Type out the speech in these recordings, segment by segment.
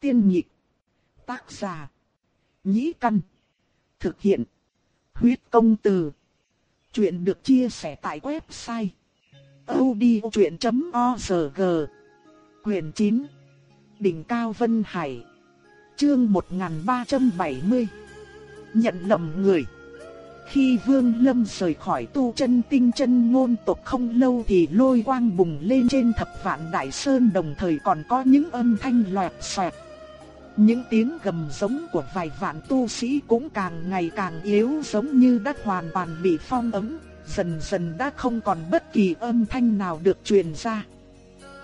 Tiên nhị Tác giả. Nhĩ căn. Thực hiện. Huyết công từ. Chuyện được chia sẻ tại website. odchuyện.org Quyền 9. Đỉnh Cao Vân Hải. Chương 1370. Nhận lầm người. Khi Vương Lâm rời khỏi tu chân tinh chân ngôn tộc không lâu thì lôi quang bùng lên trên thập vạn đại sơn đồng thời còn có những âm thanh loẹt xoẹt. Những tiếng gầm giống của vài vạn tu sĩ cũng càng ngày càng yếu giống như đã hoàn toàn bị phong ấm, dần dần đã không còn bất kỳ âm thanh nào được truyền ra.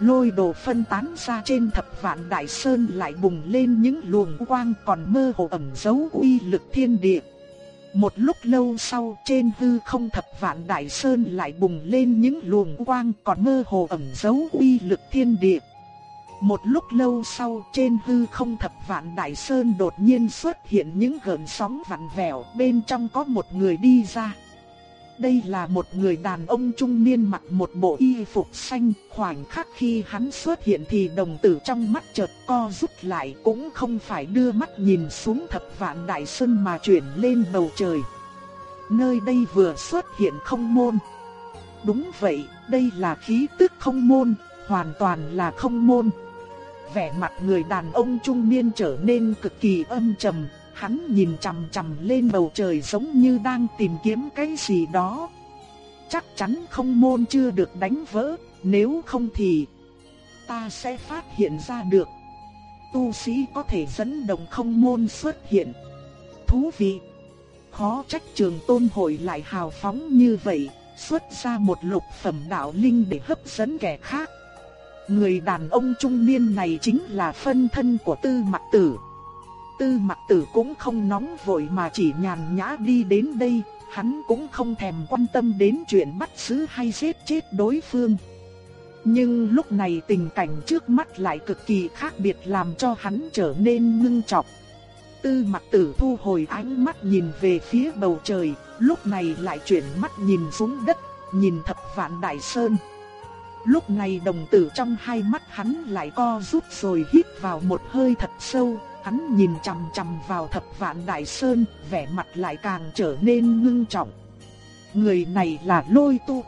Lôi đồ phân tán ra trên thập vạn đại sơn lại bùng lên những luồng quang còn mơ hồ ẩn giấu uy lực thiên địa. Một lúc lâu sau trên hư không thập vạn đại sơn lại bùng lên những luồng quang còn mơ hồ ẩn giấu uy lực thiên địa. Một lúc lâu sau trên hư không thập vạn đại sơn đột nhiên xuất hiện những gợn sóng vặn vẹo bên trong có một người đi ra. Đây là một người đàn ông trung niên mặc một bộ y phục xanh, khoảnh khắc khi hắn xuất hiện thì đồng tử trong mắt chợt co rút lại cũng không phải đưa mắt nhìn xuống thập vạn đại sơn mà chuyển lên bầu trời. Nơi đây vừa xuất hiện không môn. Đúng vậy, đây là khí tức không môn, hoàn toàn là không môn. Vẻ mặt người đàn ông trung niên trở nên cực kỳ âm trầm, hắn nhìn chằm chằm lên bầu trời giống như đang tìm kiếm cái gì đó. Chắc chắn không môn chưa được đánh vỡ, nếu không thì ta sẽ phát hiện ra được. Tu sĩ có thể dẫn động không môn xuất hiện. Thú vị. Khó trách trường tôn hội lại hào phóng như vậy, xuất ra một lục phẩm đạo linh để hấp dẫn kẻ khác. Người đàn ông trung niên này chính là phân thân của tư mặc tử. Tư mặc tử cũng không nóng vội mà chỉ nhàn nhã đi đến đây, hắn cũng không thèm quan tâm đến chuyện bắt giữ hay giết chết đối phương. Nhưng lúc này tình cảnh trước mắt lại cực kỳ khác biệt làm cho hắn trở nên ngưng trọng. Tư mặc tử thu hồi ánh mắt nhìn về phía bầu trời, lúc này lại chuyển mắt nhìn xuống đất, nhìn thập vạn đại sơn. Lúc này đồng tử trong hai mắt hắn lại co rút rồi hít vào một hơi thật sâu, hắn nhìn chằm chằm vào thập vạn đại sơn, vẻ mặt lại càng trở nên ngưng trọng. Người này là lôi tu.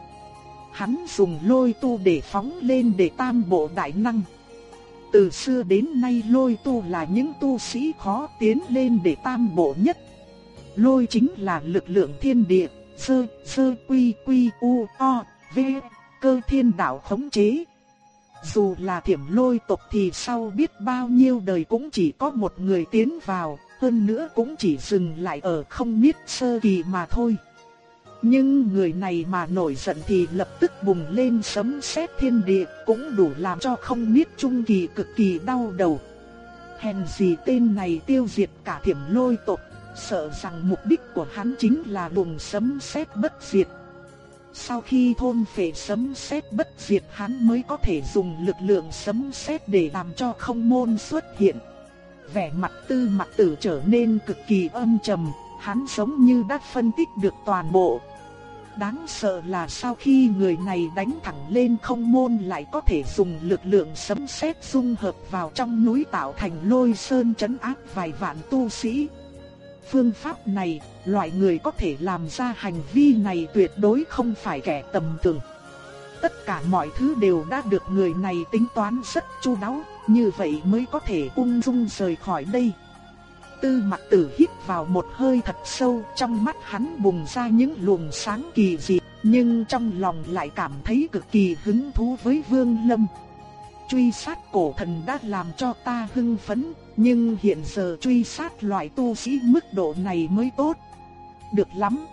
Hắn dùng lôi tu để phóng lên để tam bộ đại năng. Từ xưa đến nay lôi tu là những tu sĩ khó tiến lên để tam bộ nhất. Lôi chính là lực lượng thiên địa, sơ, sơ quy quy u o, v, cơ thiên đạo khống chế. Dù là thiểm lôi tộc thì sau biết bao nhiêu đời cũng chỉ có một người tiến vào, hơn nữa cũng chỉ dừng lại ở không biết sơ kỳ mà thôi. Nhưng người này mà nổi giận thì lập tức bùng lên sấm sét thiên địa cũng đủ làm cho không biết trung kỳ cực kỳ đau đầu. Hèn gì tên này tiêu diệt cả thiểm lôi tộc, sợ rằng mục đích của hắn chính là bùng sấm sét bất diệt. Sau khi thôn phệ sấm sét bất diệt hắn mới có thể dùng lực lượng sấm sét để làm cho không môn xuất hiện. Vẻ mặt tư mặt tử trở nên cực kỳ âm trầm, hắn giống như đã phân tích được toàn bộ. Đáng sợ là sau khi người này đánh thẳng lên không môn lại có thể dùng lực lượng sấm sét dung hợp vào trong núi tạo thành lôi sơn chấn áp vài vạn tu sĩ. Phương pháp này, loại người có thể làm ra hành vi này tuyệt đối không phải kẻ tầm thường. Tất cả mọi thứ đều đã được người này tính toán rất chu đáo, như vậy mới có thể ung dung rời khỏi đây. Tư mặt tử hít vào một hơi thật sâu, trong mắt hắn bùng ra những luồng sáng kỳ dị, nhưng trong lòng lại cảm thấy cực kỳ hứng thú với Vương Lâm. Truy sát cổ thần đã làm cho ta hưng phấn, nhưng hiện giờ truy sát loại tu sĩ mức độ này mới tốt. Được lắm.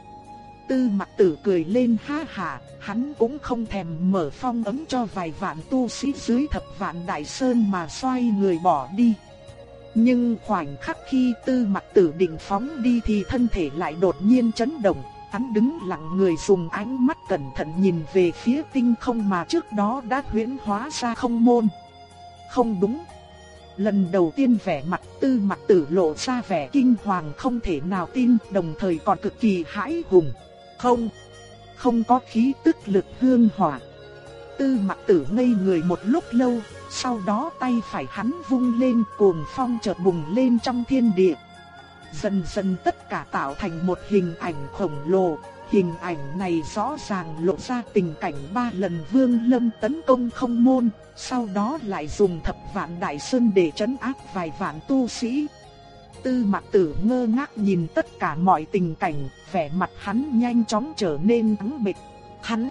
Tư mặt tử cười lên ha hà, hắn cũng không thèm mở phong ấm cho vài vạn tu sĩ dưới thập vạn đại sơn mà xoay người bỏ đi. Nhưng khoảnh khắc khi tư mặt tử định phóng đi thì thân thể lại đột nhiên chấn động, hắn đứng lặng người dùng ánh mắt cẩn thận nhìn về phía tinh không mà trước đó đã huyễn hóa ra không môn. Không đúng, Lần đầu tiên vẻ mặt tư mặt tử lộ ra vẻ kinh hoàng không thể nào tin đồng thời còn cực kỳ hãi hùng. Không, không có khí tức lực hương hỏa. Tư mặt tử ngây người một lúc lâu, sau đó tay phải hắn vung lên cuồng phong chợt bùng lên trong thiên địa. Dần dần tất cả tạo thành một hình ảnh khổng lồ, hình ảnh này rõ ràng lộ ra tình cảnh ba lần Vương Lâm tấn công không môn, sau đó lại dùng thập vạn đại sơn để trấn áp vài vạn tu sĩ. Tư Mạc Tử ngơ ngác nhìn tất cả mọi tình cảnh, vẻ mặt hắn nhanh chóng trở nên trắng bệch. Hắn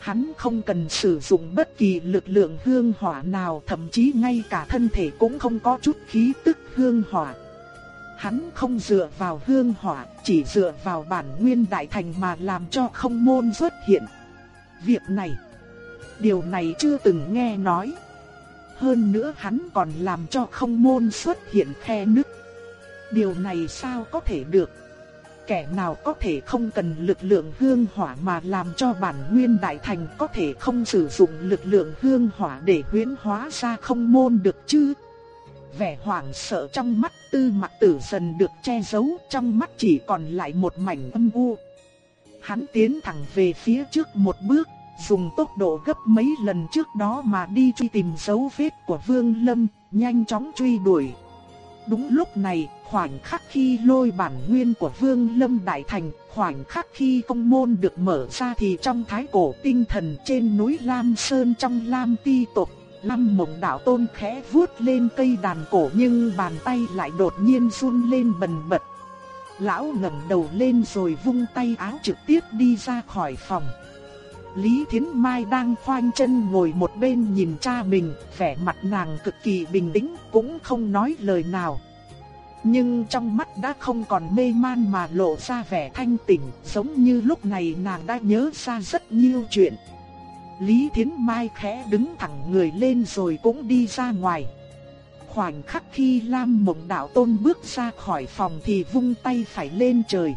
Hắn không cần sử dụng bất kỳ lực lượng hương hỏa nào, thậm chí ngay cả thân thể cũng không có chút khí tức hương hỏa. Hắn không dựa vào hương hỏa, chỉ dựa vào bản nguyên đại thành mà làm cho không môn xuất hiện. Việc này, điều này chưa từng nghe nói. Hơn nữa hắn còn làm cho không môn xuất hiện khe nứt. Điều này sao có thể được? Kẻ nào có thể không cần lực lượng hương hỏa mà làm cho bản nguyên đại thành có thể không sử dụng lực lượng hương hỏa để huyễn hóa ra không môn được chứ? Vẻ hoảng sợ trong mắt tư mặt tử dần được che giấu trong mắt chỉ còn lại một mảnh âm u. Hắn tiến thẳng về phía trước một bước, dùng tốc độ gấp mấy lần trước đó mà đi truy tìm dấu vết của Vương Lâm, nhanh chóng truy đuổi. Đúng lúc này, khoảnh khắc khi lôi bản nguyên của Vương Lâm Đại Thành, khoảnh khắc khi công môn được mở ra thì trong thái cổ tinh thần trên núi Lam Sơn trong Lam Ti tộc Lâm mộng đạo tôn khẽ vuốt lên cây đàn cổ nhưng bàn tay lại đột nhiên run lên bần bật. Lão ngẩng đầu lên rồi vung tay áo trực tiếp đi ra khỏi phòng. Lý Thiến Mai đang khoanh chân ngồi một bên nhìn cha mình, vẻ mặt nàng cực kỳ bình tĩnh, cũng không nói lời nào. Nhưng trong mắt đã không còn mê man mà lộ ra vẻ thanh tỉnh, giống như lúc này nàng đã nhớ ra rất nhiều chuyện. Lý Thiến Mai khẽ đứng thẳng người lên rồi cũng đi ra ngoài. Khoảnh khắc khi Lam Mộng Đạo Tôn bước ra khỏi phòng thì vung tay phải lên trời.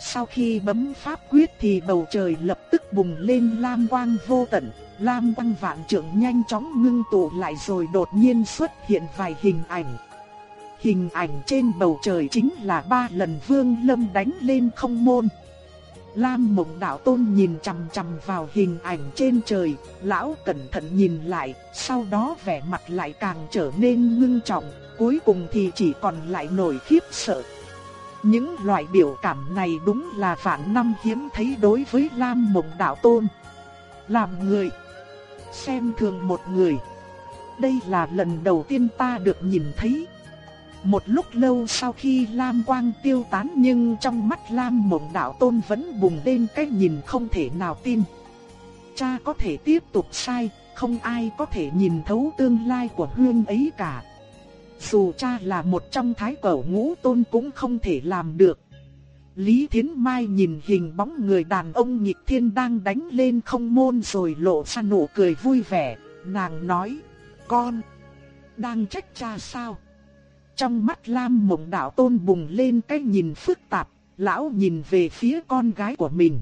Sau khi bấm pháp quyết thì bầu trời lập tức bùng lên lam quang vô tận, lam quang vạn trượng nhanh chóng ngưng tụ lại rồi đột nhiên xuất hiện vài hình ảnh. Hình ảnh trên bầu trời chính là ba lần Vương Lâm đánh lên không môn. Lam Mộng Đạo Tôn nhìn chằm chằm vào hình ảnh trên trời, lão cẩn thận nhìn lại, sau đó vẻ mặt lại càng trở nên ngưng trọng, cuối cùng thì chỉ còn lại nổi khiếp sợ. Những loại biểu cảm này đúng là vạn năm hiếm thấy đối với Lam Mộng Đạo Tôn. Làm người, xem thường một người. Đây là lần đầu tiên ta được nhìn thấy. Một lúc lâu sau khi Lam Quang tiêu tán nhưng trong mắt Lam Mộng Đạo Tôn vẫn bùng lên cái nhìn không thể nào tin. Cha có thể tiếp tục sai, không ai có thể nhìn thấu tương lai của Hương ấy cả. Dù cha là một trong thái cẩu ngũ tôn cũng không thể làm được. Lý Thiến Mai nhìn hình bóng người đàn ông nghịch thiên đang đánh lên không môn rồi lộ ra nụ cười vui vẻ. Nàng nói, con, đang trách cha sao? Trong mắt Lam mộng đạo tôn bùng lên cái nhìn phức tạp, lão nhìn về phía con gái của mình.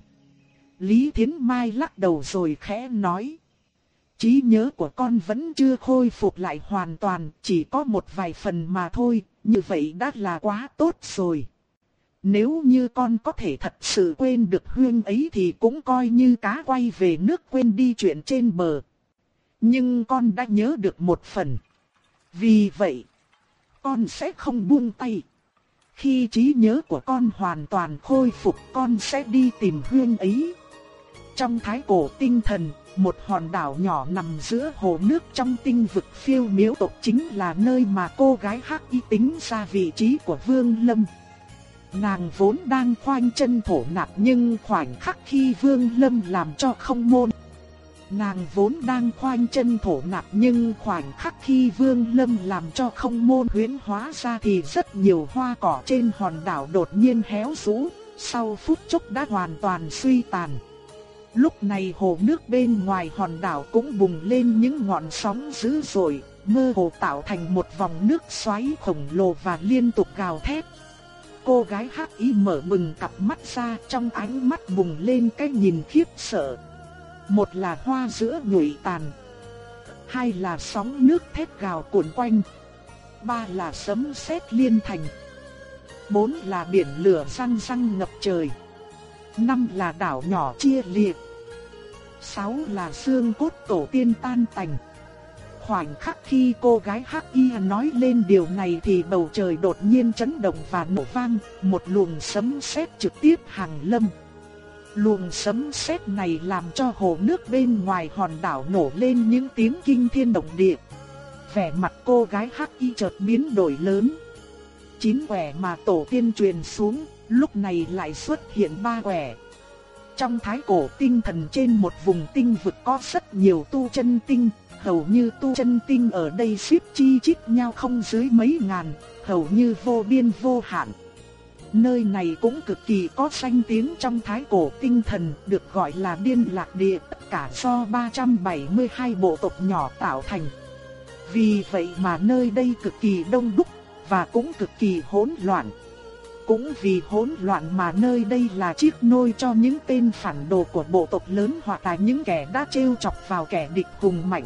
Lý Thiến Mai lắc đầu rồi khẽ nói. Trí nhớ của con vẫn chưa khôi phục lại hoàn toàn, chỉ có một vài phần mà thôi, như vậy đã là quá tốt rồi. Nếu như con có thể thật sự quên được huyên ấy thì cũng coi như cá quay về nước quên đi chuyện trên bờ. Nhưng con đã nhớ được một phần. Vì vậy, con sẽ không buông tay. Khi trí nhớ của con hoàn toàn khôi phục con sẽ đi tìm hương ấy. Trong thái cổ tinh thần, một hòn đảo nhỏ nằm giữa hồ nước trong tinh vực phiêu miếu tộc chính là nơi mà cô gái hắc y tính ra vị trí của Vương Lâm. Nàng vốn đang khoanh chân thổ nạp nhưng khoảnh khắc khi Vương Lâm làm cho không môn. Nàng vốn đang khoanh chân thổ nạp nhưng khoảnh khắc khi Vương Lâm làm cho không môn huyễn hóa ra thì rất nhiều hoa cỏ trên hòn đảo đột nhiên héo rũ, sau phút chốc đã hoàn toàn suy tàn. Lúc này hồ nước bên ngoài hòn đảo cũng bùng lên những ngọn sóng dữ dội, mơ hồ tạo thành một vòng nước xoáy khổng lồ và liên tục gào thét. Cô gái hắc y mở bừng cặp mắt ra trong ánh mắt bùng lên cái nhìn khiếp sợ. Một là hoa giữa nhụy tàn, hai là sóng nước thét gào cuộn quanh, ba là sấm sét liên thành, bốn là biển lửa răng răng ngập trời, năm là đảo nhỏ chia liệt sáu là xương cốt tổ tiên tan tành. khoảnh khắc khi cô gái Hắc Y nói lên điều này thì bầu trời đột nhiên chấn động và nổ vang, một luồng sấm sét trực tiếp hàng lâm. Luồng sấm sét này làm cho hồ nước bên ngoài hòn đảo nổ lên những tiếng kinh thiên động địa. Vẻ mặt cô gái Hắc Y chợt biến đổi lớn. Chín quẻ mà tổ tiên truyền xuống, lúc này lại xuất hiện ba quẻ. Trong thái cổ tinh thần trên một vùng tinh vực có rất nhiều tu chân tinh, hầu như tu chân tinh ở đây xếp chi chít nhau không dưới mấy ngàn, hầu như vô biên vô hạn. Nơi này cũng cực kỳ có danh tiếng trong thái cổ tinh thần, được gọi là điên lạc địa, tất cả do 372 bộ tộc nhỏ tạo thành. Vì vậy mà nơi đây cực kỳ đông đúc, và cũng cực kỳ hỗn loạn. Cũng vì hỗn loạn mà nơi đây là chiếc nôi cho những tên phản đồ của bộ tộc lớn hoặc là những kẻ đã trêu chọc vào kẻ địch hùng mạnh.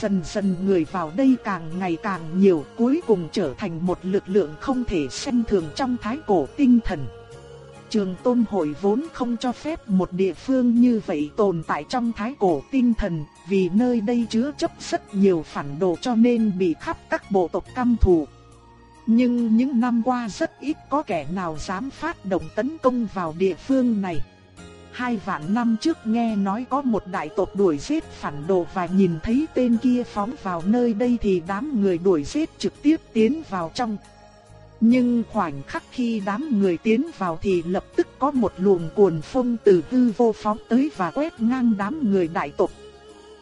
Dần dần người vào đây càng ngày càng nhiều cuối cùng trở thành một lực lượng không thể xem thường trong thái cổ tinh thần. Trường tôn hội vốn không cho phép một địa phương như vậy tồn tại trong thái cổ tinh thần, vì nơi đây chứa chấp rất nhiều phản đồ cho nên bị khắp các bộ tộc căm thù. Nhưng những năm qua rất ít có kẻ nào dám phát động tấn công vào địa phương này. Hai vạn năm trước nghe nói có một đại tộc đuổi giết phản đồ và nhìn thấy tên kia phóng vào nơi đây thì đám người đuổi giết trực tiếp tiến vào trong. Nhưng khoảnh khắc khi đám người tiến vào thì lập tức có một luồng cuồn phong từ hư vô phóng tới và quét ngang đám người đại tộc.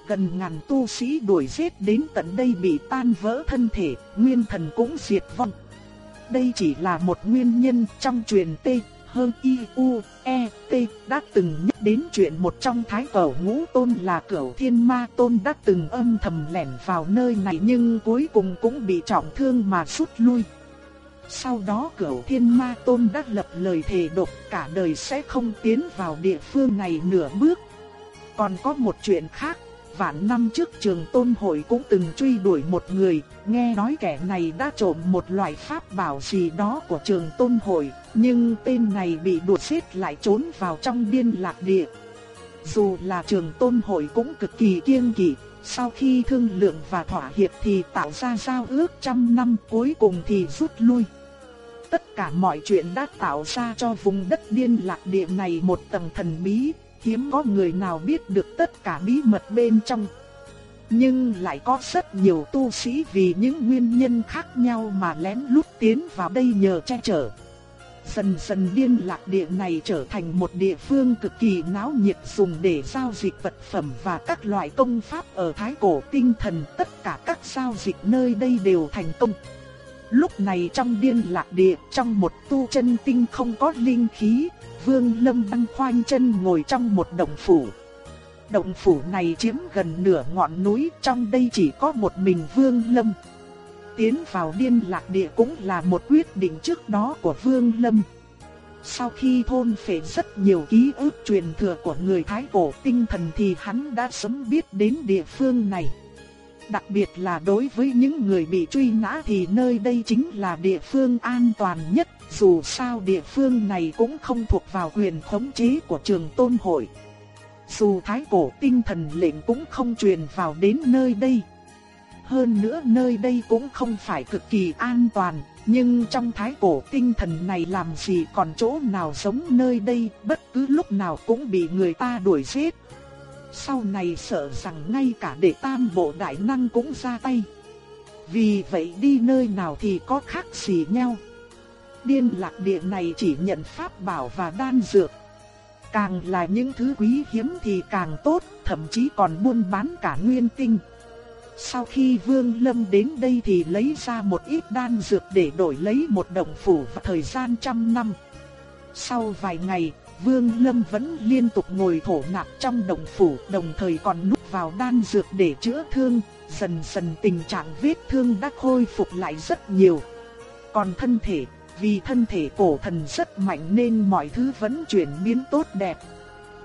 Gần ngàn tu sĩ đuổi giết đến tận đây bị tan vỡ thân thể, nguyên thần cũng diệt vong. Đây chỉ là một nguyên nhân trong truyền T, hơn y U, E, T đã từng nhắc đến chuyện một trong thái cẩu ngũ tôn là cẩu thiên ma tôn đã từng âm thầm lẻn vào nơi này nhưng cuối cùng cũng bị trọng thương mà rút lui. Sau đó cửu thiên ma tôn đã lập lời thề độc cả đời sẽ không tiến vào địa phương này nửa bước. Còn có một chuyện khác, vạn năm trước trường tôn hội cũng từng truy đuổi một người, nghe nói kẻ này đã trộm một loại pháp bảo gì đó của trường tôn hội, nhưng tên này bị đuổi giết lại trốn vào trong điên lạc địa. Dù là trường tôn hội cũng cực kỳ kiêng kỵ, sau khi thương lượng và thỏa hiệp thì tạo ra giao ước trăm năm cuối cùng thì rút lui. Tất cả mọi chuyện đã tạo ra cho vùng đất điên lạc địa này một tầng thần bí, hiếm có người nào biết được tất cả bí mật bên trong. Nhưng lại có rất nhiều tu sĩ vì những nguyên nhân khác nhau mà lén lút tiến vào đây nhờ che chở. Dần dần điên lạc địa này trở thành một địa phương cực kỳ náo nhiệt dùng để giao dịch vật phẩm và các loại công pháp ở Thái Cổ tinh thần. Tất cả các giao dịch nơi đây đều thành công. Lúc này trong điên lạc địa, trong một tu chân tinh không có linh khí, Vương Lâm đang khoanh chân ngồi trong một động phủ. Động phủ này chiếm gần nửa ngọn núi, trong đây chỉ có một mình Vương Lâm. Tiến vào điên lạc địa cũng là một quyết định trước đó của Vương Lâm. Sau khi thôn phệ rất nhiều ký ức truyền thừa của người Thái Cổ tinh thần thì hắn đã sớm biết đến địa phương này. Đặc biệt là đối với những người bị truy nã thì nơi đây chính là địa phương an toàn nhất, dù sao địa phương này cũng không thuộc vào quyền khống chế của trường tôn hội. Dù thái cổ tinh thần lệnh cũng không truyền vào đến nơi đây. Hơn nữa nơi đây cũng không phải cực kỳ an toàn, nhưng trong thái cổ tinh thần này làm gì còn chỗ nào giống nơi đây, bất cứ lúc nào cũng bị người ta đuổi giết sau này sợ rằng ngay cả đệ tam bộ đại năng cũng ra tay. Vì vậy đi nơi nào thì có khác gì nhau. Điên lạc địa này chỉ nhận pháp bảo và đan dược. Càng là những thứ quý hiếm thì càng tốt, thậm chí còn buôn bán cả nguyên tinh. Sau khi Vương Lâm đến đây thì lấy ra một ít đan dược để đổi lấy một đồng phủ và thời gian trăm năm. Sau vài ngày, Vương Lâm vẫn liên tục ngồi thổ nạp trong đồng phủ, đồng thời còn nuốt vào đan dược để chữa thương, dần dần tình trạng vết thương đã khôi phục lại rất nhiều. Còn thân thể, vì thân thể cổ thần rất mạnh nên mọi thứ vẫn chuyển biến tốt đẹp.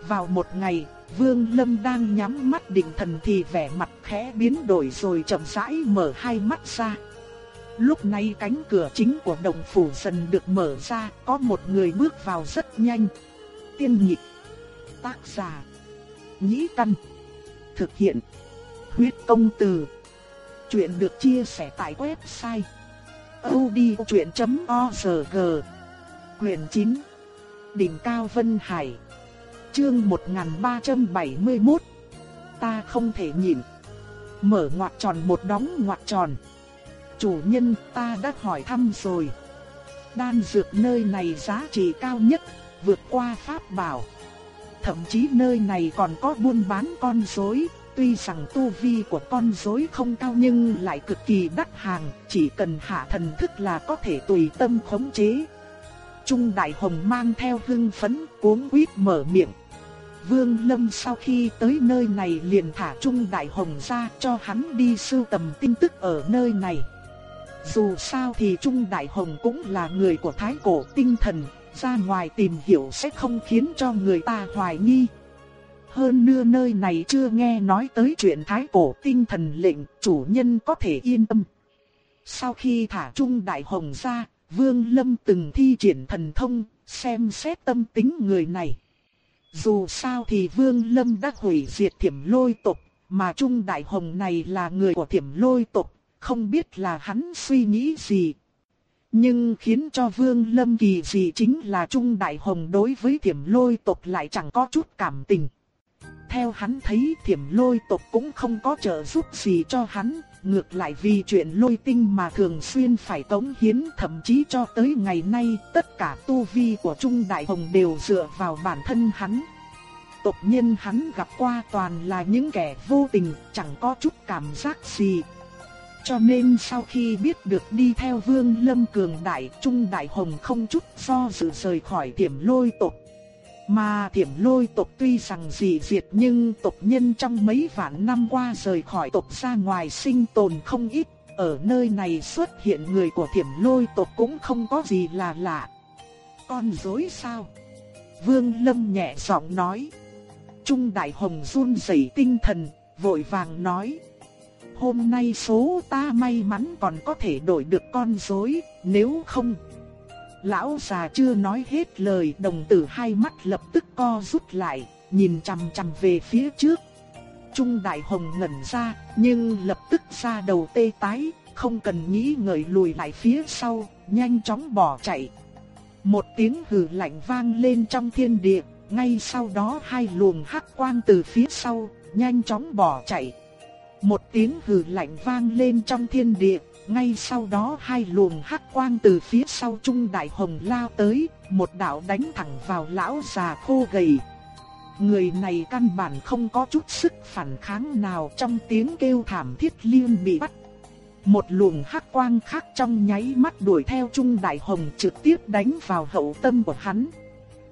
Vào một ngày, Vương Lâm đang nhắm mắt định thần thì vẻ mặt khẽ biến đổi rồi chậm rãi mở hai mắt ra. Lúc này cánh cửa chính của đồng phủ dần được mở ra, có một người bước vào rất nhanh, tiên nhịp. Tác giả. Nhĩ Căn. Thực hiện. Huyết công từ. Chuyện được chia sẻ tại website odchuyện.org Quyền 9 Đỉnh Cao Vân Hải, Chương 1371 Ta không thể nhìn. Mở ngoặc tròn một đóng ngoặc tròn. Chủ nhân ta đã hỏi thăm rồi. Đan dược nơi này giá trị cao nhất, Vượt qua pháp bảo. Thậm chí nơi này còn có buôn bán con rối. Tuy rằng tu vi của con rối không cao nhưng lại cực kỳ đắt hàng, chỉ cần hạ thần thức là có thể tùy tâm khống chế. Trung Đại Hồng mang theo hưng phấn, cuống quýt mở miệng. Vương Lâm sau khi tới nơi này liền thả Trung Đại Hồng ra cho hắn đi sưu tầm tin tức ở nơi này. Dù sao thì Trung Đại Hồng cũng là người của thái cổ tinh thần, ra ngoài tìm hiểu sẽ không khiến cho người ta hoài nghi. Hơn nữa nơi này chưa nghe nói tới chuyện thái cổ tinh thần lệnh, chủ nhân có thể yên tâm. Sau khi thả Trung Đại Hồng ra, Vương Lâm từng thi triển thần thông, xem xét tâm tính người này. Dù sao thì Vương Lâm đã hủy diệt thiểm lôi tộc, mà Trung Đại Hồng này là người của thiểm lôi tộc, không biết là hắn suy nghĩ gì. Nhưng khiến cho Vương Lâm kỳ dị chính là Trung Đại Hồng đối với thiểm lôi tộc lại chẳng có chút cảm tình. Theo hắn thấy thiểm lôi tộc cũng không có trợ giúp gì cho hắn, ngược lại vì chuyện lôi tinh mà thường xuyên phải tống hiến thậm chí cho tới ngày nay tất cả tu vi của Trung Đại Hồng đều dựa vào bản thân hắn. Tộc nhân hắn gặp qua toàn là những kẻ vô tình, chẳng có chút cảm giác gì. Cho nên sau khi biết được đi theo Vương Lâm Cường Đại, Trung Đại Hồng không chút do dự rời khỏi tiềm lôi tộc. Mà thiểm lôi tộc tuy rằng dị diệt nhưng tộc nhân trong mấy vạn năm qua rời khỏi tộc ra ngoài sinh tồn không ít. Ở nơi này xuất hiện người của thiểm lôi tộc cũng không có gì là lạ. Con dối sao? Vương Lâm nhẹ giọng nói. Trung Đại Hồng run rẩy tinh thần, vội vàng nói. Hôm nay số ta may mắn còn có thể đổi được con dối, nếu không... Lão già chưa nói hết lời đồng tử hai mắt lập tức co rút lại, nhìn chằm chằm về phía trước. Trung Đại Hồng ngẩn ra, nhưng lập tức ra đầu tê tái, không cần nghĩ ngợi lùi lại phía sau, nhanh chóng bỏ chạy. Một tiếng hừ lạnh vang lên trong thiên địa, ngay sau đó hai luồng hắc quang từ phía sau, nhanh chóng bỏ chạy. Một tiếng hừ lạnh vang lên trong thiên địa, ngay sau đó hai luồng hắc quang từ phía sau Trung Đại Hồng lao tới, một đạo đánh thẳng vào lão già khô gầy. Người này căn bản không có chút sức phản kháng nào trong tiếng kêu thảm thiết liên bị bắt. Một luồng hắc quang khác trong nháy mắt đuổi theo Trung Đại Hồng trực tiếp đánh vào hậu tâm của hắn.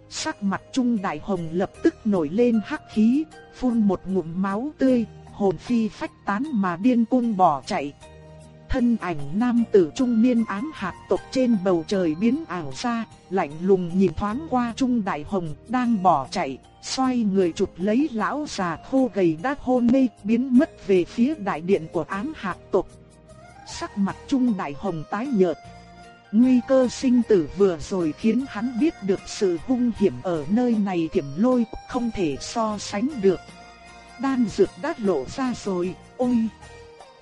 Sắc mặt Trung Đại Hồng lập tức nổi lên hắc khí, phun một ngụm máu tươi, hồn phi phách tán mà điên cuồng bỏ chạy, Thân ảnh nam tử trung niên ám hạt tộc trên bầu trời biến ảo ra, lạnh lùng nhìn thoáng qua Trung Đại Hồng đang bỏ chạy, xoay người chụp lấy lão già khô gầy đã hôn mê biến mất về phía đại điện của ám hạt tộc. Sắc mặt Trung Đại Hồng tái nhợt. Nguy cơ sinh tử vừa rồi khiến hắn biết được sự hung hiểm ở nơi này thiểm lôi không thể so sánh được. Đan dược đã lộ ra rồi, ôi!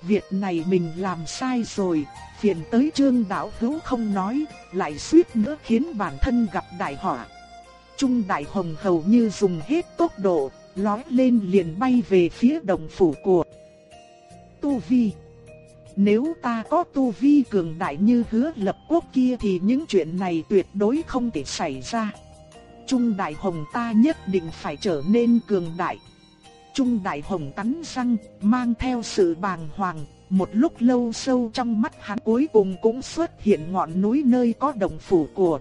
Việc này mình làm sai rồi, phiền tới trương đạo hữu không nói, lại suýt nữa khiến bản thân gặp đại họa. Trung đại hồng hầu như dùng hết tốc độ, lói lên liền bay về phía đồng phủ của Tu Vi. Nếu ta có Tu Vi cường đại như hứa lập quốc kia thì những chuyện này tuyệt đối không thể xảy ra. Trung đại hồng ta nhất định phải trở nên cường đại. Trung Đại Hồng cắn răng, mang theo sự bàng hoàng, một lúc lâu sâu trong mắt hắn cuối cùng cũng xuất hiện ngọn núi nơi có đồng phủ của.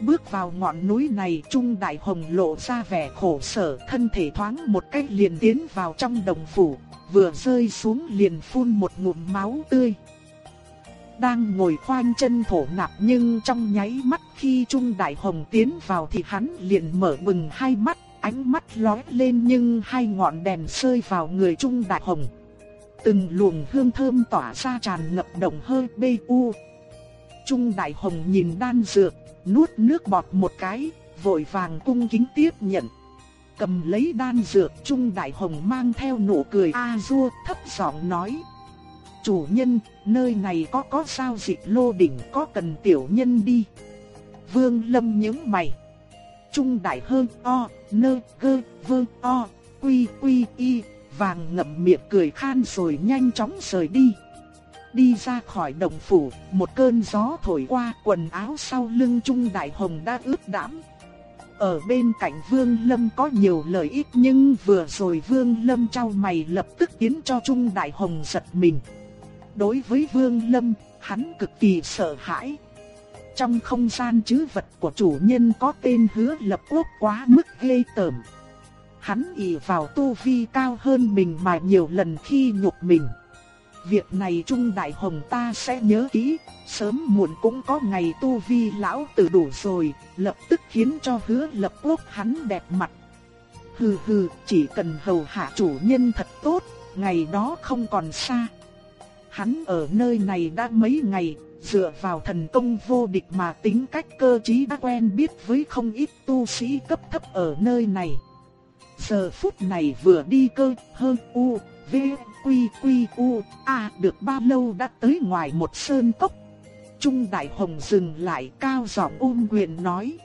Bước vào ngọn núi này Trung Đại Hồng lộ ra vẻ khổ sở thân thể thoáng một cách liền tiến vào trong đồng phủ, vừa rơi xuống liền phun một ngụm máu tươi. Đang ngồi khoanh chân thổ nạp nhưng trong nháy mắt khi Trung Đại Hồng tiến vào thì hắn liền mở bừng hai mắt ánh mắt lóe lên nhưng hai ngọn đèn rơi vào người Trung Đại Hồng. Từng luồng hương thơm tỏa ra tràn ngập động hơi bê u. Trung Đại Hồng nhìn đan dược, nuốt nước bọt một cái, vội vàng cung kính tiếp nhận. Cầm lấy đan dược Trung Đại Hồng mang theo nụ cười a du thấp giọng nói. chủ nhân, nơi này có có sao dịch lô đỉnh có cần tiểu nhân đi. Vương Lâm nhướng mày. Trung đại hơn o, nơ, gơ, vương o, quy quy y, vàng ngậm miệng cười khan rồi nhanh chóng rời đi. Đi ra khỏi đồng phủ, một cơn gió thổi qua quần áo sau lưng Trung Đại Hồng đã ướt đẫm. Ở bên cạnh Vương Lâm có nhiều lợi ích nhưng vừa rồi Vương Lâm trao mày lập tức khiến cho Trung Đại Hồng giật mình. Đối với Vương Lâm, hắn cực kỳ sợ hãi. Trong không gian chứ vật của chủ nhân có tên hứa lập quốc quá mức ghê tởm. Hắn ỷ vào tu vi cao hơn mình mà nhiều lần khi nhục mình. Việc này Trung Đại Hồng ta sẽ nhớ kỹ, sớm muộn cũng có ngày tu vi lão tử đủ rồi, lập tức khiến cho hứa lập quốc hắn đẹp mặt. Hừ hừ, chỉ cần hầu hạ chủ nhân thật tốt, ngày đó không còn xa. Hắn ở nơi này đã mấy ngày, dựa vào thần công vô địch mà tính cách cơ trí đã quen biết với không ít tu sĩ cấp thấp ở nơi này. Giờ phút này vừa đi cơ, hơn u, v, quy quy u, a được bao lâu đã tới ngoài một sơn cốc. Trung Đại Hồng dừng lại cao giọng ôm quyền nói.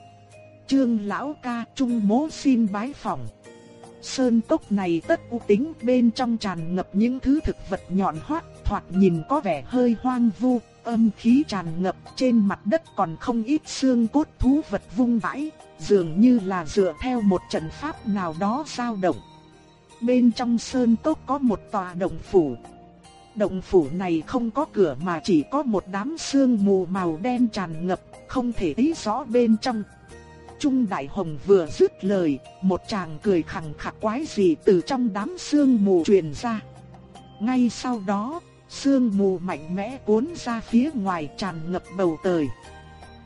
Trương Lão ca Trung mố xin bái phòng. Sơn cốc này tất u tính bên trong tràn ngập những thứ thực vật nhọn hoắt, thoạt nhìn có vẻ hơi hoang vu, âm khí tràn ngập trên mặt đất còn không ít xương cốt thú vật vung vãi, dường như là dựa theo một trận pháp nào đó dao động. Bên trong sơn cốc có một tòa động phủ. Động phủ này không có cửa mà chỉ có một đám sương mù màu đen tràn ngập, không thể thấy rõ bên trong. Trung Đại Hồng vừa dứt lời, một chàng cười khẳng khắc quái gì từ trong đám sương mù truyền ra. Ngay sau đó, sương mù mạnh mẽ cuốn ra phía ngoài tràn ngập bầu trời.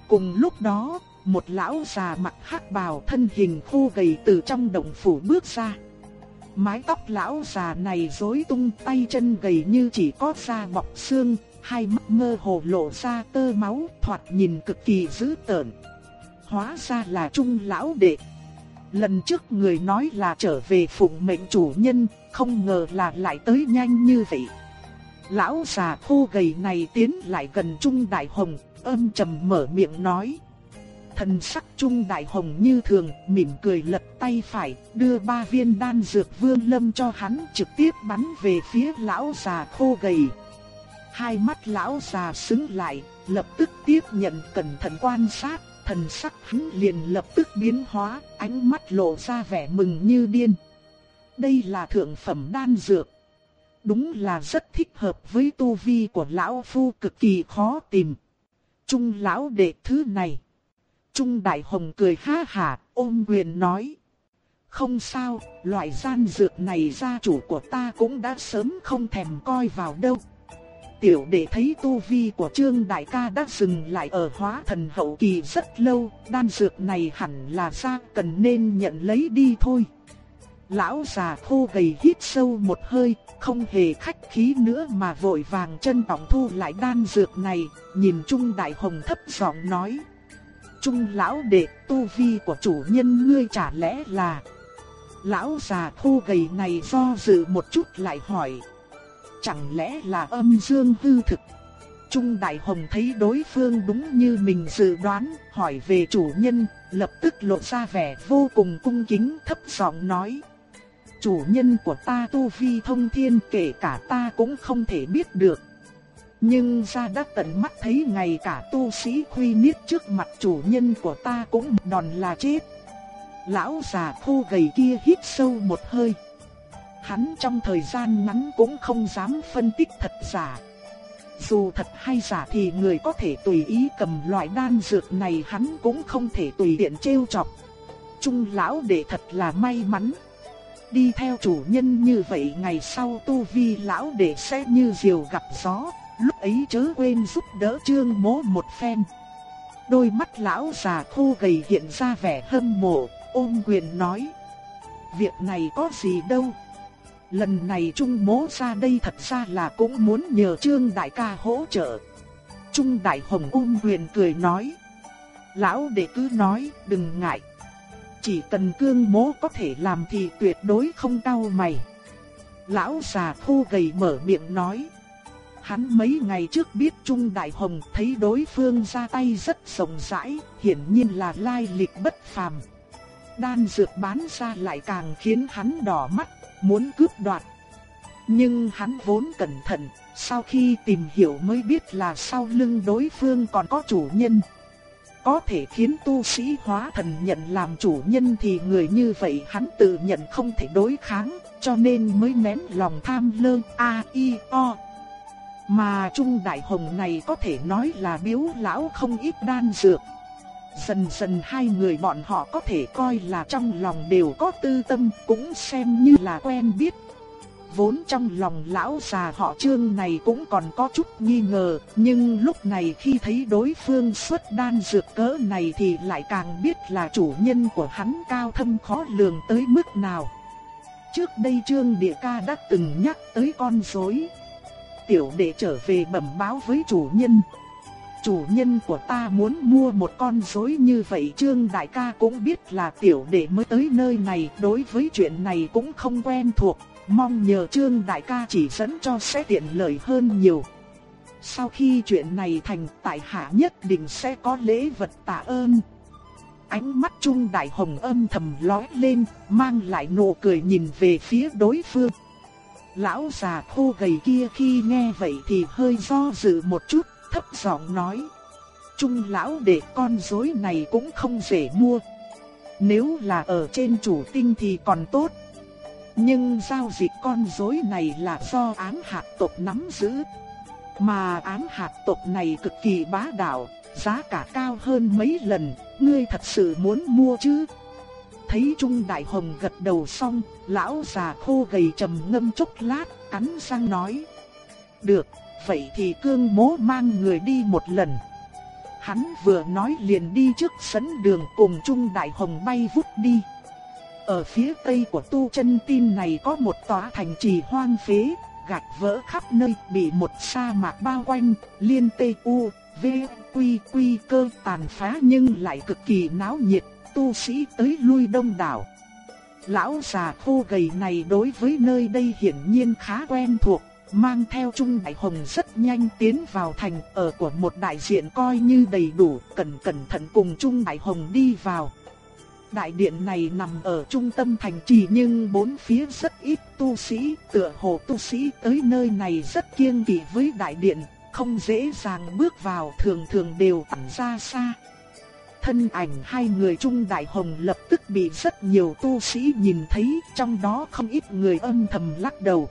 Cùng lúc đó, một lão già mặc hắc bào thân hình khô gầy từ trong động phủ bước ra. Mái tóc lão già này rối tung tay chân gầy như chỉ có da bọc xương, hai mắt mơ hồ lộ ra tơ máu, thoạt nhìn cực kỳ dữ tợn. Hóa ra là trung lão đệ. Lần trước người nói là trở về phụng mệnh chủ nhân, không ngờ là lại tới nhanh như vậy. Lão già khô gầy này tiến lại gần Trung Đại Hồng, âm trầm mở miệng nói. Thần sắc Trung Đại Hồng như thường, mỉm cười lật tay phải, đưa ba viên đan dược vương lâm cho hắn trực tiếp bắn về phía lão già khô gầy. Hai mắt lão già sững lại, lập tức tiếp nhận cẩn thận quan sát, thần sắc hắn liền lập tức biến hóa, ánh mắt lộ ra vẻ mừng như điên. Đây là thượng phẩm đan dược. Đúng là rất thích hợp với tu vi của lão phu cực kỳ khó tìm. Trung lão đệ thứ này. Trung Đại Hồng cười ha hà, ôm quyền nói. Không sao, loại gian dược này gia chủ của ta cũng đã sớm không thèm coi vào đâu. Tiểu đệ thấy tu vi của Trương Đại ca đã dừng lại ở hóa thần hậu kỳ rất lâu, đan dược này hẳn là ra cần nên nhận lấy đi thôi. Lão già khô gầy hít sâu một hơi, không hề khách khí nữa mà vội vàng chân trọng thu lại đan dược này, nhìn Trung Đại Hồng thấp giọng nói. Trung lão đệ tu vi của chủ nhân ngươi chả lẽ là... Lão già khô gầy này do dự một chút lại hỏi. Chẳng lẽ là âm dương hư thực? Trung Đại Hồng thấy đối phương đúng như mình dự đoán, hỏi về chủ nhân, lập tức lộ ra vẻ vô cùng cung kính thấp giọng nói. Chủ nhân của ta tu vi thông thiên kể cả ta cũng không thể biết được. Nhưng ra đã tận mắt thấy ngày cả tu sĩ huy niết trước mặt chủ nhân của ta cũng đòn là chết. Lão già khô gầy kia hít sâu một hơi. Hắn trong thời gian ngắn cũng không dám phân tích thật giả. Dù thật hay giả thì người có thể tùy ý cầm loại đan dược này hắn cũng không thể tùy tiện trêu chọc. Trung lão đệ thật là may mắn. Đi theo chủ nhân như vậy ngày sau tu vi lão đệ sẽ như diều gặp gió, lúc ấy chớ quên giúp đỡ trương mố một phen. Đôi mắt lão già khô gầy hiện ra vẻ hâm mộ, ôm quyền nói. Việc này có gì đâu. Lần này Trung mố ra đây thật ra là cũng muốn nhờ Trương Đại ca hỗ trợ. Trung Đại Hồng ôm quyền cười nói. Lão đệ cứ nói, đừng ngại. Chỉ cần cương mố có thể làm thì tuyệt đối không cau mày. Lão già khô gầy mở miệng nói. Hắn mấy ngày trước biết Trung Đại Hồng thấy đối phương ra tay rất rộng rãi, hiển nhiên là lai lịch bất phàm. Đan dược bán ra lại càng khiến hắn đỏ mắt, muốn cướp đoạt. Nhưng hắn vốn cẩn thận, sau khi tìm hiểu mới biết là sau lưng đối phương còn có chủ nhân. Có thể khiến tu sĩ hóa thần nhận làm chủ nhân thì người như vậy hắn tự nhận không thể đối kháng, cho nên mới nén lòng tham lơ a i o. Mà Trung Đại Hồng này có thể nói là biếu lão không ít đan dược. Dần dần hai người bọn họ có thể coi là trong lòng đều có tư tâm, cũng xem như là quen biết Vốn trong lòng lão già họ trương này cũng còn có chút nghi ngờ, nhưng lúc này khi thấy đối phương xuất đan dược cỡ này thì lại càng biết là chủ nhân của hắn cao thâm khó lường tới mức nào. Trước đây trương địa ca đã từng nhắc tới con rối. Tiểu đệ trở về bẩm báo với chủ nhân. Chủ nhân của ta muốn mua một con rối như vậy Trương Đại ca cũng biết là tiểu đệ mới tới nơi này Đối với chuyện này cũng không quen thuộc Mong nhờ Trương Đại ca chỉ dẫn cho sẽ tiện lợi hơn nhiều. Sau khi chuyện này thành tại hạ nhất định sẽ có lễ vật tạ ơn. Ánh mắt Trung Đại Hồng âm thầm lóe lên, mang lại nụ cười nhìn về phía đối phương. Lão già khô gầy kia khi nghe vậy thì hơi do dự một chút, thấp giọng nói. Trung lão để con rối này cũng không dễ mua. Nếu là ở trên chủ tinh thì còn tốt, nhưng giao dịch con rối này là do ám hạt tộc nắm giữ. Mà ám hạt tộc này cực kỳ bá đạo, giá cả cao hơn mấy lần, ngươi thật sự muốn mua chứ? Thấy Trung Đại Hồng gật đầu xong, lão già khô gầy trầm ngâm chốc lát, cắn răng nói. Được, vậy thì cương mố mang người đi một lần. Hắn vừa nói liền đi trước sấn đường cùng Trung Đại Hồng bay vút đi. Ở phía tây của tu chân tin này có một tòa thành trì hoang phế, gạch vỡ khắp nơi, bị một sa mạc bao quanh, liên tê u, v, quy quy cơ tàn phá nhưng lại cực kỳ náo nhiệt, tu sĩ tới lui đông đảo. Lão già khô gầy này đối với nơi đây hiển nhiên khá quen thuộc, mang theo Trung Đại Hồng rất nhanh tiến vào thành ở của một đại diện coi như đầy đủ, cần cẩn thận cùng Trung Đại Hồng đi vào. Đại điện này nằm ở trung tâm thành trì nhưng bốn phía rất ít tu sĩ, tựa hồ tu sĩ tới nơi này rất kiêng kỵ với đại điện, không dễ dàng bước vào thường thường đều tản ra xa. Thân ảnh hai người trung đại hồng lập tức bị rất nhiều tu sĩ nhìn thấy, trong đó không ít người âm thầm lắc đầu.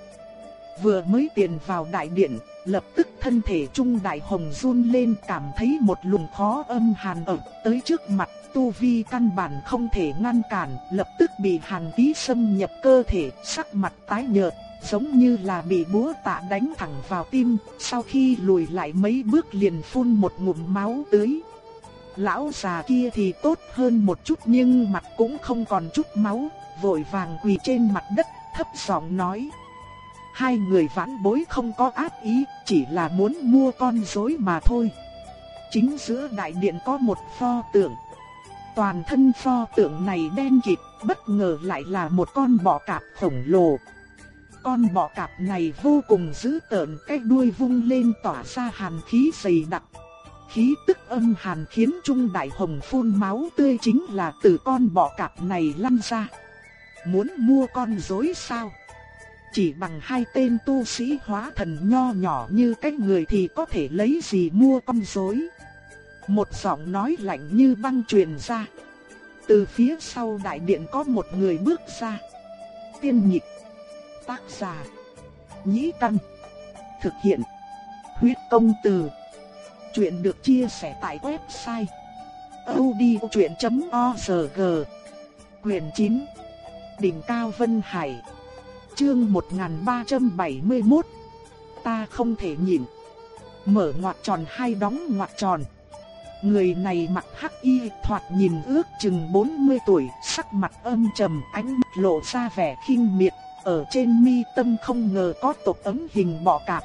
Vừa mới tiền vào đại điện, lập tức thân thể trung đại hồng run lên cảm thấy một luồng khó âm hàn ập tới trước mặt tu vi căn bản không thể ngăn cản, lập tức bị hàn khí xâm nhập cơ thể, sắc mặt tái nhợt, giống như là bị búa tạ đánh thẳng vào tim, sau khi lùi lại mấy bước liền phun một ngụm máu tươi. Lão già kia thì tốt hơn một chút nhưng mặt cũng không còn chút máu, vội vàng quỳ trên mặt đất, thấp giọng nói. Hai người vãn bối không có ác ý, chỉ là muốn mua con rối mà thôi. Chính giữa đại điện có một pho tượng, Toàn thân pho tượng này đen kịt, bất ngờ lại là một con bọ cạp khổng lồ. Con bọ cạp này vô cùng dữ tợn, cái đuôi vung lên tỏa ra hàn khí dày đặc. Khí tức âm hàn khiến Trung Đại Hồng phun máu tươi chính là từ con bọ cạp này lăn ra. Muốn mua con rối sao? Chỉ bằng hai tên tu sĩ hóa thần nho nhỏ như cái người thì có thể lấy gì mua con rối? Một giọng nói lạnh như băng truyền ra. Từ phía sau đại điện có một người bước ra. Tiên nhịch. Tác giả. Nhĩ căn. Thực hiện. Huyết công từ. Chuyện được chia sẻ tại website. odchuyện.org Quyền 9. Đỉnh Cao Vân Hải. Chương 1371. Ta không thể nhìn. Mở ngoặc tròn hay đóng ngoặc tròn. Người này mặc hắc y, thoạt nhìn ước chừng 40 tuổi, sắc mặt âm trầm, ánh mắt lộ ra vẻ khinh miệt, ở trên mi tâm không ngờ có tộc ấm hình bọ cạp.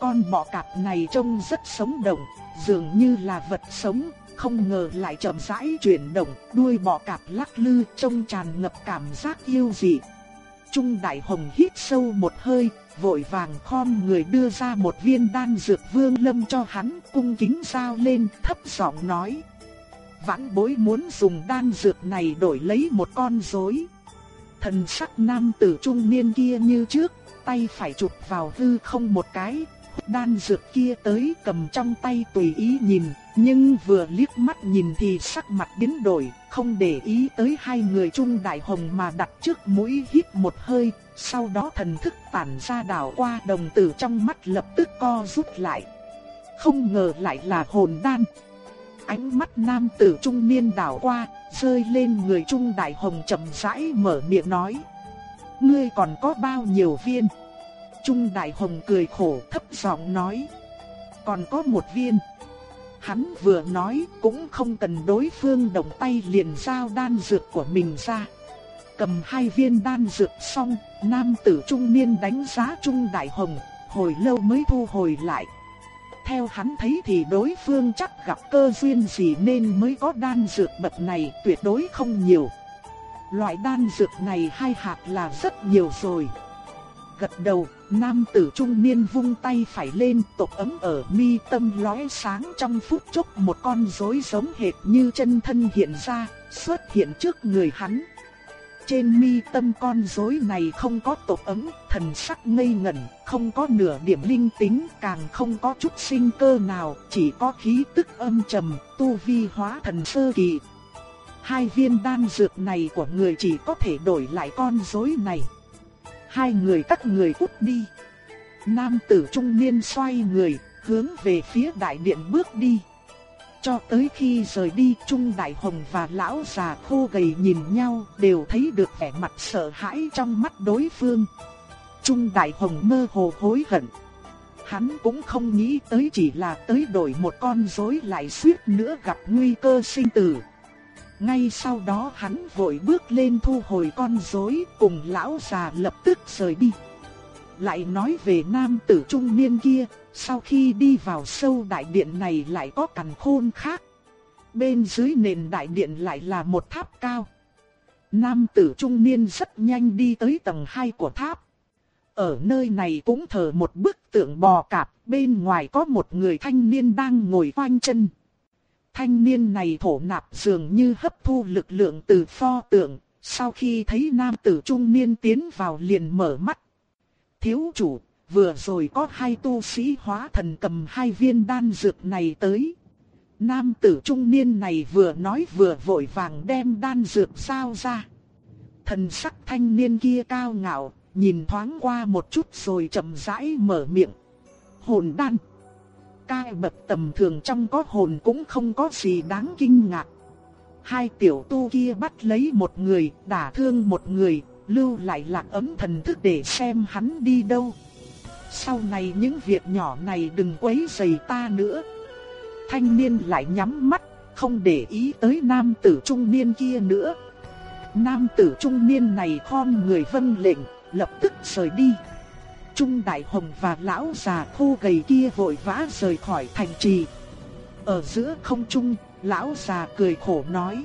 Con bọ cạp này trông rất sống động, dường như là vật sống, không ngờ lại chậm rãi chuyển động, đuôi bọ cạp lắc lư trông tràn ngập cảm giác yêu dị. Trung Đại Hồng hít sâu một hơi, vội vàng khom người đưa ra một viên đan dược vương lâm cho hắn cung kính giao lên thấp giọng nói. Vãn bối muốn dùng đan dược này đổi lấy một con rối. Thần sắc nam tử trung niên kia như trước, tay phải chụp vào hư không một cái, đan dược kia tới cầm trong tay tùy ý nhìn, nhưng vừa liếc mắt nhìn thì sắc mặt biến đổi, không để ý tới hai người trung đại hồng mà đặt trước mũi hít một hơi, sau đó thần thức tản ra đảo qua đồng tử trong mắt lập tức co rút lại. Không ngờ lại là hồn đan. Ánh mắt nam tử trung niên đảo qua, rơi lên người trung đại hồng chậm rãi mở miệng nói. Ngươi còn có bao nhiêu viên? Trung Đại Hồng cười khổ thấp giọng nói. Còn có một viên. Hắn vừa nói cũng không cần đối phương động tay liền giao đan dược của mình ra. Cầm hai viên đan dược xong, nam tử trung niên đánh giá Trung Đại Hồng, hồi lâu mới thu hồi lại. Theo hắn thấy thì đối phương chắc gặp cơ duyên gì nên mới có đan dược bậc này tuyệt đối không nhiều. Loại đan dược này hai hạt là rất nhiều rồi. Gật đầu, nam tử trung niên vung tay phải lên, tộc ấm ở mi tâm lóe sáng trong phút chốc một con rối giống hệt như chân thân hiện ra, xuất hiện trước người hắn. Trên mi tâm con rối này không có tộc ấm, thần sắc ngây ngẩn, không có nửa điểm linh tính, càng không có chút sinh cơ nào, chỉ có khí tức âm trầm, tu vi hóa thần sơ kỳ. Hai viên đan dược này của người chỉ có thể đổi lại con rối này hai người các người cút đi. Nam tử trung niên xoay người, hướng về phía đại điện bước đi. Cho tới khi rời đi, Trung Đại Hồng và lão già khô gầy nhìn nhau, đều thấy được vẻ mặt sợ hãi trong mắt đối phương. Trung Đại Hồng mơ hồ hối hận. Hắn cũng không nghĩ tới chỉ là tới đổi một con rối lại suýt nữa gặp nguy cơ sinh tử. Ngay sau đó hắn vội bước lên thu hồi con rối cùng lão già lập tức rời đi. Lại nói về nam tử trung niên kia, sau khi đi vào sâu đại điện này lại có cằn khôn khác. Bên dưới nền đại điện lại là một tháp cao. Nam tử trung niên rất nhanh đi tới tầng 2 của tháp. Ở nơi này cũng thờ một bức tượng bò cạp, bên ngoài có một người thanh niên đang ngồi khoanh chân. Thanh niên này thổ nạp dường như hấp thu lực lượng từ pho tượng, sau khi thấy nam tử trung niên tiến vào liền mở mắt. Thiếu chủ, vừa rồi có hai tu sĩ hóa thần cầm hai viên đan dược này tới. Nam tử trung niên này vừa nói vừa vội vàng đem đan dược sao ra. Thần sắc thanh niên kia cao ngạo, nhìn thoáng qua một chút rồi chậm rãi mở miệng. Hồn đan cai bậc tầm thường trong có hồn cũng không có gì đáng kinh ngạc. Hai tiểu tu kia bắt lấy một người, đả thương một người, lưu lại lạc ấm thần thức để xem hắn đi đâu. Sau này những việc nhỏ này đừng quấy rầy ta nữa. Thanh niên lại nhắm mắt, không để ý tới nam tử trung niên kia nữa. Nam tử trung niên này khom người vân lệnh, lập tức rời đi. Trung Đại Hồng và lão già khô gầy kia vội vã rời khỏi thành trì. Ở giữa không trung, lão già cười khổ nói.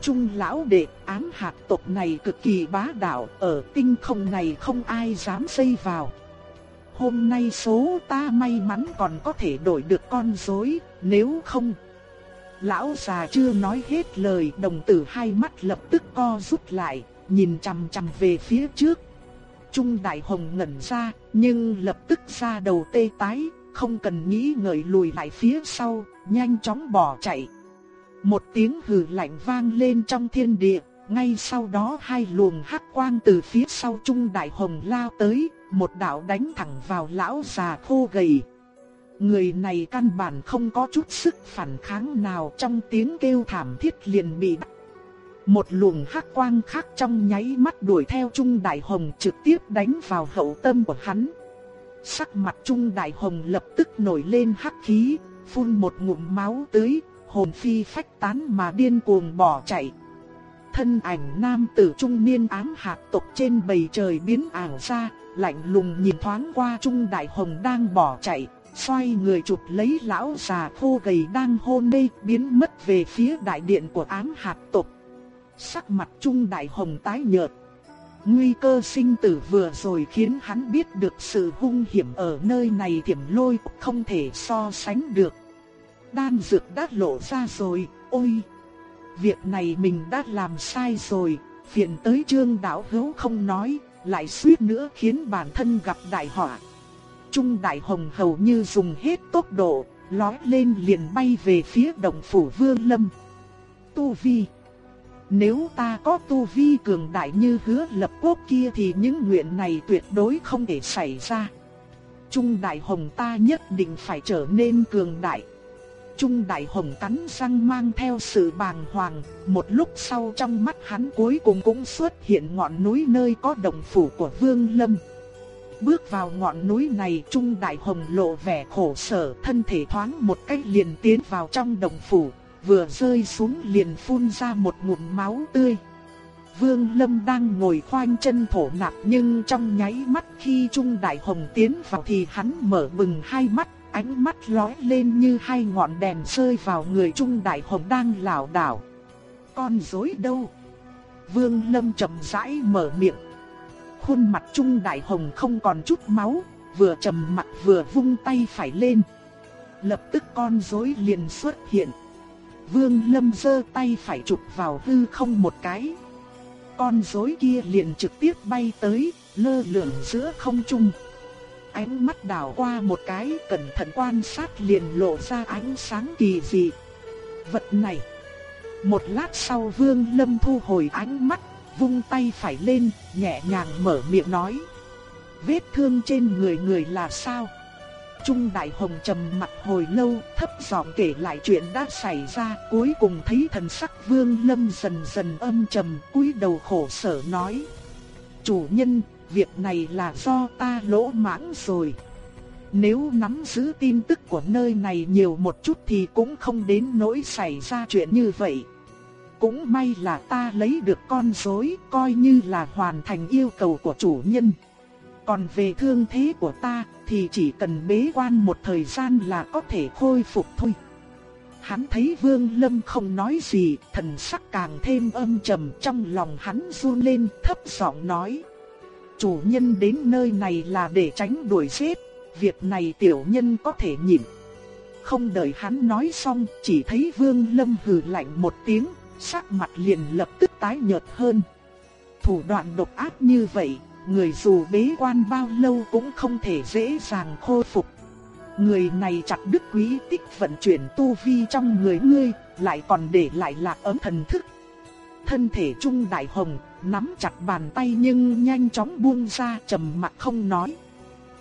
Trung lão đệ ám hạt tộc này cực kỳ bá đạo, ở tinh không này không ai dám xây vào. Hôm nay số ta may mắn còn có thể đổi được con rối, nếu không... Lão già chưa nói hết lời, đồng tử hai mắt lập tức co rút lại, nhìn chằm chằm về phía trước. Trung Đại Hồng ngẩn ra, nhưng lập tức ra đầu tê tái, không cần nghĩ ngợi lùi lại phía sau, nhanh chóng bỏ chạy. Một tiếng hừ lạnh vang lên trong thiên địa, ngay sau đó hai luồng hắc quang từ phía sau Trung Đại Hồng lao tới, một đạo đánh thẳng vào lão già khô gầy. Người này căn bản không có chút sức phản kháng nào trong tiếng kêu thảm thiết liền bị bắt một luồng hắc quang khác trong nháy mắt đuổi theo Trung Đại Hồng trực tiếp đánh vào hậu tâm của hắn. Sắc mặt Trung Đại Hồng lập tức nổi lên hắc khí, phun một ngụm máu tươi, hồn phi phách tán mà điên cuồng bỏ chạy. Thân ảnh nam tử trung niên ám hạt tộc trên bầy trời biến ảo ra, lạnh lùng nhìn thoáng qua Trung Đại Hồng đang bỏ chạy, xoay người chụp lấy lão già khô gầy đang hôn mê biến mất về phía đại điện của ám hạt tộc sắc mặt Trung Đại Hồng tái nhợt. Nguy cơ sinh tử vừa rồi khiến hắn biết được sự hung hiểm ở nơi này thiểm lôi không thể so sánh được. Đan dược đã lộ ra rồi, ôi! Việc này mình đã làm sai rồi, phiền tới trương đạo hữu không nói, lại suýt nữa khiến bản thân gặp đại họa. Trung đại hồng hầu như dùng hết tốc độ, lói lên liền bay về phía đồng phủ vương lâm. Tu Vi nếu ta có tu vi cường đại như hứa lập quốc kia thì những nguyện này tuyệt đối không thể xảy ra. Trung đại hồng ta nhất định phải trở nên cường đại. Trung Đại Hồng cắn răng mang theo sự bàng hoàng, một lúc sau trong mắt hắn cuối cùng cũng xuất hiện ngọn núi nơi có đồng phủ của Vương Lâm. Bước vào ngọn núi này Trung Đại Hồng lộ vẻ khổ sở, thân thể thoáng một cách liền tiến vào trong đồng phủ, vừa rơi xuống liền phun ra một ngụm máu tươi. Vương Lâm đang ngồi khoanh chân thổ nạp nhưng trong nháy mắt khi Trung Đại Hồng tiến vào thì hắn mở bừng hai mắt ánh mắt lóe lên như hai ngọn đèn rơi vào người Trung Đại Hồng đang lảo đảo. Con rối đâu? Vương Lâm chậm rãi mở miệng. Khuôn mặt Trung Đại Hồng không còn chút máu, vừa trầm mặt vừa vung tay phải lên. Lập tức con rối liền xuất hiện. Vương Lâm giơ tay phải chụp vào hư không một cái. Con rối kia liền trực tiếp bay tới, lơ lửng giữa không trung ánh mắt đảo qua một cái cẩn thận quan sát liền lộ ra ánh sáng kỳ dị. Vật này. Một lát sau Vương Lâm thu hồi ánh mắt, vung tay phải lên, nhẹ nhàng mở miệng nói. Vết thương trên người người là sao? Trung Đại Hồng trầm mặt hồi lâu, thấp giọng kể lại chuyện đã xảy ra, cuối cùng thấy thần sắc Vương Lâm dần dần âm trầm, cúi đầu khổ sở nói: "Chủ nhân, việc này là do ta lỗ mãng rồi. Nếu nắm giữ tin tức của nơi này nhiều một chút thì cũng không đến nỗi xảy ra chuyện như vậy. Cũng may là ta lấy được con rối, coi như là hoàn thành yêu cầu của chủ nhân. Còn về thương thế của ta thì chỉ cần bế quan một thời gian là có thể khôi phục thôi. Hắn thấy Vương Lâm không nói gì, thần sắc càng thêm âm trầm trong lòng hắn run lên thấp giọng nói chủ nhân đến nơi này là để tránh đuổi giết, việc này tiểu nhân có thể nhịn. Không đợi hắn nói xong, chỉ thấy Vương Lâm hừ lạnh một tiếng, sắc mặt liền lập tức tái nhợt hơn. Thủ đoạn độc ác như vậy, người dù bế quan bao lâu cũng không thể dễ dàng khôi phục. Người này chặt đứt quý tích vận chuyển tu vi trong người ngươi, lại còn để lại lạc ấm thần thức. Thân thể trung đại hồng nắm chặt bàn tay nhưng nhanh chóng buông ra trầm mặt không nói.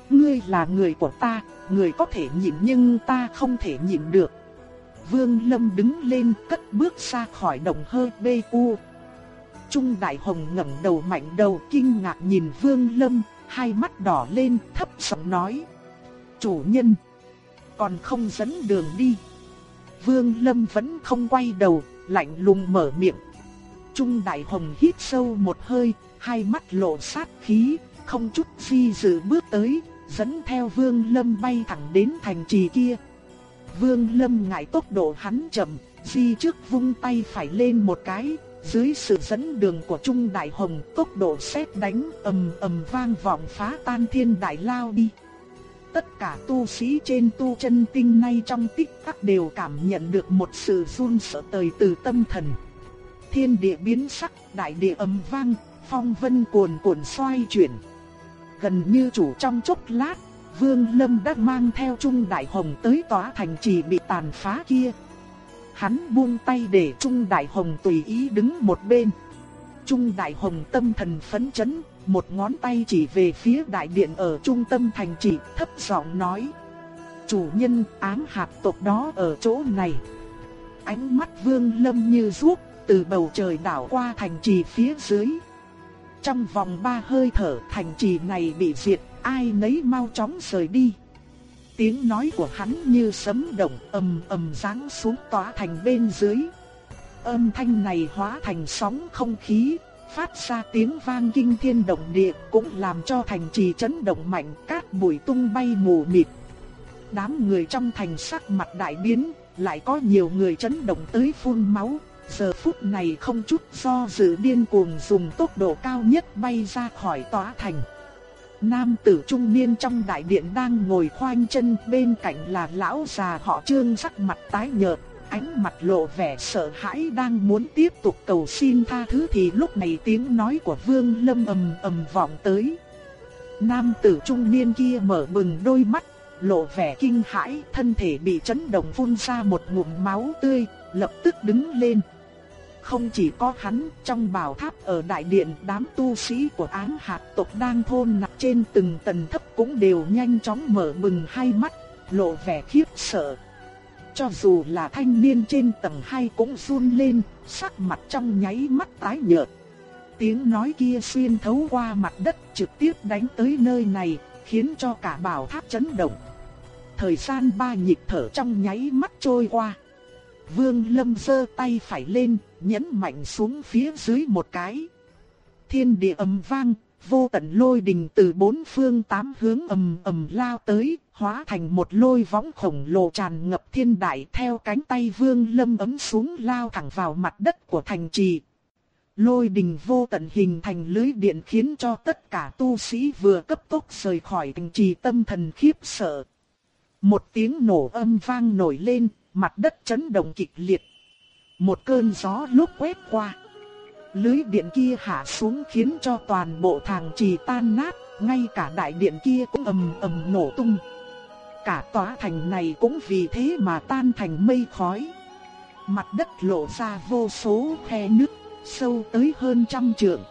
Ngươi là người của ta, người có thể nhịn nhưng ta không thể nhịn được. Vương Lâm đứng lên cất bước ra khỏi đồng hơi bê u. Trung Đại Hồng ngẩng đầu mạnh đầu kinh ngạc nhìn Vương Lâm, hai mắt đỏ lên thấp giọng nói. Chủ nhân, còn không dẫn đường đi. Vương Lâm vẫn không quay đầu, lạnh lùng mở miệng. Trung Đại Hồng hít sâu một hơi, hai mắt lộ sát khí, không chút di dự bước tới, dẫn theo Vương Lâm bay thẳng đến thành trì kia. Vương Lâm ngại tốc độ hắn chậm, di trước vung tay phải lên một cái, dưới sự dẫn đường của Trung Đại Hồng, tốc độ xét đánh ầm ầm vang vọng phá tan thiên đại lao đi. Tất cả tu sĩ trên tu chân tinh nay trong tích tắc đều cảm nhận được một sự run sợ tời từ tâm thần thiên địa biến sắc, đại địa ầm vang, phong vân cuồn cuộn xoay chuyển. Gần như chủ trong chốc lát, Vương Lâm đã mang theo Trung Đại Hồng tới tòa thành trì bị tàn phá kia. Hắn buông tay để Trung Đại Hồng tùy ý đứng một bên. Trung Đại Hồng tâm thần phấn chấn, một ngón tay chỉ về phía đại điện ở trung tâm thành trì, thấp giọng nói: "Chủ nhân, ám hạt tộc đó ở chỗ này." Ánh mắt Vương Lâm như rút từ bầu trời đảo qua thành trì phía dưới. Trong vòng ba hơi thở thành trì này bị diệt, ai nấy mau chóng rời đi. Tiếng nói của hắn như sấm động ầm ầm giáng xuống tỏa thành bên dưới. Âm thanh này hóa thành sóng không khí, phát ra tiếng vang kinh thiên động địa, cũng làm cho thành trì chấn động mạnh, cát bụi tung bay mù mịt. Đám người trong thành sắc mặt đại biến, lại có nhiều người chấn động tới phun máu, giờ phút này không chút do dự điên cuồng dùng tốc độ cao nhất bay ra khỏi tòa thành. Nam tử trung niên trong đại điện đang ngồi khoanh chân bên cạnh là lão già họ trương sắc mặt tái nhợt, ánh mặt lộ vẻ sợ hãi đang muốn tiếp tục cầu xin tha thứ thì lúc này tiếng nói của Vương Lâm ầm ầm vọng tới. Nam tử trung niên kia mở bừng đôi mắt, lộ vẻ kinh hãi, thân thể bị chấn động phun ra một ngụm máu tươi, lập tức đứng lên. Không chỉ có hắn, trong bảo tháp ở đại điện đám tu sĩ của án hạt tộc đang thôn nặng trên từng tầng thấp cũng đều nhanh chóng mở bừng hai mắt, lộ vẻ khiếp sợ. Cho dù là thanh niên trên tầng 2 cũng run lên, sắc mặt trong nháy mắt tái nhợt. Tiếng nói kia xuyên thấu qua mặt đất trực tiếp đánh tới nơi này, khiến cho cả bảo tháp chấn động. Thời gian ba nhịp thở trong nháy mắt trôi qua. Vương Lâm giơ tay phải lên, nhấn mạnh xuống phía dưới một cái. Thiên địa ầm vang, vô tận lôi đình từ bốn phương tám hướng ầm ầm lao tới, hóa thành một lôi võng khổng lồ tràn ngập thiên đại theo cánh tay Vương Lâm ấm xuống lao thẳng vào mặt đất của thành trì. Lôi đình vô tận hình thành lưới điện khiến cho tất cả tu sĩ vừa cấp tốc rời khỏi thành trì tâm thần khiếp sợ. Một tiếng nổ âm vang nổi lên, mặt đất chấn động kịch liệt. Một cơn gió lúc quét qua. Lưới điện kia hạ xuống khiến cho toàn bộ thang trì tan nát, ngay cả đại điện kia cũng ầm ầm nổ tung. Cả tòa thành này cũng vì thế mà tan thành mây khói. Mặt đất lộ ra vô số khe nứt, sâu tới hơn trăm trượng.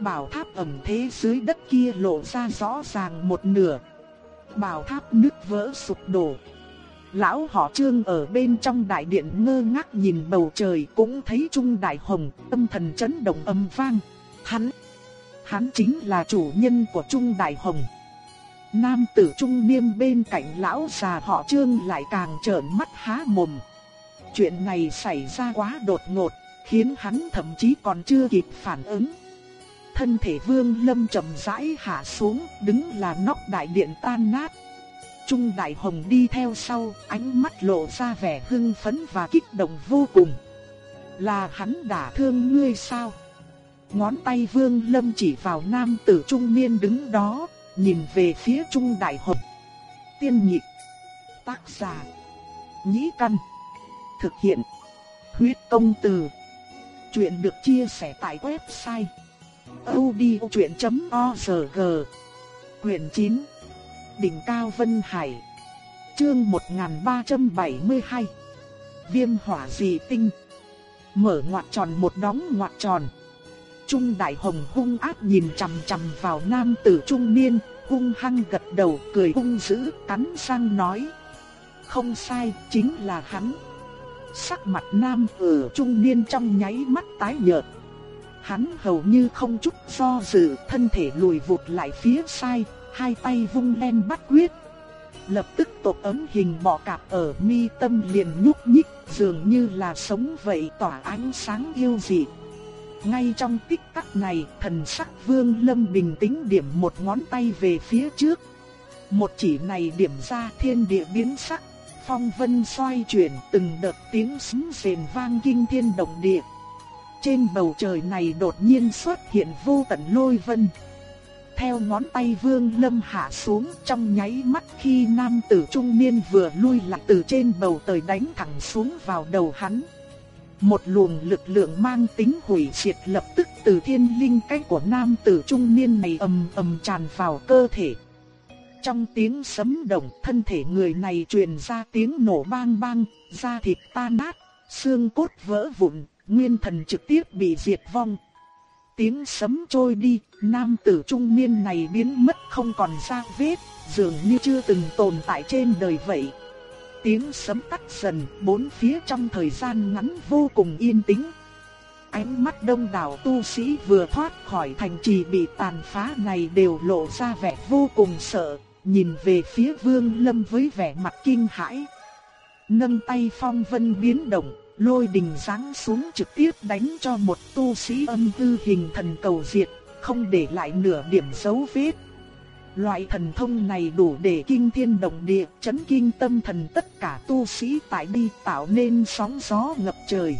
Bảo tháp ẩm thế dưới đất kia lộ ra rõ ràng một nửa. Bảo tháp nứt vỡ sụp đổ. Lão họ trương ở bên trong đại điện ngơ ngác nhìn bầu trời cũng thấy trung đại hồng, tâm thần chấn động âm vang. Hắn, hắn chính là chủ nhân của trung đại hồng. Nam tử trung niên bên cạnh lão già họ trương lại càng trợn mắt há mồm. Chuyện này xảy ra quá đột ngột, khiến hắn thậm chí còn chưa kịp phản ứng. Thân thể vương lâm chậm rãi hạ xuống, đứng là nóc đại điện tan nát. Trung Đại Hồng đi theo sau, ánh mắt lộ ra vẻ hưng phấn và kích động vô cùng. Là hắn đã thương ngươi sao? Ngón tay Vương Lâm chỉ vào nam tử trung niên đứng đó, nhìn về phía Trung Đại Hồng. Tiên nhị tác giả, nhĩ căn, thực hiện, huyết công từ. Chuyện được chia sẻ tại website odchuyện.org Quyền 9 đỉnh cao Vân Hải. Chương 1372. Viêm hỏa dị tinh. Mở ngoặc tròn một đóng ngoặc tròn. Trung Đại Hồng hung ác nhìn chằm chằm vào nam tử trung niên, hung hăng gật đầu cười hung dữ, cắn răng nói: "Không sai, chính là hắn." Sắc mặt nam tử trung niên trong nháy mắt tái nhợt. Hắn hầu như không chút do dự, thân thể lùi vụt lại phía sai, hai tay vung lên bắt quyết. Lập tức tộc ấm hình bọ cạp ở mi tâm liền nhúc nhích, dường như là sống vậy tỏa ánh sáng yêu dị. Ngay trong tích tắc này, thần sắc Vương Lâm bình tĩnh điểm một ngón tay về phía trước. Một chỉ này điểm ra thiên địa biến sắc, phong vân xoay chuyển, từng đợt tiếng sấm rền vang kinh thiên động địa. Trên bầu trời này đột nhiên xuất hiện vô tận lôi vân theo ngón tay Vương Lâm hạ xuống trong nháy mắt khi nam tử trung niên vừa lui lại từ trên bầu trời đánh thẳng xuống vào đầu hắn. Một luồng lực lượng mang tính hủy diệt lập tức từ thiên linh cách của nam tử trung niên này ầm ầm tràn vào cơ thể. Trong tiếng sấm động, thân thể người này truyền ra tiếng nổ bang bang, da thịt tan nát, xương cốt vỡ vụn, nguyên thần trực tiếp bị diệt vong tiếng sấm trôi đi, nam tử trung niên này biến mất không còn ra vết, dường như chưa từng tồn tại trên đời vậy. Tiếng sấm tắt dần, bốn phía trong thời gian ngắn vô cùng yên tĩnh. Ánh mắt đông đảo tu sĩ vừa thoát khỏi thành trì bị tàn phá này đều lộ ra vẻ vô cùng sợ, nhìn về phía Vương Lâm với vẻ mặt kinh hãi. Nâng tay phong vân biến động, lôi đình giáng xuống trực tiếp đánh cho một tu sĩ âm tư hình thần cầu diệt, không để lại nửa điểm dấu vết. Loại thần thông này đủ để kinh thiên động địa, chấn kinh tâm thần tất cả tu sĩ tại đi tạo nên sóng gió ngập trời.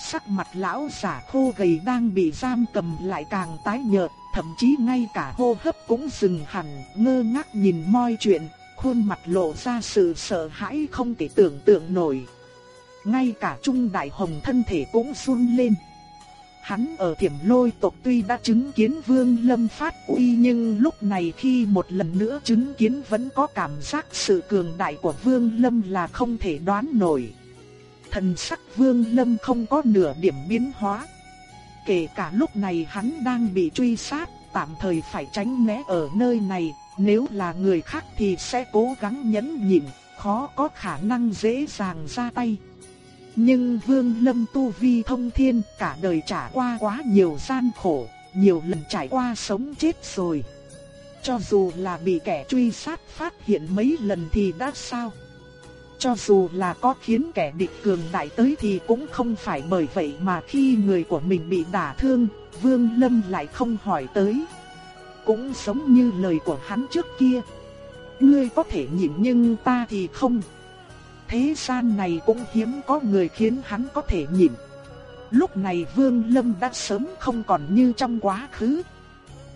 sắc mặt lão giả khô gầy đang bị giam cầm lại càng tái nhợt, thậm chí ngay cả hô hấp cũng dừng hẳn, ngơ ngác nhìn moi chuyện, khuôn mặt lộ ra sự sợ hãi không thể tưởng tượng nổi. Ngay cả Trung Đại Hồng thân thể cũng run lên. Hắn ở thiểm lôi tộc tuy đã chứng kiến Vương Lâm phát uy nhưng lúc này khi một lần nữa chứng kiến vẫn có cảm giác sự cường đại của Vương Lâm là không thể đoán nổi. Thần sắc Vương Lâm không có nửa điểm biến hóa. Kể cả lúc này hắn đang bị truy sát, tạm thời phải tránh né ở nơi này, nếu là người khác thì sẽ cố gắng nhẫn nhịn, khó có khả năng dễ dàng ra tay. Nhưng Vương Lâm tu vi thông thiên cả đời trải qua quá nhiều gian khổ, nhiều lần trải qua sống chết rồi. Cho dù là bị kẻ truy sát phát hiện mấy lần thì đã sao? Cho dù là có khiến kẻ địch cường đại tới thì cũng không phải bởi vậy mà khi người của mình bị đả thương, Vương Lâm lại không hỏi tới. Cũng giống như lời của hắn trước kia. Ngươi có thể nhịn nhưng ta thì không. Thế gian này cũng hiếm có người khiến hắn có thể nhịn. Lúc này Vương Lâm đã sớm không còn như trong quá khứ.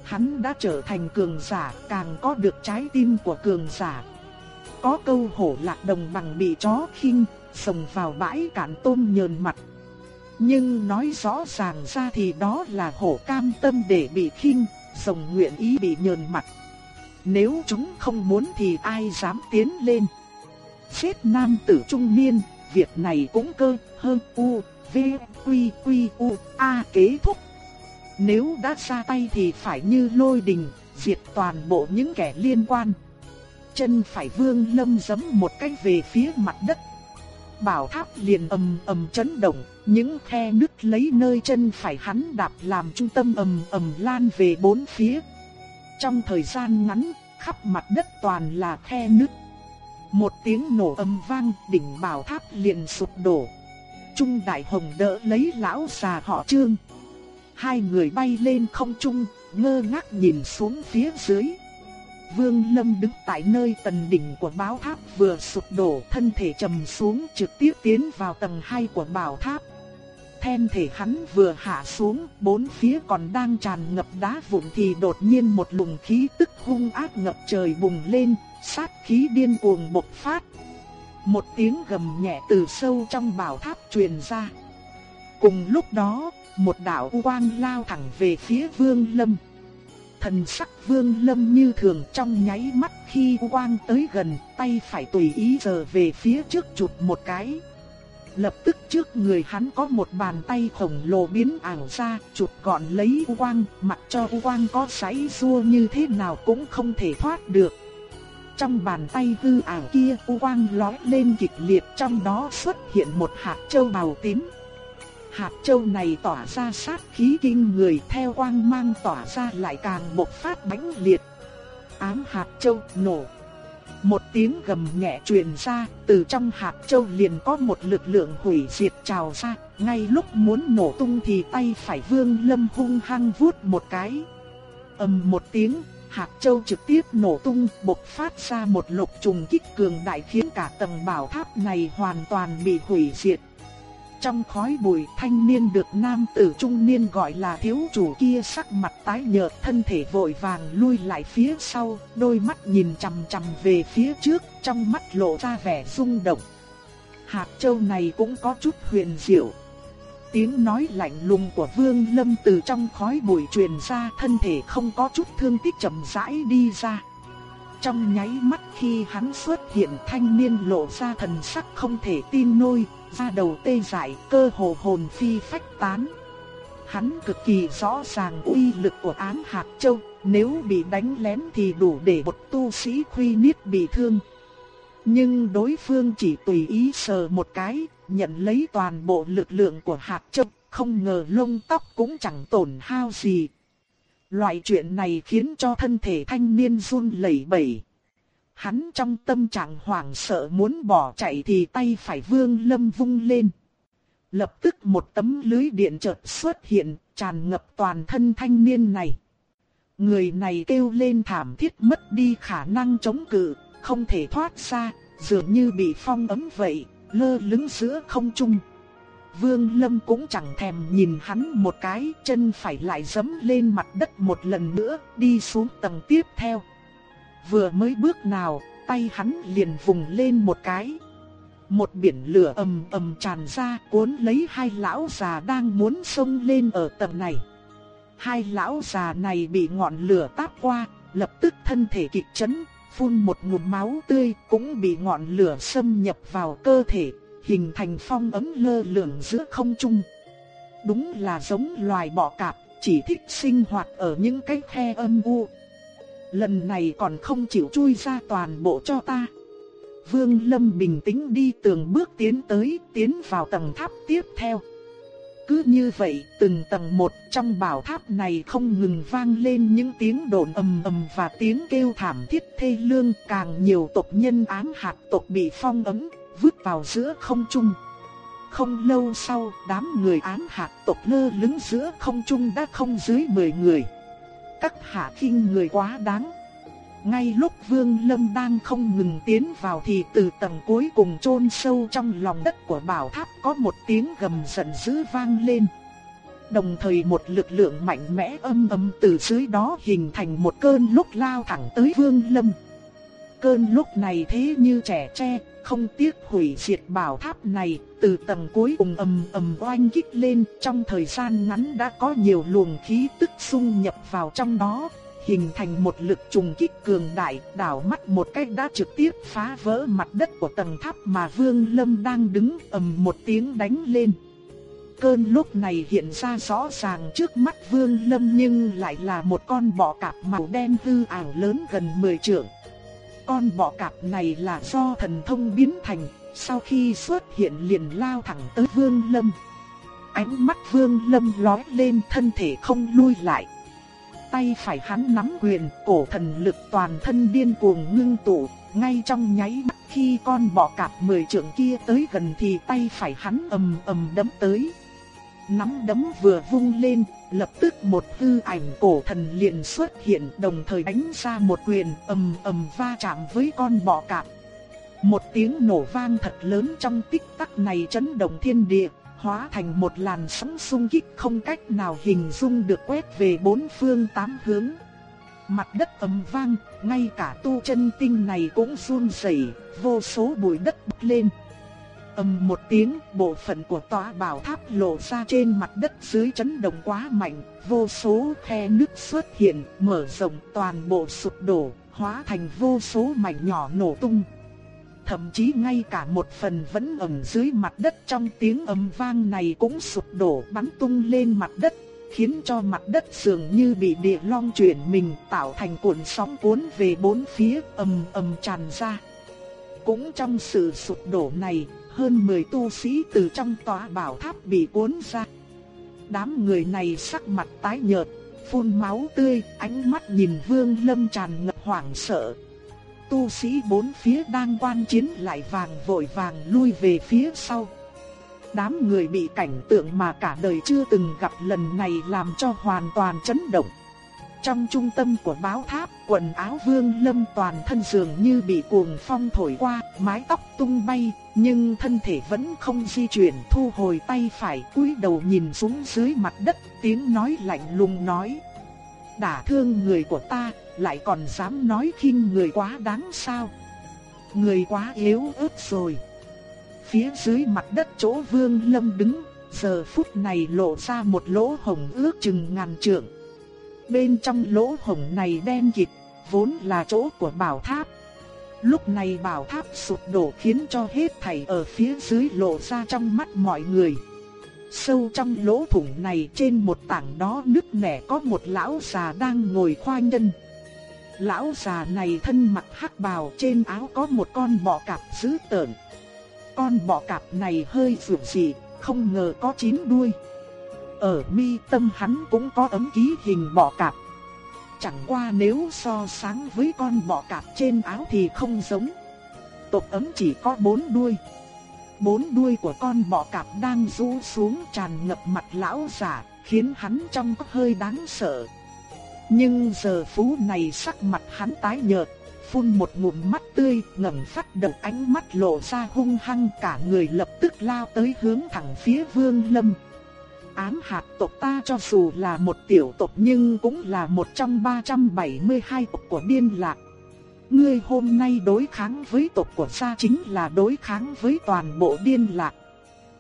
Hắn đã trở thành cường giả, càng có được trái tim của cường giả. Có câu hổ lạc đồng bằng bị chó khinh, sồng vào bãi cạn tôm nhờn mặt. Nhưng nói rõ ràng ra thì đó là hổ cam tâm để bị khinh, sồng nguyện ý bị nhờn mặt. Nếu chúng không muốn thì ai dám tiến lên. Xếp nam tử trung niên, việc này cũng cơ hơn u, v, quy quy u, a kế thúc. Nếu đã ra tay thì phải như lôi đình, diệt toàn bộ những kẻ liên quan. Chân phải vương lâm giấm một cái về phía mặt đất. Bảo tháp liền ầm ầm chấn động, những khe nứt lấy nơi chân phải hắn đạp làm trung tâm ầm ầm lan về bốn phía. Trong thời gian ngắn, khắp mặt đất toàn là khe nứt. Một tiếng nổ âm vang, đỉnh bảo tháp liền sụp đổ. Trung Đại Hồng đỡ lấy lão già họ Trương. Hai người bay lên không trung, ngơ ngác nhìn xuống phía dưới. Vương Lâm đứng tại nơi tầng đỉnh của bảo tháp vừa sụp đổ, thân thể trầm xuống trực tiếp tiến vào tầng 2 của bảo tháp. thêm thể hắn vừa hạ xuống, bốn phía còn đang tràn ngập đá vụn thì đột nhiên một luồng khí tức hung ác ngập trời bùng lên, sát khí điên cuồng bộc phát. Một tiếng gầm nhẹ từ sâu trong bảo tháp truyền ra. Cùng lúc đó, một đạo quang lao thẳng về phía Vương Lâm. Thần sắc Vương Lâm như thường trong nháy mắt khi quang tới gần, tay phải tùy ý giơ về phía trước chụp một cái. Lập tức trước người hắn có một bàn tay khổng lồ biến ảo ra, chụp gọn lấy quang, mặc cho quang có sấy xua như thế nào cũng không thể thoát được. Trong bàn tay hư ảo kia u quang lóe lên kịch liệt trong đó xuất hiện một hạt châu màu tím. Hạt châu này tỏa ra sát khí kinh người theo quang mang tỏa ra lại càng bộc phát mãnh liệt. Ám hạt châu nổ. Một tiếng gầm nhẹ truyền ra, từ trong hạt châu liền có một lực lượng hủy diệt trào ra, ngay lúc muốn nổ tung thì tay phải vương lâm hung hăng vuốt một cái. ầm một tiếng, hạt châu trực tiếp nổ tung, bộc phát ra một lục trùng kích cường đại khiến cả tầng bảo tháp này hoàn toàn bị hủy diệt. Trong khói bụi thanh niên được nam tử trung niên gọi là thiếu chủ kia sắc mặt tái nhợt thân thể vội vàng lui lại phía sau, đôi mắt nhìn chằm chằm về phía trước, trong mắt lộ ra vẻ rung động. Hạt châu này cũng có chút huyền diệu, Tiếng nói lạnh lùng của Vương Lâm từ trong khói bụi truyền ra thân thể không có chút thương tích chậm rãi đi ra. Trong nháy mắt khi hắn xuất hiện thanh niên lộ ra thần sắc không thể tin nổi, da đầu tê dại, cơ hồ hồn phi phách tán. Hắn cực kỳ rõ ràng uy lực của án hạt châu, nếu bị đánh lén thì đủ để một tu sĩ khuy niết bị thương. Nhưng đối phương chỉ tùy ý sờ một cái, nhận lấy toàn bộ lực lượng của hạt châu, không ngờ lông tóc cũng chẳng tổn hao gì. Loại chuyện này khiến cho thân thể thanh niên run lẩy bẩy. Hắn trong tâm trạng hoảng sợ muốn bỏ chạy thì tay phải vương lâm vung lên. Lập tức một tấm lưới điện chợt xuất hiện, tràn ngập toàn thân thanh niên này. Người này kêu lên thảm thiết mất đi khả năng chống cự, không thể thoát ra, dường như bị phong ấm vậy, lơ lửng giữa không trung. Vương Lâm cũng chẳng thèm nhìn hắn một cái, chân phải lại giẫm lên mặt đất một lần nữa, đi xuống tầng tiếp theo. Vừa mới bước nào, tay hắn liền vùng lên một cái. Một biển lửa ầm ầm tràn ra, cuốn lấy hai lão già đang muốn xông lên ở tầng này. Hai lão già này bị ngọn lửa táp qua, lập tức thân thể kịch chấn, phun một ngụm máu tươi, cũng bị ngọn lửa xâm nhập vào cơ thể, hình thành phong ấm lơ lửng giữa không trung. Đúng là giống loài bọ cạp, chỉ thích sinh hoạt ở những cái khe âm u. Lần này còn không chịu chui ra toàn bộ cho ta. Vương Lâm bình tĩnh đi từng bước tiến tới, tiến vào tầng tháp tiếp theo. Cứ như vậy, từng tầng một trong bảo tháp này không ngừng vang lên những tiếng đồn ầm ầm và tiếng kêu thảm thiết thê lương, càng nhiều tộc nhân ám hạt tộc bị phong ấn vứt vào giữa không trung. Không lâu sau, đám người ám hạt tộc lơ lửng giữa không trung đã không dưới 10 người. Các hạ khinh người quá đáng. Ngay lúc Vương Lâm đang không ngừng tiến vào thì từ tầng cuối cùng chôn sâu trong lòng đất của bảo tháp có một tiếng gầm giận dữ vang lên. Đồng thời một lực lượng mạnh mẽ âm ầm từ dưới đó hình thành một cơn lúc lao thẳng tới Vương Lâm. Cơn lúc này thế như trẻ tre, không tiếc hủy diệt bảo tháp này, từ tầng cuối cùng ầm ầm oanh kích lên, trong thời gian ngắn đã có nhiều luồng khí tức xung nhập vào trong đó, hình thành một lực trùng kích cường đại, đảo mắt một cách đã trực tiếp phá vỡ mặt đất của tầng tháp mà Vương Lâm đang đứng ầm một tiếng đánh lên. Cơn lúc này hiện ra rõ ràng trước mắt Vương Lâm nhưng lại là một con bọ cạp màu đen hư ảo lớn gần 10 trượng. Con bọ cạp này là do thần thông biến thành, sau khi xuất hiện liền lao thẳng tới Vương Lâm. Ánh mắt Vương Lâm lóe lên thân thể không lui lại tay phải hắn nắm quyền, cổ thần lực toàn thân điên cuồng ngưng tụ, ngay trong nháy mắt khi con bọ cạp mười trượng kia tới gần thì tay phải hắn ầm ầm đấm tới. Nắm đấm vừa vung lên, lập tức một hư ảnh cổ thần liền xuất hiện đồng thời đánh ra một quyền ầm ầm va chạm với con bọ cạp. Một tiếng nổ vang thật lớn trong tích tắc này chấn động thiên địa, hóa thành một làn sóng xung kích không cách nào hình dung được quét về bốn phương tám hướng. Mặt đất ầm vang, ngay cả tu chân tinh này cũng run rẩy, vô số bụi đất bốc lên. ầm một tiếng, bộ phận của tòa bảo tháp lộ ra trên mặt đất dưới chấn động quá mạnh, vô số khe nứt xuất hiện, mở rộng toàn bộ sụp đổ, hóa thành vô số mảnh nhỏ nổ tung thậm chí ngay cả một phần vẫn ẩn dưới mặt đất trong tiếng ầm vang này cũng sụp đổ bắn tung lên mặt đất, khiến cho mặt đất dường như bị địa long chuyển mình tạo thành cuộn sóng cuốn về bốn phía ầm ầm tràn ra. Cũng trong sự sụp đổ này, hơn 10 tu sĩ từ trong tòa bảo tháp bị cuốn ra. Đám người này sắc mặt tái nhợt, phun máu tươi, ánh mắt nhìn Vương Lâm tràn ngập hoảng sợ, tu sĩ bốn phía đang quan chiến lại vàng vội vàng lui về phía sau. Đám người bị cảnh tượng mà cả đời chưa từng gặp lần này làm cho hoàn toàn chấn động. Trong trung tâm của báo tháp, quần áo vương lâm toàn thân dường như bị cuồng phong thổi qua, mái tóc tung bay, nhưng thân thể vẫn không di chuyển thu hồi tay phải cúi đầu nhìn xuống dưới mặt đất, tiếng nói lạnh lùng nói. Đả thương người của ta, lại còn dám nói khinh người quá đáng sao? Người quá yếu ớt rồi. Phía dưới mặt đất chỗ Vương Lâm đứng, giờ phút này lộ ra một lỗ hổng ước chừng ngàn trượng. Bên trong lỗ hổng này đen kịt, vốn là chỗ của bảo tháp. Lúc này bảo tháp sụp đổ khiến cho hết thảy ở phía dưới lộ ra trong mắt mọi người. Sâu trong lỗ thủng này trên một tảng đó nứt nẻ có một lão già đang ngồi khoanh chân. Lão già này thân mặc hắc bào trên áo có một con bọ cạp dữ tợn. Con bọ cạp này hơi phượng dị, không ngờ có chín đuôi. Ở mi tâm hắn cũng có ấm ký hình bọ cạp. Chẳng qua nếu so sánh với con bọ cạp trên áo thì không giống. Tộc ấm chỉ có bốn đuôi. Bốn đuôi của con bọ cạp đang rũ xuống tràn ngập mặt lão giả khiến hắn trông có hơi đáng sợ. Nhưng giờ phú này sắc mặt hắn tái nhợt, phun một ngụm mắt tươi, ngẩng phát đầu ánh mắt lộ ra hung hăng cả người lập tức lao tới hướng thẳng phía Vương Lâm. Ám hạt tộc ta cho dù là một tiểu tộc nhưng cũng là một trong 372 tộc của điên lạc. Ngươi hôm nay đối kháng với tộc của gia chính là đối kháng với toàn bộ điên lạc.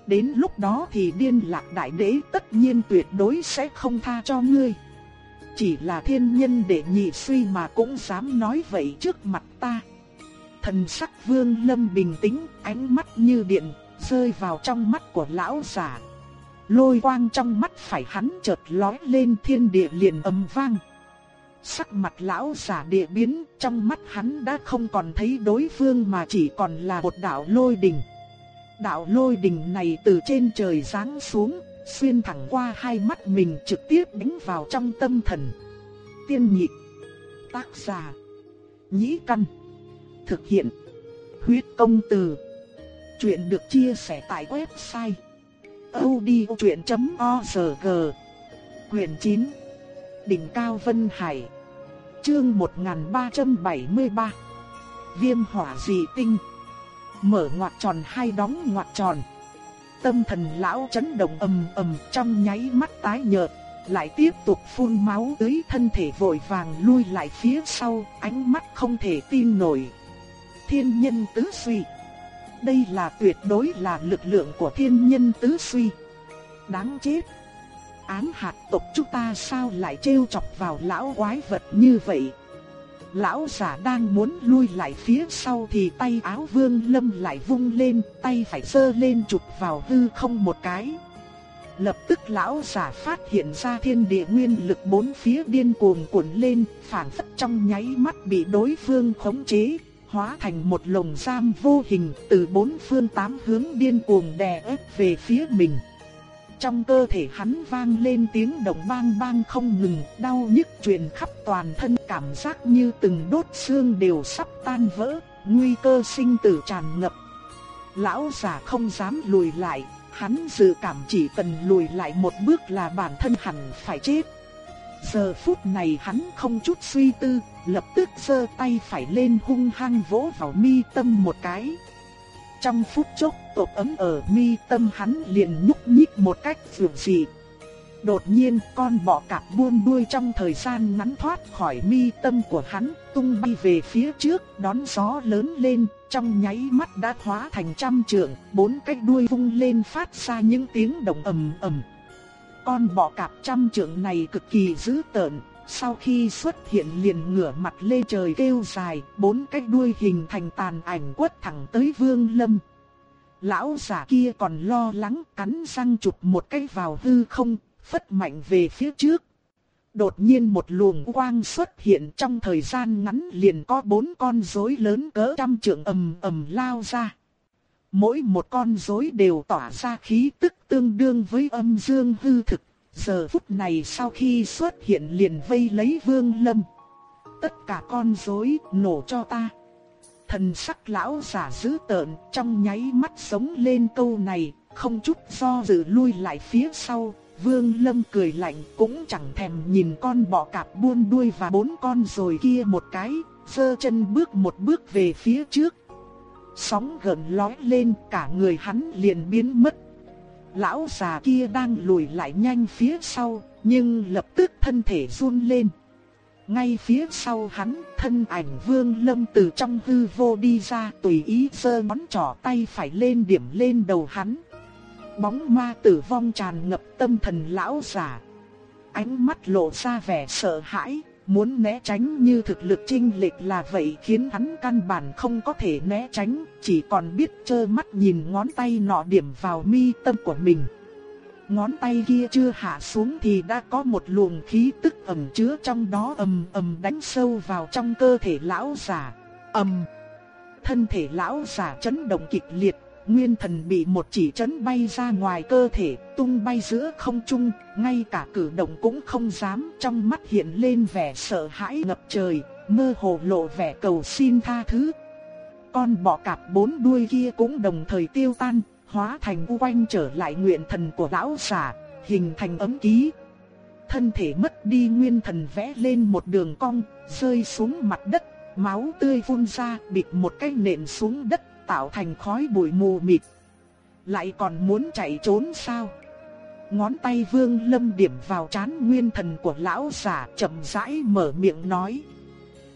Đến lúc đó thì điên lạc đại đế tất nhiên tuyệt đối sẽ không tha cho ngươi. Chỉ là thiên nhân để nhị suy mà cũng dám nói vậy trước mặt ta. Thần sắc vương lâm bình tĩnh, ánh mắt như điện, rơi vào trong mắt của lão giả. Lôi quang trong mắt phải hắn chợt lói lên thiên địa liền âm vang. Sắc mặt lão giả địa biến, trong mắt hắn đã không còn thấy đối phương mà chỉ còn là một đạo lôi đình. Đạo lôi đình này từ trên trời giáng xuống, xuyên thẳng qua hai mắt mình trực tiếp đánh vào trong tâm thần. Tiên nhị tác giả, nhĩ căn, thực hiện, huyết công từ. Chuyện được chia sẻ tại website odchuyện.org Quyền 9 Đỉnh Cao Vân Hải. Chương 1373 Viêm hỏa dị tinh. Mở ngoặc tròn hai đóng ngoặc tròn. Tâm thần lão chấn động ầm ầm trong nháy mắt tái nhợt, Lại tiếp tục phun máu tới thân thể vội vàng lui lại phía sau, Ánh mắt không thể tin nổi. Thiên nhân tứ suy. Đây là tuyệt đối là lực lượng của thiên nhân tứ suy. Đáng chết. Án hạt tộc chúng ta sao lại trêu chọc vào lão quái vật như vậy? Lão giả đang muốn lui lại phía sau thì tay áo vương lâm lại vung lên, tay phải sơ lên chụp vào hư không một cái. Lập tức lão giả phát hiện ra thiên địa nguyên lực bốn phía điên cuồng cuộn lên, phản phất trong nháy mắt bị đối phương khống chế, hóa thành một lồng giam vô hình từ bốn phương tám hướng điên cuồng đè ép về phía mình. Trong cơ thể hắn vang lên tiếng động bang bang không ngừng, đau nhức truyền khắp toàn thân cảm giác như từng đốt xương đều sắp tan vỡ, nguy cơ sinh tử tràn ngập. Lão giả không dám lùi lại, hắn dự cảm chỉ cần lùi lại một bước là bản thân hẳn phải chết. Giờ phút này hắn không chút suy tư, lập tức giơ tay phải lên hung hăng vỗ vào mi tâm một cái. Trong phút chốc, tột ấm ở mi tâm hắn liền nhúc nhích một cách dường dị. Đột nhiên, con bọ cạp buôn đuôi trong thời gian ngắn thoát khỏi mi tâm của hắn, tung bay về phía trước, đón gió lớn lên, trong nháy mắt đã hóa thành trăm trượng, bốn cái đuôi vung lên phát ra những tiếng động ầm ầm. Con bọ cạp trăm trượng này cực kỳ dữ tợn, sau khi xuất hiện liền ngửa mặt lên trời kêu dài, bốn cái đuôi hình thành tàn ảnh quất thẳng tới Vương Lâm. Lão giả kia còn lo lắng cắn răng chụp một cái vào hư không, phất mạnh về phía trước. Đột nhiên một luồng quang xuất hiện trong thời gian ngắn liền có bốn con rối lớn cỡ trăm trượng ầm ầm lao ra. Mỗi một con rối đều tỏa ra khí tức tương đương với âm dương hư thực. Giờ phút này sau khi xuất hiện liền vây lấy vương lâm. Tất cả con rối nổ cho ta. Thần sắc lão giả dữ tợn trong nháy mắt sống lên câu này, không chút do dự lui lại phía sau. Vương Lâm cười lạnh cũng chẳng thèm nhìn con bọ cạp buôn đuôi và bốn con rồi kia một cái, giơ chân bước một bước về phía trước, Sóng gần lói lên cả người hắn liền biến mất. Lão già kia đang lùi lại nhanh phía sau, nhưng lập tức thân thể run lên. Ngay phía sau hắn, thân ảnh vương lâm từ trong hư vô đi ra tùy ý sơ ngón trỏ tay phải lên điểm lên đầu hắn. Bóng ma tử vong tràn ngập tâm thần lão già. Ánh mắt lộ ra vẻ sợ hãi, muốn né tránh như thực lực chênh lệch là vậy khiến hắn căn bản không có thể né tránh, chỉ còn biết trơ mắt nhìn ngón tay nọ điểm vào mi tâm của mình. Ngón tay kia chưa hạ xuống thì đã có một luồng khí tức ẩm chứa trong đó ầm ầm đánh sâu vào trong cơ thể lão giả. Ầm. Thân thể lão giả chấn động kịch liệt, Nguyên thần bị một chỉ chấn bay ra ngoài cơ thể, tung bay giữa không trung, ngay cả cử động cũng không dám, trong mắt hiện lên vẻ sợ hãi ngập trời, mơ hồ lộ vẻ cầu xin tha thứ. Con bọ cạp bốn đuôi kia cũng đồng thời tiêu tan, hóa thành u quanh trở lại nguyện thần của lão giả, hình thành ấm ký. Thân thể mất đi nguyên thần vẽ lên một đường cong, rơi xuống mặt đất, Máu tươi phun ra bịt một cái nền xuống đất tạo thành khói bụi mù mịt. Lại còn muốn chạy trốn sao? Ngón tay vương lâm điểm vào chán nguyên thần của lão giả chậm rãi mở miệng nói.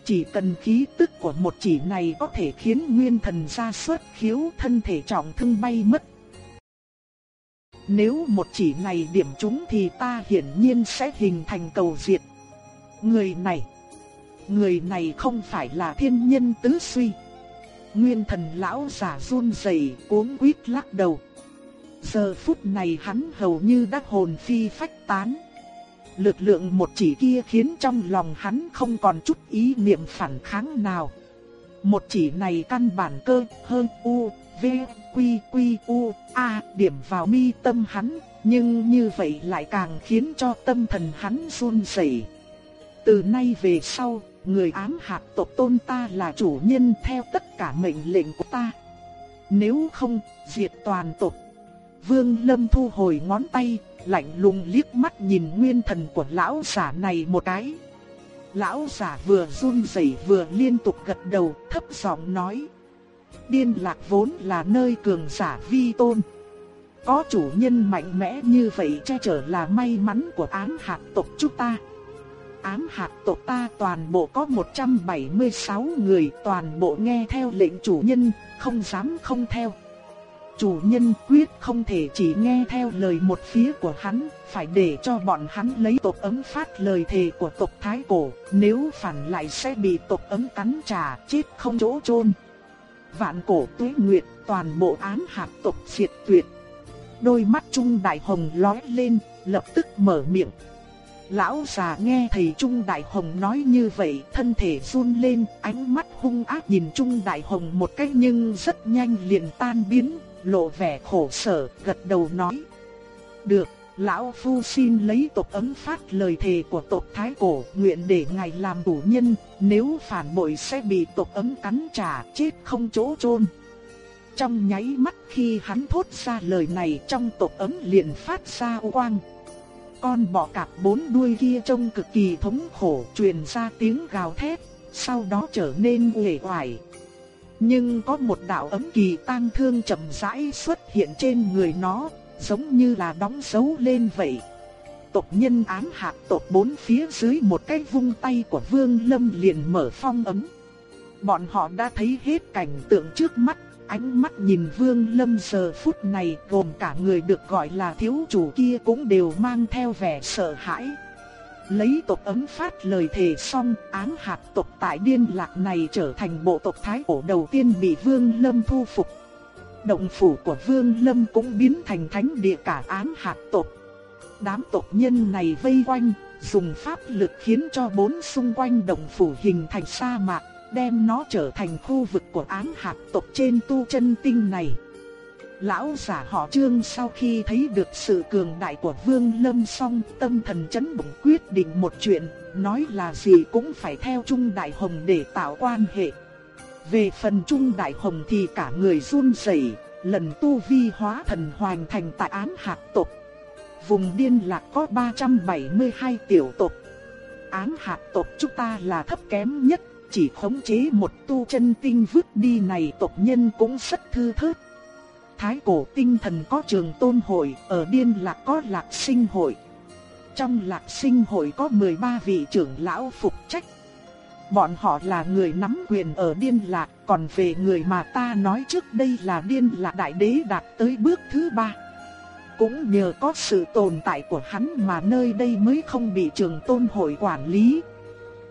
Chỉ cần khí tức của một chỉ này có thể khiến nguyên thần ra xuất khiếu thân thể trọng thương bay mất. Nếu một chỉ này điểm trúng thì ta hiển nhiên sẽ hình thành cầu diệt. Người này, người này không phải là thiên nhân tứ suy. Nguyên thần lão giả run rẩy cuống quýt lắc đầu. Giờ phút này hắn hầu như đã hồn phi phách tán. Lực lượng một chỉ kia khiến trong lòng hắn không còn chút ý niệm phản kháng nào. Một chỉ này căn bản cơ hơn U, V, Quy, Quy, U, A điểm vào mi tâm hắn, nhưng như vậy lại càng khiến cho tâm thần hắn run rẩy. Từ nay về sau, người ám hạt tộc tôn ta là chủ nhân theo tất cả mệnh lệnh của ta. Nếu không, diệt toàn tộc. Vương Lâm thu hồi ngón tay, lạnh lùng liếc mắt nhìn nguyên thần của lão giả này một cái. Lão giả vừa run rẩy vừa liên tục gật đầu, thấp giọng nói: Điên lạc vốn là nơi cường giả vi tôn. Có chủ nhân mạnh mẽ như vậy che chở là may mắn của ám hạt tộc chúng ta. Ám hạt tộc ta toàn bộ có 176 người toàn bộ nghe theo lệnh chủ nhân, không dám không theo. Chủ nhân quyết không thể chỉ nghe theo lời một phía của hắn, phải để cho bọn hắn lấy tộc ấm phát lời thề của tộc Thái Cổ, nếu phản lại sẽ bị tộc ấm cắn trả, chết không chỗ chôn. Vạn cổ tuế nguyệt, toàn bộ ám hạt tộc diệt tuyệt. Đôi mắt Trung Đại Hồng lóe lên, lập tức mở miệng. Lão già nghe thầy Trung Đại Hồng nói như vậy, thân thể run lên, ánh mắt hung ác nhìn Trung Đại Hồng một cách nhưng rất nhanh liền tan biến, lộ vẻ khổ sở, gật đầu nói. Được, Lão Phu xin lấy tộc ấm phát lời thề của tộc Thái Cổ, nguyện để ngài làm chủ nhân, nếu phản bội sẽ bị tộc ấm cắn trả, chết không chỗ chôn. Trong nháy mắt khi hắn thốt ra lời này trong tộc ấm liền phát ra quang. Con bọ cạp bốn đuôi kia trông cực kỳ thống khổ truyền ra tiếng gào thét, sau đó trở nên uể oải. Nhưng có một đạo ấm kỳ tang thương chậm rãi xuất hiện trên người nó, giống như là đóng dấu lên vậy. Tộc nhân ám hạt tộc bốn phía dưới một cái vung tay của Vương Lâm liền mở phong ấm. Bọn họ đã thấy hết cảnh tượng trước mắt, ánh mắt nhìn Vương Lâm giờ phút này gồm cả người được gọi là thiếu chủ kia cũng đều mang theo vẻ sợ hãi. Lấy tộc ấm phát lời thề xong, ám hạt tộc tại điên lạc này trở thành bộ tộc thái cổ đầu tiên bị Vương Lâm thu phục động phủ của Vương Lâm cũng biến thành thánh địa cả án hạt tộc. Đám tộc nhân này vây quanh, dùng pháp lực khiến cho bốn xung quanh động phủ hình thành sa mạc, đem nó trở thành khu vực của án hạt tộc trên tu chân tinh này. Lão giả họ Trương sau khi thấy được sự cường đại của Vương Lâm Song tâm thần chấn động quyết định một chuyện, nói là gì cũng phải theo Trung Đại Hồng để tạo quan hệ. Về phần Trung Đại Hồng thì cả người run rẩy, lần tu vi hóa thần hoàn thành tại án hạt tộc. Vùng điên lạc có 372 tiểu tộc. Án hạt tộc chúng ta là thấp kém nhất, chỉ khống chế một tu chân tinh vứt đi này tộc nhân cũng rất thư thớt. Thái cổ tinh thần có trường tôn hội, ở điên lạc có lạc sinh hội. Trong lạc sinh hội có 13 vị trưởng lão phục trách Bọn họ là người nắm quyền ở Điên Lạc, còn về người mà ta nói trước đây là Điên Lạc Đại Đế đạt tới bước thứ ba. Cũng nhờ có sự tồn tại của hắn mà nơi đây mới không bị trường tôn hội quản lý.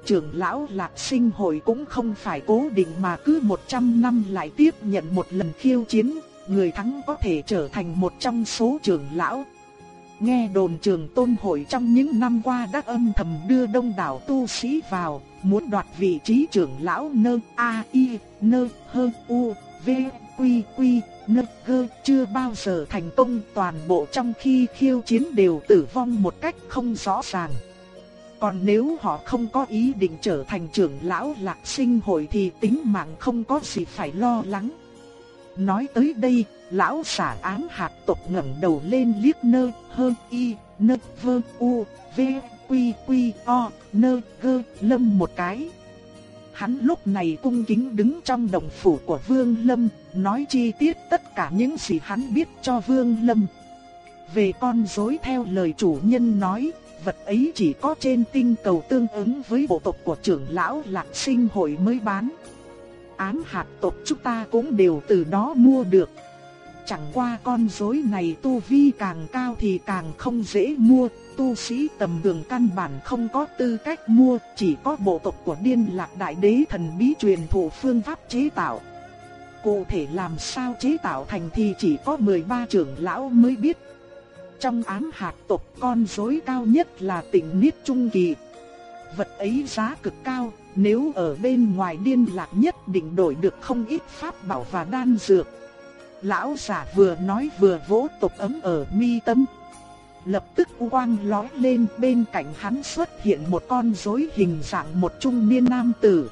Trưởng lão Lạc sinh hội cũng không phải cố định mà cứ 100 năm lại tiếp nhận một lần khiêu chiến, người thắng có thể trở thành một trong số trưởng lão. Nghe đồn trường tôn hội trong những năm qua đã âm thầm đưa đông đảo tu sĩ vào, muốn đoạt vị trí trưởng lão nơ A I nơ hơ U V Quy Quy nơ gơ chưa bao giờ thành công toàn bộ trong khi khiêu chiến đều tử vong một cách không rõ ràng. Còn nếu họ không có ý định trở thành trưởng lão lạc sinh hội thì tính mạng không có gì phải lo lắng. Nói tới đây, lão xả ám hạt tộc ngẩng đầu lên liếc nơ hơ y nơ vơ u v quy quy o nơ gơ lâm một cái. Hắn lúc này cung kính đứng trong đồng phủ của Vương Lâm, nói chi tiết tất cả những gì hắn biết cho Vương Lâm. Về con rối theo lời chủ nhân nói, vật ấy chỉ có trên tinh cầu tương ứng với bộ tộc của trưởng lão Lạc Sinh hội mới bán. Ám hạt tộc chúng ta cũng đều từ đó mua được. Chẳng qua con rối này tu vi càng cao thì càng không dễ mua, tu sĩ tầm đường căn bản không có tư cách mua, chỉ có bộ tộc của điên lạc đại đế thần bí truyền thụ phương pháp chế tạo. Cụ thể làm sao chế tạo thành thì chỉ có 13 trưởng lão mới biết. Trong ám hạt tộc con rối cao nhất là tỉnh Niết Trung Kỳ. Vật ấy giá cực cao, nếu ở bên ngoài điên lạc nhất định đổi được không ít pháp bảo và đan dược. Lão giả vừa nói vừa vỗ tộc ấm ở mi tâm. Lập tức quang lói lên bên cạnh hắn xuất hiện một con rối hình dạng một trung niên nam tử.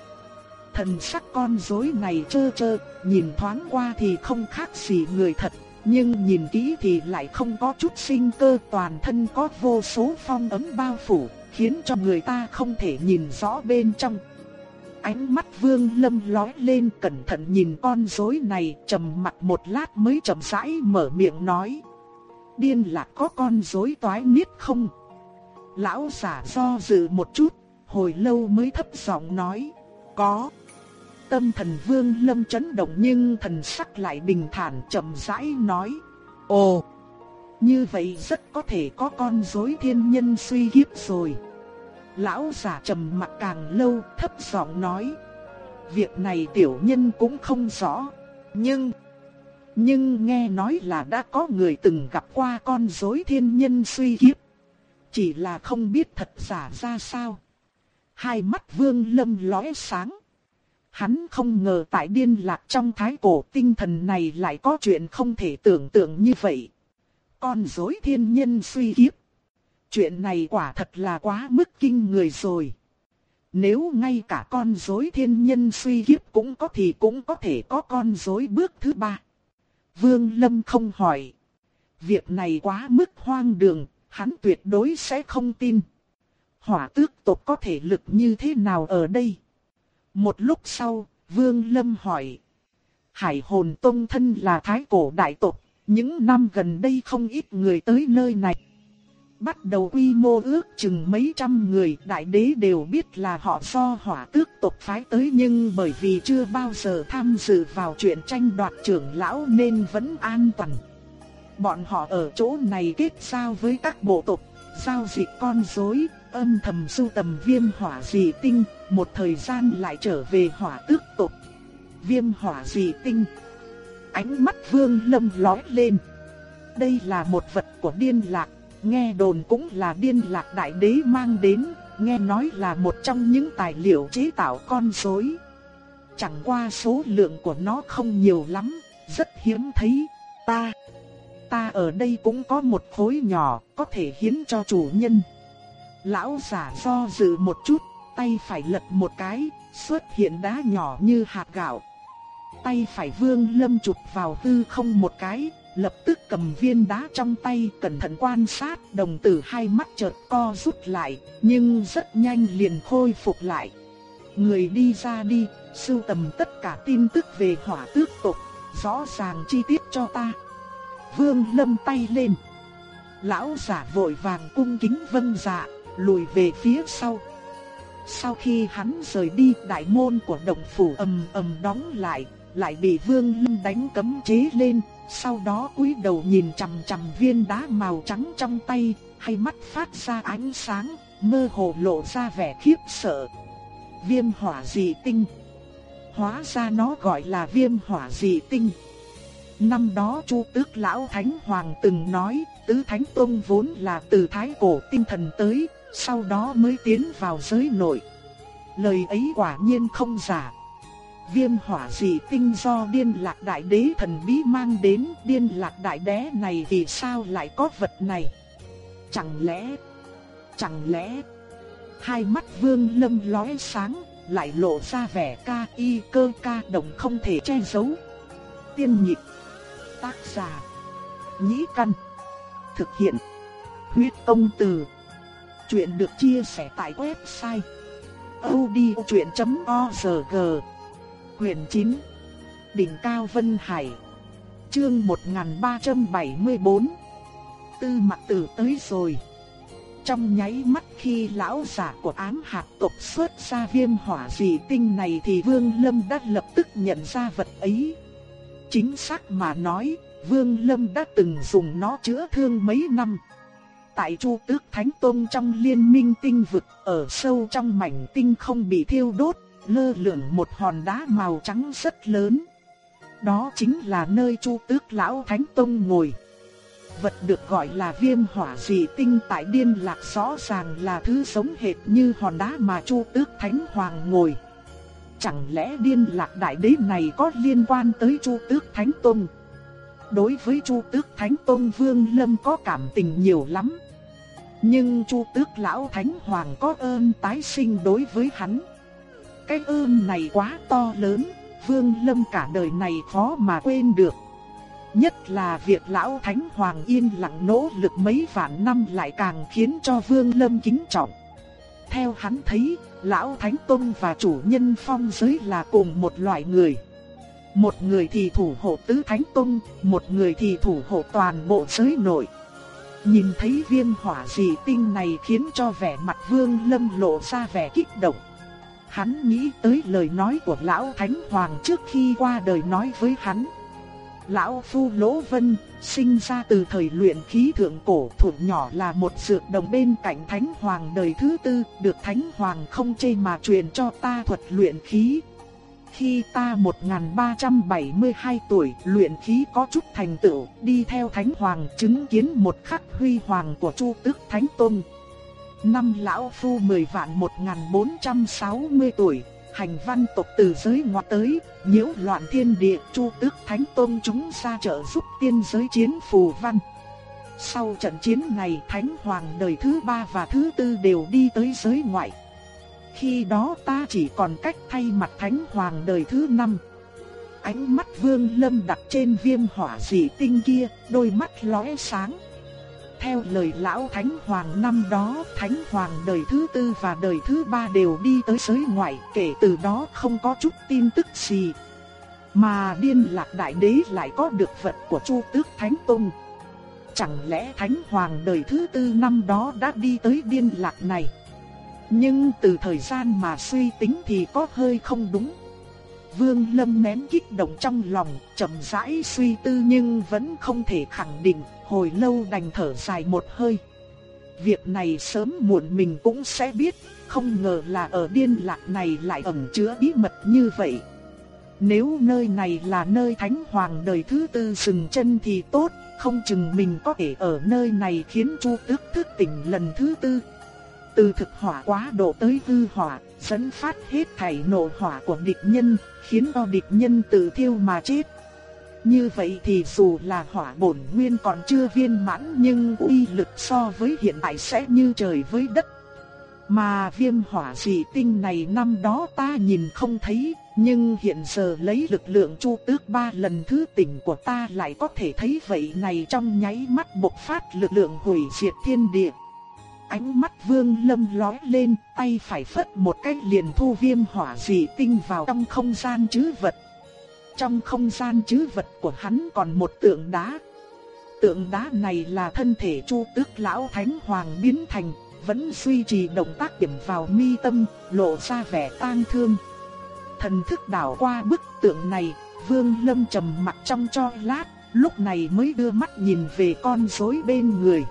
Thần sắc con rối này trơ trơ, nhìn thoáng qua thì không khác gì người thật, nhưng nhìn kỹ thì lại không có chút sinh cơ toàn thân có vô số phong ấm bao phủ, khiến cho người ta không thể nhìn rõ bên trong. Ánh mắt vương lâm lói lên cẩn thận nhìn con rối này trầm mặt một lát mới chậm rãi mở miệng nói. Điên lạc có con rối toái miết không? Lão giả do dự một chút, hồi lâu mới thấp giọng nói. Có. Tâm thần vương lâm chấn động nhưng thần sắc lại bình thản chậm rãi nói. Ồ, như vậy rất có thể có con rối thiên nhân suy kiếp rồi. Lão giả trầm mặt càng lâu thấp giọng nói. Việc này tiểu nhân cũng không rõ. Nhưng, nhưng nghe nói là đã có người từng gặp qua con rối thiên nhân suy kiếp. Chỉ là không biết thật giả ra sao. Hai mắt vương lâm lóe sáng. Hắn không ngờ tại điên lạc trong thái cổ tinh thần này lại có chuyện không thể tưởng tượng như vậy. Con rối thiên nhân suy kiếp. Chuyện này quả thật là quá mức kinh người rồi. Nếu ngay cả con rối thiên nhân suy kiếp cũng có thì cũng có thể có con rối bước thứ ba. Vương Lâm không hỏi. Việc này quá mức hoang đường, hắn tuyệt đối sẽ không tin. Hỏa tước tộc có thể lực như thế nào ở đây? Một lúc sau, Vương Lâm hỏi. Hải hồn tông thân là thái cổ đại tộc, những năm gần đây không ít người tới nơi này. Bắt đầu quy mô ước chừng mấy trăm người, đại đế đều biết là họ do hỏa tước tộc phái tới nhưng bởi vì chưa bao giờ tham dự vào chuyện tranh đoạt trưởng lão nên vẫn an toàn. Bọn họ ở chỗ này kết giao với các bộ tộc, giao dịch con rối, âm thầm sưu tầm viêm hỏa dị tinh, một thời gian lại trở về hỏa tước tộc. Viêm hỏa dị tinh. Ánh mắt vương lâm lói lên. Đây là một vật của điên lạc, nghe đồn cũng là điên lạc đại đế mang đến, nghe nói là một trong những tài liệu chế tạo con rối. Chẳng qua số lượng của nó không nhiều lắm, rất hiếm thấy. Ta, ta ở đây cũng có một khối nhỏ, có thể hiến cho chủ nhân. Lão giả do dự một chút, tay phải lật một cái, xuất hiện đá nhỏ như hạt gạo. Tay phải vương lâm chụp vào tư không một cái, lập tức cầm viên đá trong tay cẩn thận quan sát đồng tử hai mắt chợt co rút lại, nhưng rất nhanh liền khôi phục lại. Người đi ra đi, sưu tầm tất cả tin tức về hỏa tước tộc, rõ ràng chi tiết cho ta. Vương lâm tay lên. Lão giả vội vàng cung kính vâng dạ, lùi về phía sau. Sau khi hắn rời đi, đại môn của động phủ ầm ầm đóng lại, lại bị Vương Lâm đánh cấm chế lên, sau đó cúi đầu nhìn chằm chằm viên đá màu trắng trong tay, hay mắt phát ra ánh sáng, mơ hồ lộ ra vẻ khiếp sợ. Viêm hỏa dị tinh. Hóa ra nó gọi là viêm hỏa dị tinh. Năm đó Chu Tước lão thánh hoàng từng nói, tứ thánh tông vốn là từ thái cổ tinh thần tới, sau đó mới tiến vào giới nội. Lời ấy quả nhiên không giả. Viêm hỏa dị tinh do điên lạc đại đế thần bí mang đến điên lạc đại đế này vì sao lại có vật này? Chẳng lẽ, chẳng lẽ, hai mắt vương lâm lóe sáng, lại lộ ra vẻ ca y cơ ca động không thể che giấu. Tiên nhịp, tác giả, nhĩ căn, thực hiện, huyết công từ. Chuyện được chia sẻ tại website audiochuyện.org Quyền 9 Đỉnh Cao Vân Hải. Chương 1374 Tư mặt tử tới rồi. Trong nháy mắt khi lão giả của ám hạt tộc xuất ra viêm hỏa dị tinh này thì Vương Lâm đã lập tức nhận ra vật ấy. Chính xác mà nói, Vương Lâm đã từng dùng nó chữa thương mấy năm. Tại Chu Tước Thánh tôn trong liên minh tinh vực, ở sâu trong mảnh tinh không bị thiêu đốt, lơ lửng một hòn đá màu trắng rất lớn. Đó chính là nơi Chu Tước Lão Thánh tôn ngồi. Vật được gọi là viêm hỏa dị tinh tại Điên Lạc rõ ràng là thứ giống hệt như hòn đá mà Chu Tước Thánh Hoàng ngồi. Chẳng lẽ Điên Lạc Đại Đế này có liên quan tới Chu Tước Thánh Tông? Đối với Chu Tước Thánh Tông Vương Lâm có cảm tình nhiều lắm. Nhưng Chu Tước Lão Thánh Hoàng có ơn tái sinh đối với hắn. Cái ơn này quá to lớn, Vương Lâm cả đời này khó mà quên được. Nhất là việc Lão Thánh Hoàng yên lặng nỗ lực mấy vạn năm lại càng khiến cho Vương Lâm kính trọng. Theo hắn thấy, Lão Thánh Tông và chủ nhân phong giới là cùng một loại người. Một người thì thủ hộ tứ Thánh Tông, một người thì thủ hộ toàn bộ giới nội. Nhìn thấy viêm hỏa dị tinh này khiến cho vẻ mặt Vương Lâm lộ ra vẻ kích động. Hắn nghĩ tới lời nói của Lão Thánh Hoàng trước khi qua đời nói với hắn. Lão Phu Lỗ Vân, sinh ra từ thời luyện khí thượng cổ thủ nhỏ là một dược đồng bên cạnh Thánh Hoàng đời thứ tư, được Thánh Hoàng không chê mà truyền cho ta thuật luyện khí. Khi ta 1372 tuổi luyện khí có chút thành tựu, đi theo Thánh Hoàng chứng kiến một khắc huy hoàng của Chu Tước Thánh Tôn. Năm lão phu 10 vạn 1460 tuổi, hành văn tộc từ giới ngoại tới, nhiễu loạn thiên địa, Chu Tước Thánh Tôn chúng ra trợ giúp tiên giới chiến phù văn. Sau trận chiến này, Thánh Hoàng đời thứ ba và thứ tư đều đi tới giới ngoại. Khi đó ta chỉ còn cách thay mặt Thánh Hoàng đời thứ năm. Ánh mắt Vương Lâm đặt trên viêm hỏa dị tinh kia, đôi mắt lóe sáng. Theo lời lão Thánh Hoàng năm đó, Thánh Hoàng đời thứ tư và đời thứ ba đều đi tới giới ngoại, kể từ đó không có chút tin tức gì. Mà điên lạc đại đế lại có được vật của Chu Tước Thánh Tông. Chẳng lẽ Thánh Hoàng đời thứ tư năm đó đã đi tới điên lạc này? Nhưng từ thời gian mà suy tính thì có hơi không đúng. Vương Lâm nén kích động trong lòng, chậm rãi suy tư nhưng vẫn không thể khẳng định, hồi lâu đành thở dài một hơi. Việc này sớm muộn mình cũng sẽ biết, không ngờ là ở điên lạc này lại ẩn chứa bí mật như vậy. Nếu nơi này là nơi Thánh Hoàng đời thứ tư dừng chân thì tốt, không chừng mình có thể ở nơi này khiến Chu Tước thức tỉnh lần thứ tư. Từ thực hỏa quá độ tới hư hỏa, dẫn phát hết thảy nổ hỏa của địch nhân, khiến cho địch nhân tự thiêu mà chết. Như vậy thì dù là hỏa bổn nguyên còn chưa viên mãn nhưng uy lực so với hiện tại sẽ như trời với đất. Mà viêm hỏa dị tinh này năm đó ta nhìn không thấy, nhưng hiện giờ lấy lực lượng chu tước ba lần thứ tỉnh của ta lại có thể thấy vậy này trong nháy mắt bộc phát lực lượng hủy diệt thiên địa. Ánh mắt vương lâm lói lên, tay phải phất một cái liền thu viêm hỏa dị tinh vào trong không gian chứ vật. Trong không gian chứ vật của hắn còn một tượng đá. Tượng đá này là thân thể chu tước lão thánh hoàng biến thành, vẫn duy trì động tác điểm vào mi tâm, lộ ra vẻ tang thương. Thần thức đảo qua bức tượng này, vương lâm trầm mặt trong cho lát, lúc này mới đưa mắt nhìn về con rối bên người.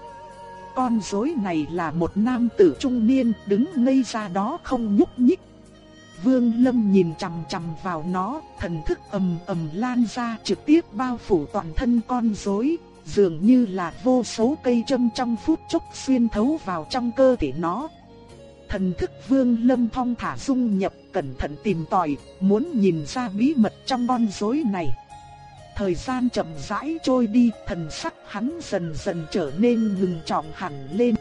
Con rối này là một nam tử trung niên đứng ngây ra đó không nhúc nhích. Vương Lâm nhìn chằm chằm vào nó, thần thức ầm ầm lan ra trực tiếp bao phủ toàn thân con rối, dường như là vô số cây châm trong phút chốc xuyên thấu vào trong cơ thể nó. Thần thức Vương Lâm thong thả dung nhập, cẩn thận tìm tòi, muốn nhìn ra bí mật trong con rối này. Thời gian chậm rãi trôi đi, thần sắc hắn dần dần trở nên ngừng trọng hẳn lên.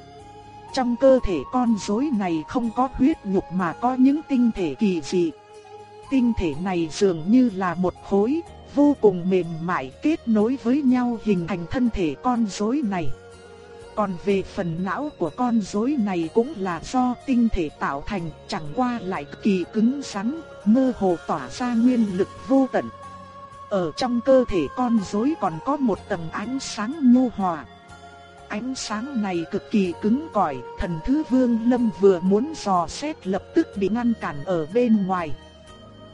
Trong cơ thể con rối này không có huyết nhục mà có những tinh thể kỳ dị. Tinh thể này dường như là một khối, vô cùng mềm mại kết nối với nhau hình thành thân thể con rối này. Còn về phần não của con rối này cũng là do tinh thể tạo thành, chẳng qua lại cực kỳ cứng rắn, mơ hồ tỏa ra nguyên lực vô tận. Ở trong cơ thể con rối còn có một tầng ánh sáng nhu hòa. Ánh sáng này cực kỳ cứng cỏi, thần thứ Vương Lâm vừa muốn dò xét lập tức bị ngăn cản ở bên ngoài.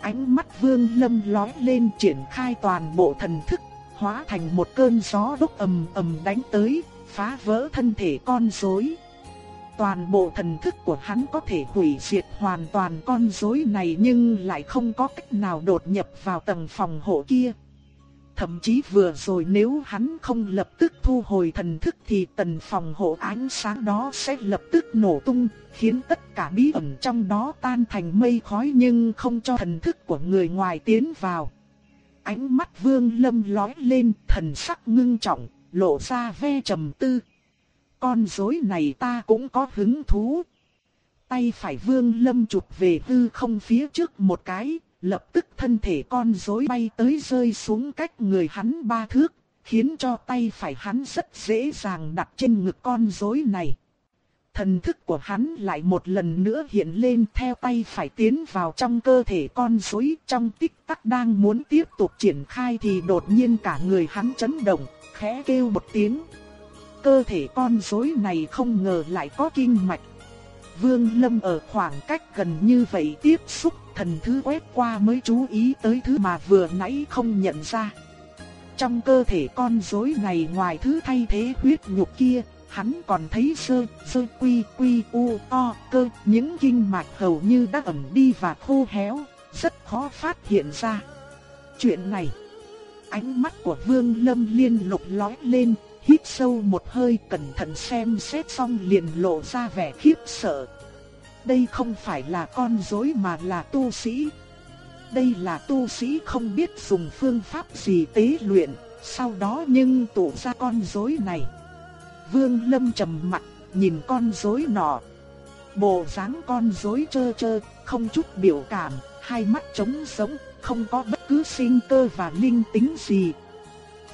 Ánh mắt Vương Lâm lói lên triển khai toàn bộ thần thức, hóa thành một cơn gió đúc ầm ầm đánh tới, phá vỡ thân thể con rối. Toàn bộ thần thức của hắn có thể hủy diệt hoàn toàn con rối này nhưng lại không có cách nào đột nhập vào tầng phòng hộ kia. Thậm chí vừa rồi nếu hắn không lập tức thu hồi thần thức thì tầng phòng hộ ánh sáng đó sẽ lập tức nổ tung, khiến tất cả bí ẩn trong đó tan thành mây khói nhưng không cho thần thức của người ngoài tiến vào. Ánh mắt vương lâm lói lên thần sắc ngưng trọng, lộ ra ve trầm tư. Con rối này ta cũng có hứng thú. Tay phải vương lâm chụp về hư không phía trước một cái, lập tức thân thể con rối bay tới rơi xuống cách người hắn ba thước, khiến cho tay phải hắn rất dễ dàng đặt trên ngực con rối này. Thần thức của hắn lại một lần nữa hiện lên theo tay phải tiến vào trong cơ thể con rối trong tích tắc đang muốn tiếp tục triển khai thì đột nhiên cả người hắn chấn động, khẽ kêu một tiếng. Cơ thể con rối này không ngờ lại có kinh mạch. Vương Lâm ở khoảng cách gần như vậy tiếp xúc thần thứ quét qua mới chú ý tới thứ mà vừa nãy không nhận ra. Trong cơ thể con rối này ngoài thứ thay thế huyết nhục kia, hắn còn thấy sơ, sơ quy, quy, u, o, cơ, những kinh mạch hầu như đã ẩm đi và khô héo, rất khó phát hiện ra. Chuyện này, ánh mắt của Vương Lâm liên lục lóe lên, hít sâu một hơi cẩn thận xem xét xong liền lộ ra vẻ khiếp sợ. Đây không phải là con rối mà là tu sĩ. Đây là tu sĩ không biết dùng phương pháp gì tế luyện, sau đó nhưng tụ ra con rối này. Vương Lâm trầm mặt, nhìn con rối nọ. Bộ dáng con rối trơ trơ, không chút biểu cảm, hai mắt trống sống, không có bất cứ sinh cơ và linh tính gì.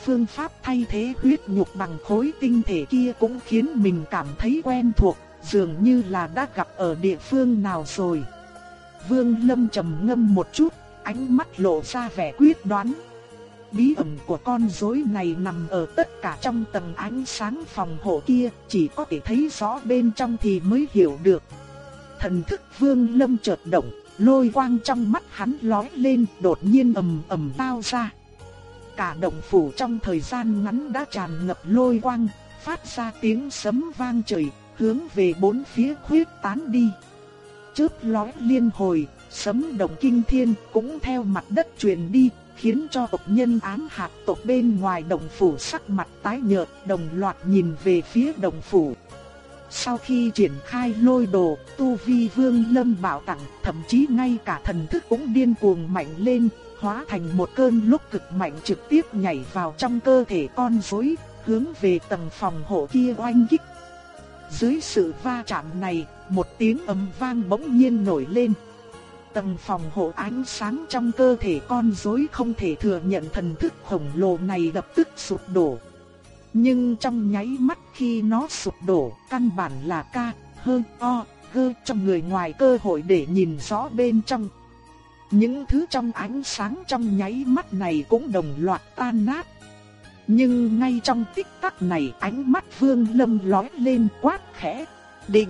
Phương pháp thay thế huyết nhục bằng khối tinh thể kia cũng khiến mình cảm thấy quen thuộc, dường như là đã gặp ở địa phương nào rồi. Vương Lâm trầm ngâm một chút, ánh mắt lộ ra vẻ quyết đoán. Bí ẩn của con rối này nằm ở tất cả trong tầng ánh sáng phòng hộ kia, chỉ có thể thấy rõ bên trong thì mới hiểu được. Thần thức Vương Lâm chợt động, lôi quang trong mắt hắn lóe lên, đột nhiên ầm ầm lao ra. Cả động phủ trong thời gian ngắn đã tràn ngập lôi quang, phát ra tiếng sấm vang trời, hướng về bốn phía khuyết tán đi. Chớp lóe liên hồi, sấm động kinh thiên cũng theo mặt đất truyền đi, khiến cho tộc nhân ám hạt tộc bên ngoài đồng phủ sắc mặt tái nhợt, đồng loạt nhìn về phía đồng phủ. Sau khi triển khai lôi đồ, tu vi vương lâm bảo tặng, thậm chí ngay cả thần thức cũng điên cuồng mạnh lên, hóa thành một cơn lúc cực mạnh trực tiếp nhảy vào trong cơ thể con rối, hướng về tầng phòng hộ kia oanh kích. Dưới sự va chạm này, một tiếng ầm vang bỗng nhiên nổi lên. Tầng phòng hộ ánh sáng trong cơ thể con rối không thể thừa nhận thần thức khổng lồ này lập tức sụp đổ. Nhưng trong nháy mắt khi nó sụp đổ, căn bản là ca, hơn, o, gơ trong người ngoài cơ hội để nhìn rõ bên trong. Những thứ trong ánh sáng trong nháy mắt này cũng đồng loạt tan nát. Nhưng ngay trong tích tắc này ánh mắt vương lâm lói lên quát khẽ, định.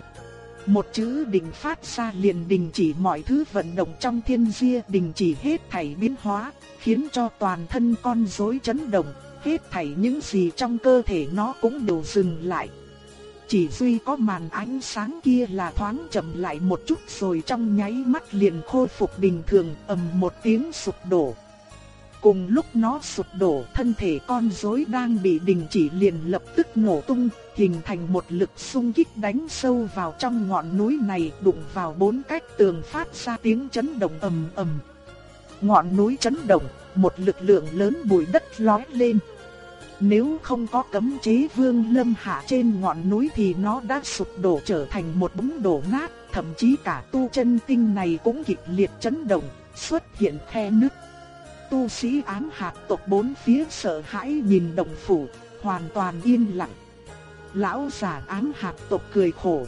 Một chữ đình phát ra liền đình chỉ mọi thứ vận động trong thiên dia đình chỉ hết thảy biến hóa, khiến cho toàn thân con rối chấn động, hết thảy những gì trong cơ thể nó cũng đều dừng lại. Chỉ duy có màn ánh sáng kia là thoáng chậm lại một chút rồi trong nháy mắt liền khôi phục bình thường ầm một tiếng sụp đổ. Cùng lúc nó sụp đổ thân thể con rối đang bị đình chỉ liền lập tức nổ tung, hình thành một lực xung kích đánh sâu vào trong ngọn núi này đụng vào bốn cách tường phát ra tiếng chấn động ầm ầm. Ngọn núi chấn động, một lực lượng lớn bụi đất lói lên. Nếu không có cấm chế vương lâm hạ trên ngọn núi thì nó đã sụp đổ trở thành một búng đổ nát, thậm chí cả tu chân tinh này cũng kịch liệt chấn động, xuất hiện khe nứt. Tu sĩ ám hạt tộc bốn phía sợ hãi nhìn đồng phủ, hoàn toàn yên lặng. Lão giả ám hạt tộc cười khổ.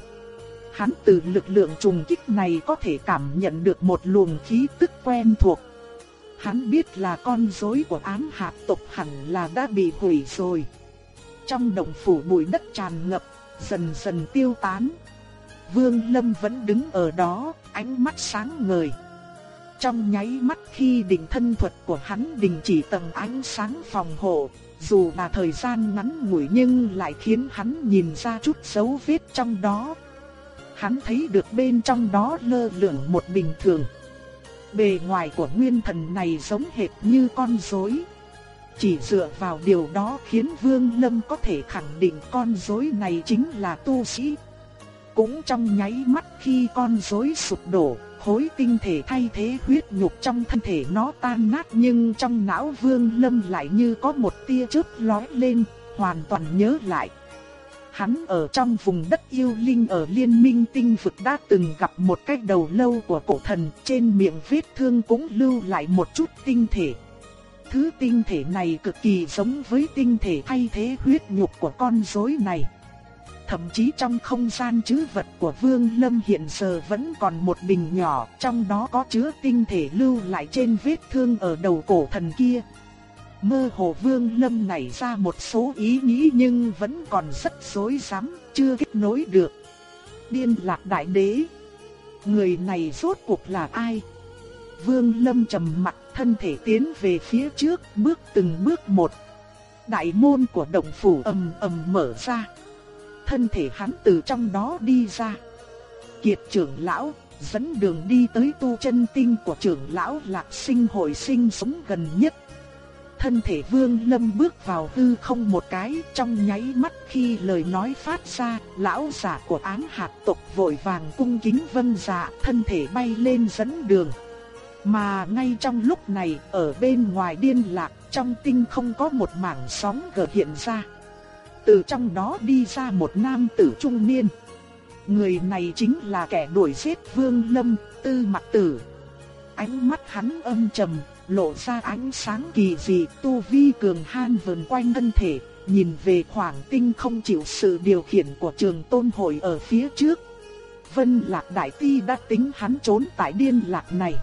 Hắn từ lực lượng trùng kích này có thể cảm nhận được một luồng khí tức quen thuộc. Hắn biết là con rối của ám hạt tộc hẳn là đã bị hủy rồi. Trong động phủ bụi đất tràn ngập, dần dần tiêu tán. Vương Lâm vẫn đứng ở đó, ánh mắt sáng ngời. Trong nháy mắt khi đỉnh thân thuật của hắn đình chỉ tầng ánh sáng phòng hộ, dù là thời gian ngắn ngủi nhưng lại khiến hắn nhìn ra chút dấu vết trong đó. Hắn thấy được bên trong đó lơ lửng một bình thường. Bề ngoài của nguyên thần này giống hệt như con rối. Chỉ dựa vào điều đó khiến Vương Lâm có thể khẳng định con rối này chính là tu sĩ. Cũng trong nháy mắt khi con rối sụp đổ, khối tinh thể thay thế huyết nhục trong thân thể nó tan nát nhưng trong não Vương Lâm lại như có một tia chớp lóe lên, hoàn toàn nhớ lại. Hắn ở trong vùng đất yêu linh ở liên minh tinh vực đã từng gặp một cái đầu lâu của cổ thần, trên miệng vết thương cũng lưu lại một chút tinh thể. Thứ tinh thể này cực kỳ giống với tinh thể thay thế huyết nhục của con rối này. Thậm chí trong không gian chứ vật của Vương Lâm hiện giờ vẫn còn một bình nhỏ, trong đó có chứa tinh thể lưu lại trên vết thương ở đầu cổ thần kia. Mơ hồ Vương Lâm nảy ra một số ý nghĩ nhưng vẫn còn rất rối rắm, chưa kết nối được. Điên lạc đại đế. Người này rốt cuộc là ai? Vương Lâm trầm mặt thân thể tiến về phía trước, bước từng bước một. Đại môn của động phủ ầm ầm mở ra. Thân thể hắn từ trong đó đi ra. Kiệt trưởng lão dẫn đường đi tới tu chân tinh của trưởng lão Lạc Sinh hội sinh sống gần nhất. Thân thể Vương Lâm bước vào hư không một cái, trong nháy mắt khi lời nói phát ra, lão giả của án hạt tộc vội vàng cung kính vân dạ, thân thể bay lên dẫn đường. Mà ngay trong lúc này, ở bên ngoài điên lạc, trong tinh không có một mảng sóng gợn hiện ra. Từ trong đó đi ra một nam tử trung niên. Người này chính là kẻ đuổi giết Vương Lâm, Tư Mặc Tử. Ánh mắt hắn âm trầm, lộ ra ánh sáng kỳ dị, tu vi cường han vần quanh thân thể, nhìn về khoảng tinh không chịu sự điều khiển của trường tôn hội ở phía trước. Vân Lạc Đại Ti đã tính hắn trốn tại điên lạc này.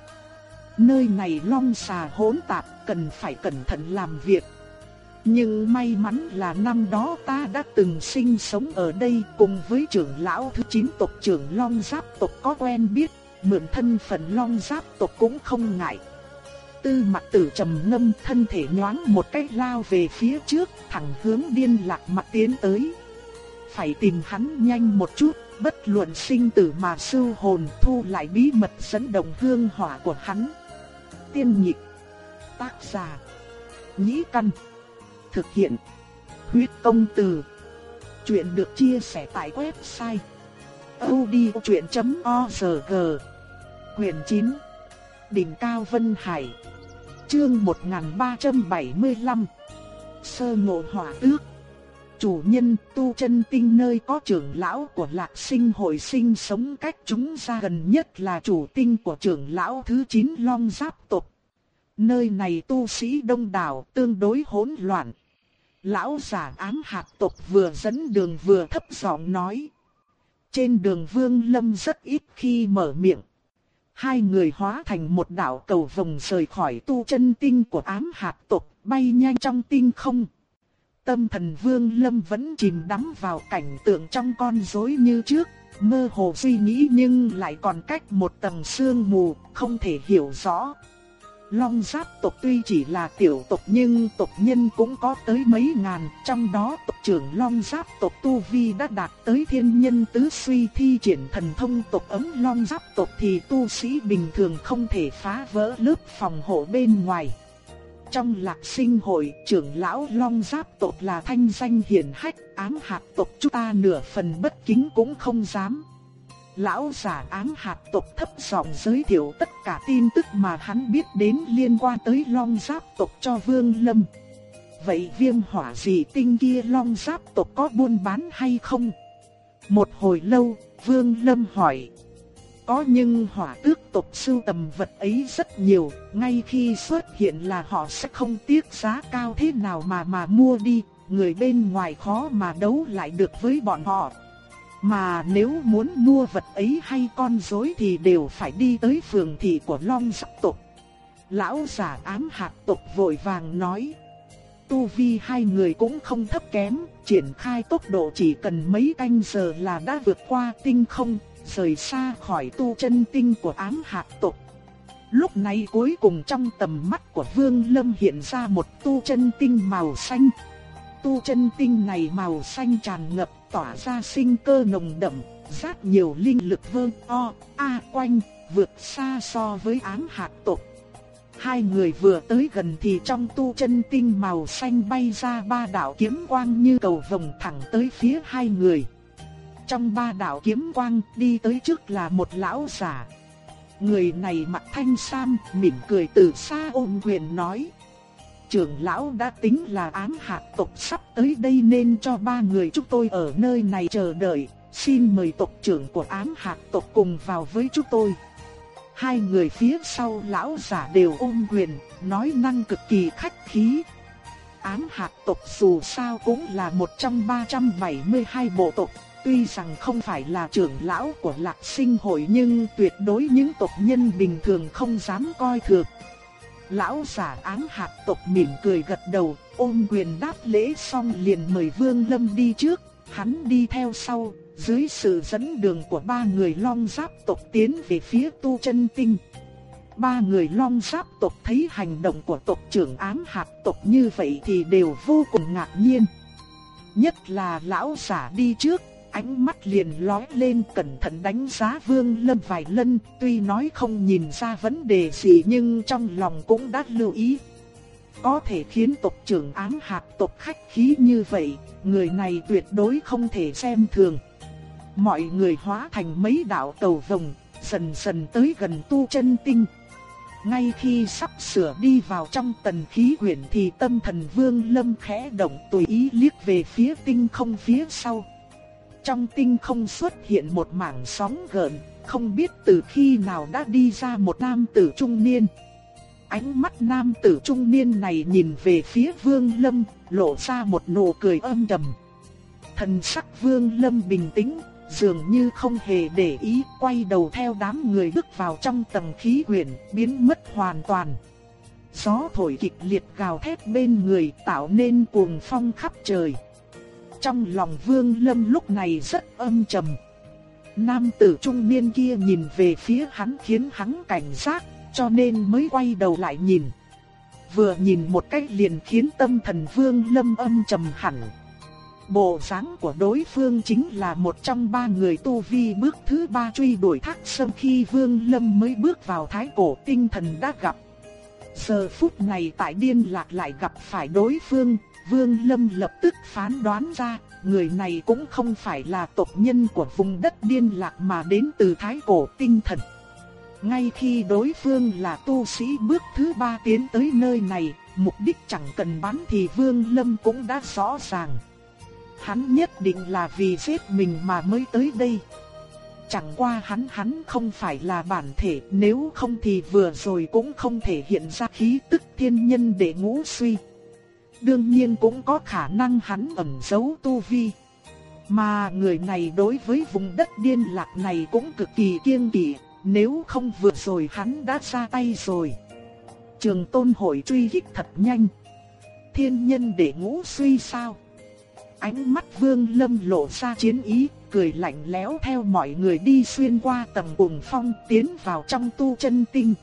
Nơi này long xà hỗn tạp, cần phải cẩn thận làm việc. Nhưng may mắn là năm đó ta đã từng sinh sống ở đây cùng với trưởng lão thứ 9 tộc trưởng Long Giáp tộc có quen biết, mượn thân phận Long Giáp tộc cũng không ngại. Tư mặt tử trầm ngâm thân thể nhoáng một cái lao về phía trước, thẳng hướng điên lạc mặt tiến tới. Phải tìm hắn nhanh một chút, bất luận sinh tử mà sư hồn thu lại bí mật dẫn động hương hỏa của hắn. Tiên nhịp, tác giả, nhĩ căn, thực hiện, huyết công từ. Chuyện được chia sẻ tại website odchuyện.org Quyền 9 Đỉnh Cao Vân Hải Chương 1375 Sơ ngộ hỏa tước Chủ nhân tu chân tinh nơi có trưởng lão của lạc sinh hội sinh sống cách chúng ra gần nhất là chủ tinh của trưởng lão thứ 9 long giáp tộc. Nơi này tu sĩ đông đảo, tương đối hỗn loạn. Lão giả ám hạt tộc vừa dẫn đường vừa thấp giọng nói. Trên đường vương lâm rất ít khi mở miệng. Hai người hóa thành một đạo cầu vòng rời khỏi tu chân tinh của ám hạt tộc, bay nhanh trong tinh không. Tâm thần vương lâm vẫn chìm đắm vào cảnh tượng trong con rối như trước, mơ hồ suy nghĩ nhưng lại còn cách một tầng sương mù, không thể hiểu rõ. Long giáp tộc tuy chỉ là tiểu tộc nhưng tộc nhân cũng có tới mấy ngàn, trong đó tộc trưởng Long giáp tộc Tu Vi đã đạt tới thiên nhân tứ suy thi triển thần thông tộc ấm Long giáp tộc thì tu sĩ bình thường không thể phá vỡ lớp phòng hộ bên ngoài. Trong lạc sinh hội, trưởng lão Long giáp tộc là thanh danh hiển hách, ám hạt tộc chúng ta nửa phần bất kính cũng không dám. Lão giả ám hạt tộc thấp giọng giới thiệu tất cả tin tức mà hắn biết đến liên quan tới long giáp tộc cho Vương Lâm. Vậy viêm hỏa dị tinh kia long giáp tộc có buôn bán hay không? Một hồi lâu, Vương Lâm hỏi. Có nhưng hỏa tước tộc sưu tầm vật ấy rất nhiều, ngay khi xuất hiện là họ sẽ không tiếc giá cao thế nào mà mà mua đi, người bên ngoài khó mà đấu lại được với bọn họ. Mà nếu muốn mua vật ấy hay con rối thì đều phải đi tới phường thị của Long Sắc tộc. Lão giả ám hạt tộc vội vàng nói. Tu vi hai người cũng không thấp kém, triển khai tốc độ chỉ cần mấy canh giờ là đã vượt qua tinh không, rời xa khỏi tu chân tinh của ám hạt tộc. Lúc này cuối cùng trong tầm mắt của Vương Lâm hiện ra một tu chân tinh màu xanh. Tu chân tinh này màu xanh tràn ngập tỏa ra sinh cơ nồng đậm, rất nhiều linh lực vương o, a quanh, vượt xa so với ám hạt tộc. Hai người vừa tới gần thì trong tu chân tinh màu xanh bay ra ba đạo kiếm quang như cầu vồng thẳng tới phía hai người. Trong ba đạo kiếm quang đi tới trước là một lão giả. Người này mặt thanh sam, mỉm cười từ xa ôm quyền nói. Trưởng lão đã tính là ám hạt tộc sắp tới đây nên cho ba người chúng tôi ở nơi này chờ đợi. Xin mời tộc trưởng của ám hạt tộc cùng vào với chúng tôi. Hai người phía sau lão giả đều ôm quyền, nói năng cực kỳ khách khí. Ám hạt tộc dù sao cũng là một trong 372 bộ tộc, tuy rằng không phải là trưởng lão của lạc sinh hội nhưng tuyệt đối những tộc nhân bình thường không dám coi thường. Lão giả ám hạt tộc mỉm cười gật đầu, ôm quyền đáp lễ xong liền mời Vương Lâm đi trước, hắn đi theo sau, dưới sự dẫn đường của ba người long giáp tộc tiến về phía tu chân tinh. Ba người long giáp tộc thấy hành động của tộc trưởng ám hạt tộc như vậy thì đều vô cùng ngạc nhiên. Nhất là lão giả đi trước, ánh mắt liền lóe lên cẩn thận đánh giá Vương Lâm vài lần, tuy nói không nhìn ra vấn đề gì nhưng trong lòng cũng đã lưu ý. Có thể khiến tộc trưởng ám hạt tộc khách khí như vậy, người này tuyệt đối không thể xem thường. Mọi người hóa thành mấy đạo tàu vồng, dần dần tới gần tu chân tinh. Ngay khi sắp sửa đi vào trong tần khí quyển thì tâm thần vương lâm khẽ động tùy ý liếc về phía tinh không phía sau. Trong tinh không xuất hiện một mảng sóng gợn, không biết từ khi nào đã đi ra một nam tử trung niên. Ánh mắt nam tử trung niên này nhìn về phía vương lâm, lộ ra một nụ cười âm trầm. Thần sắc vương lâm bình tĩnh, dường như không hề để ý, quay đầu theo đám người bước vào trong tầng khí quyển, biến mất hoàn toàn. Gió thổi kịch liệt gào thét bên người tạo nên cuồng phong khắp trời. Trong lòng Vương Lâm lúc này rất âm trầm. Nam tử trung niên kia nhìn về phía hắn khiến hắn cảnh giác, cho nên mới quay đầu lại nhìn. Vừa nhìn một cách liền khiến tâm thần Vương Lâm âm trầm hẳn. Bộ dáng của đối phương chính là một trong ba người tu vi bước thứ ba truy đuổi thác sâm khi Vương Lâm mới bước vào thái cổ tinh thần đã gặp. Giờ phút này tại điên lạc lại gặp phải đối phương, Vương Lâm lập tức phán đoán ra, người này cũng không phải là tộc nhân của vùng đất điên lạc mà đến từ thái cổ tinh thần. Ngay khi đối phương là tu sĩ bước thứ ba tiến tới nơi này, mục đích chẳng cần bắn thì Vương Lâm cũng đã rõ ràng. Hắn nhất định là vì giết mình mà mới tới đây. Chẳng qua hắn hắn không phải là bản thể, nếu không thì vừa rồi cũng không thể hiện ra khí tức thiên nhân để ngũ suy. Đương nhiên cũng có khả năng hắn ẩn giấu tu vi. Mà người này đối với vùng đất điên lạc này cũng cực kỳ kiêng kỵ, nếu không vừa rồi hắn đã ra tay rồi. Trường tôn hội truy hích thật nhanh. Thiên nhân để ngũ suy sao? Ánh mắt vương lâm lộ ra chiến ý, cười lạnh lẽo theo mọi người đi xuyên qua tầng cùng phong tiến vào trong tu chân tinh.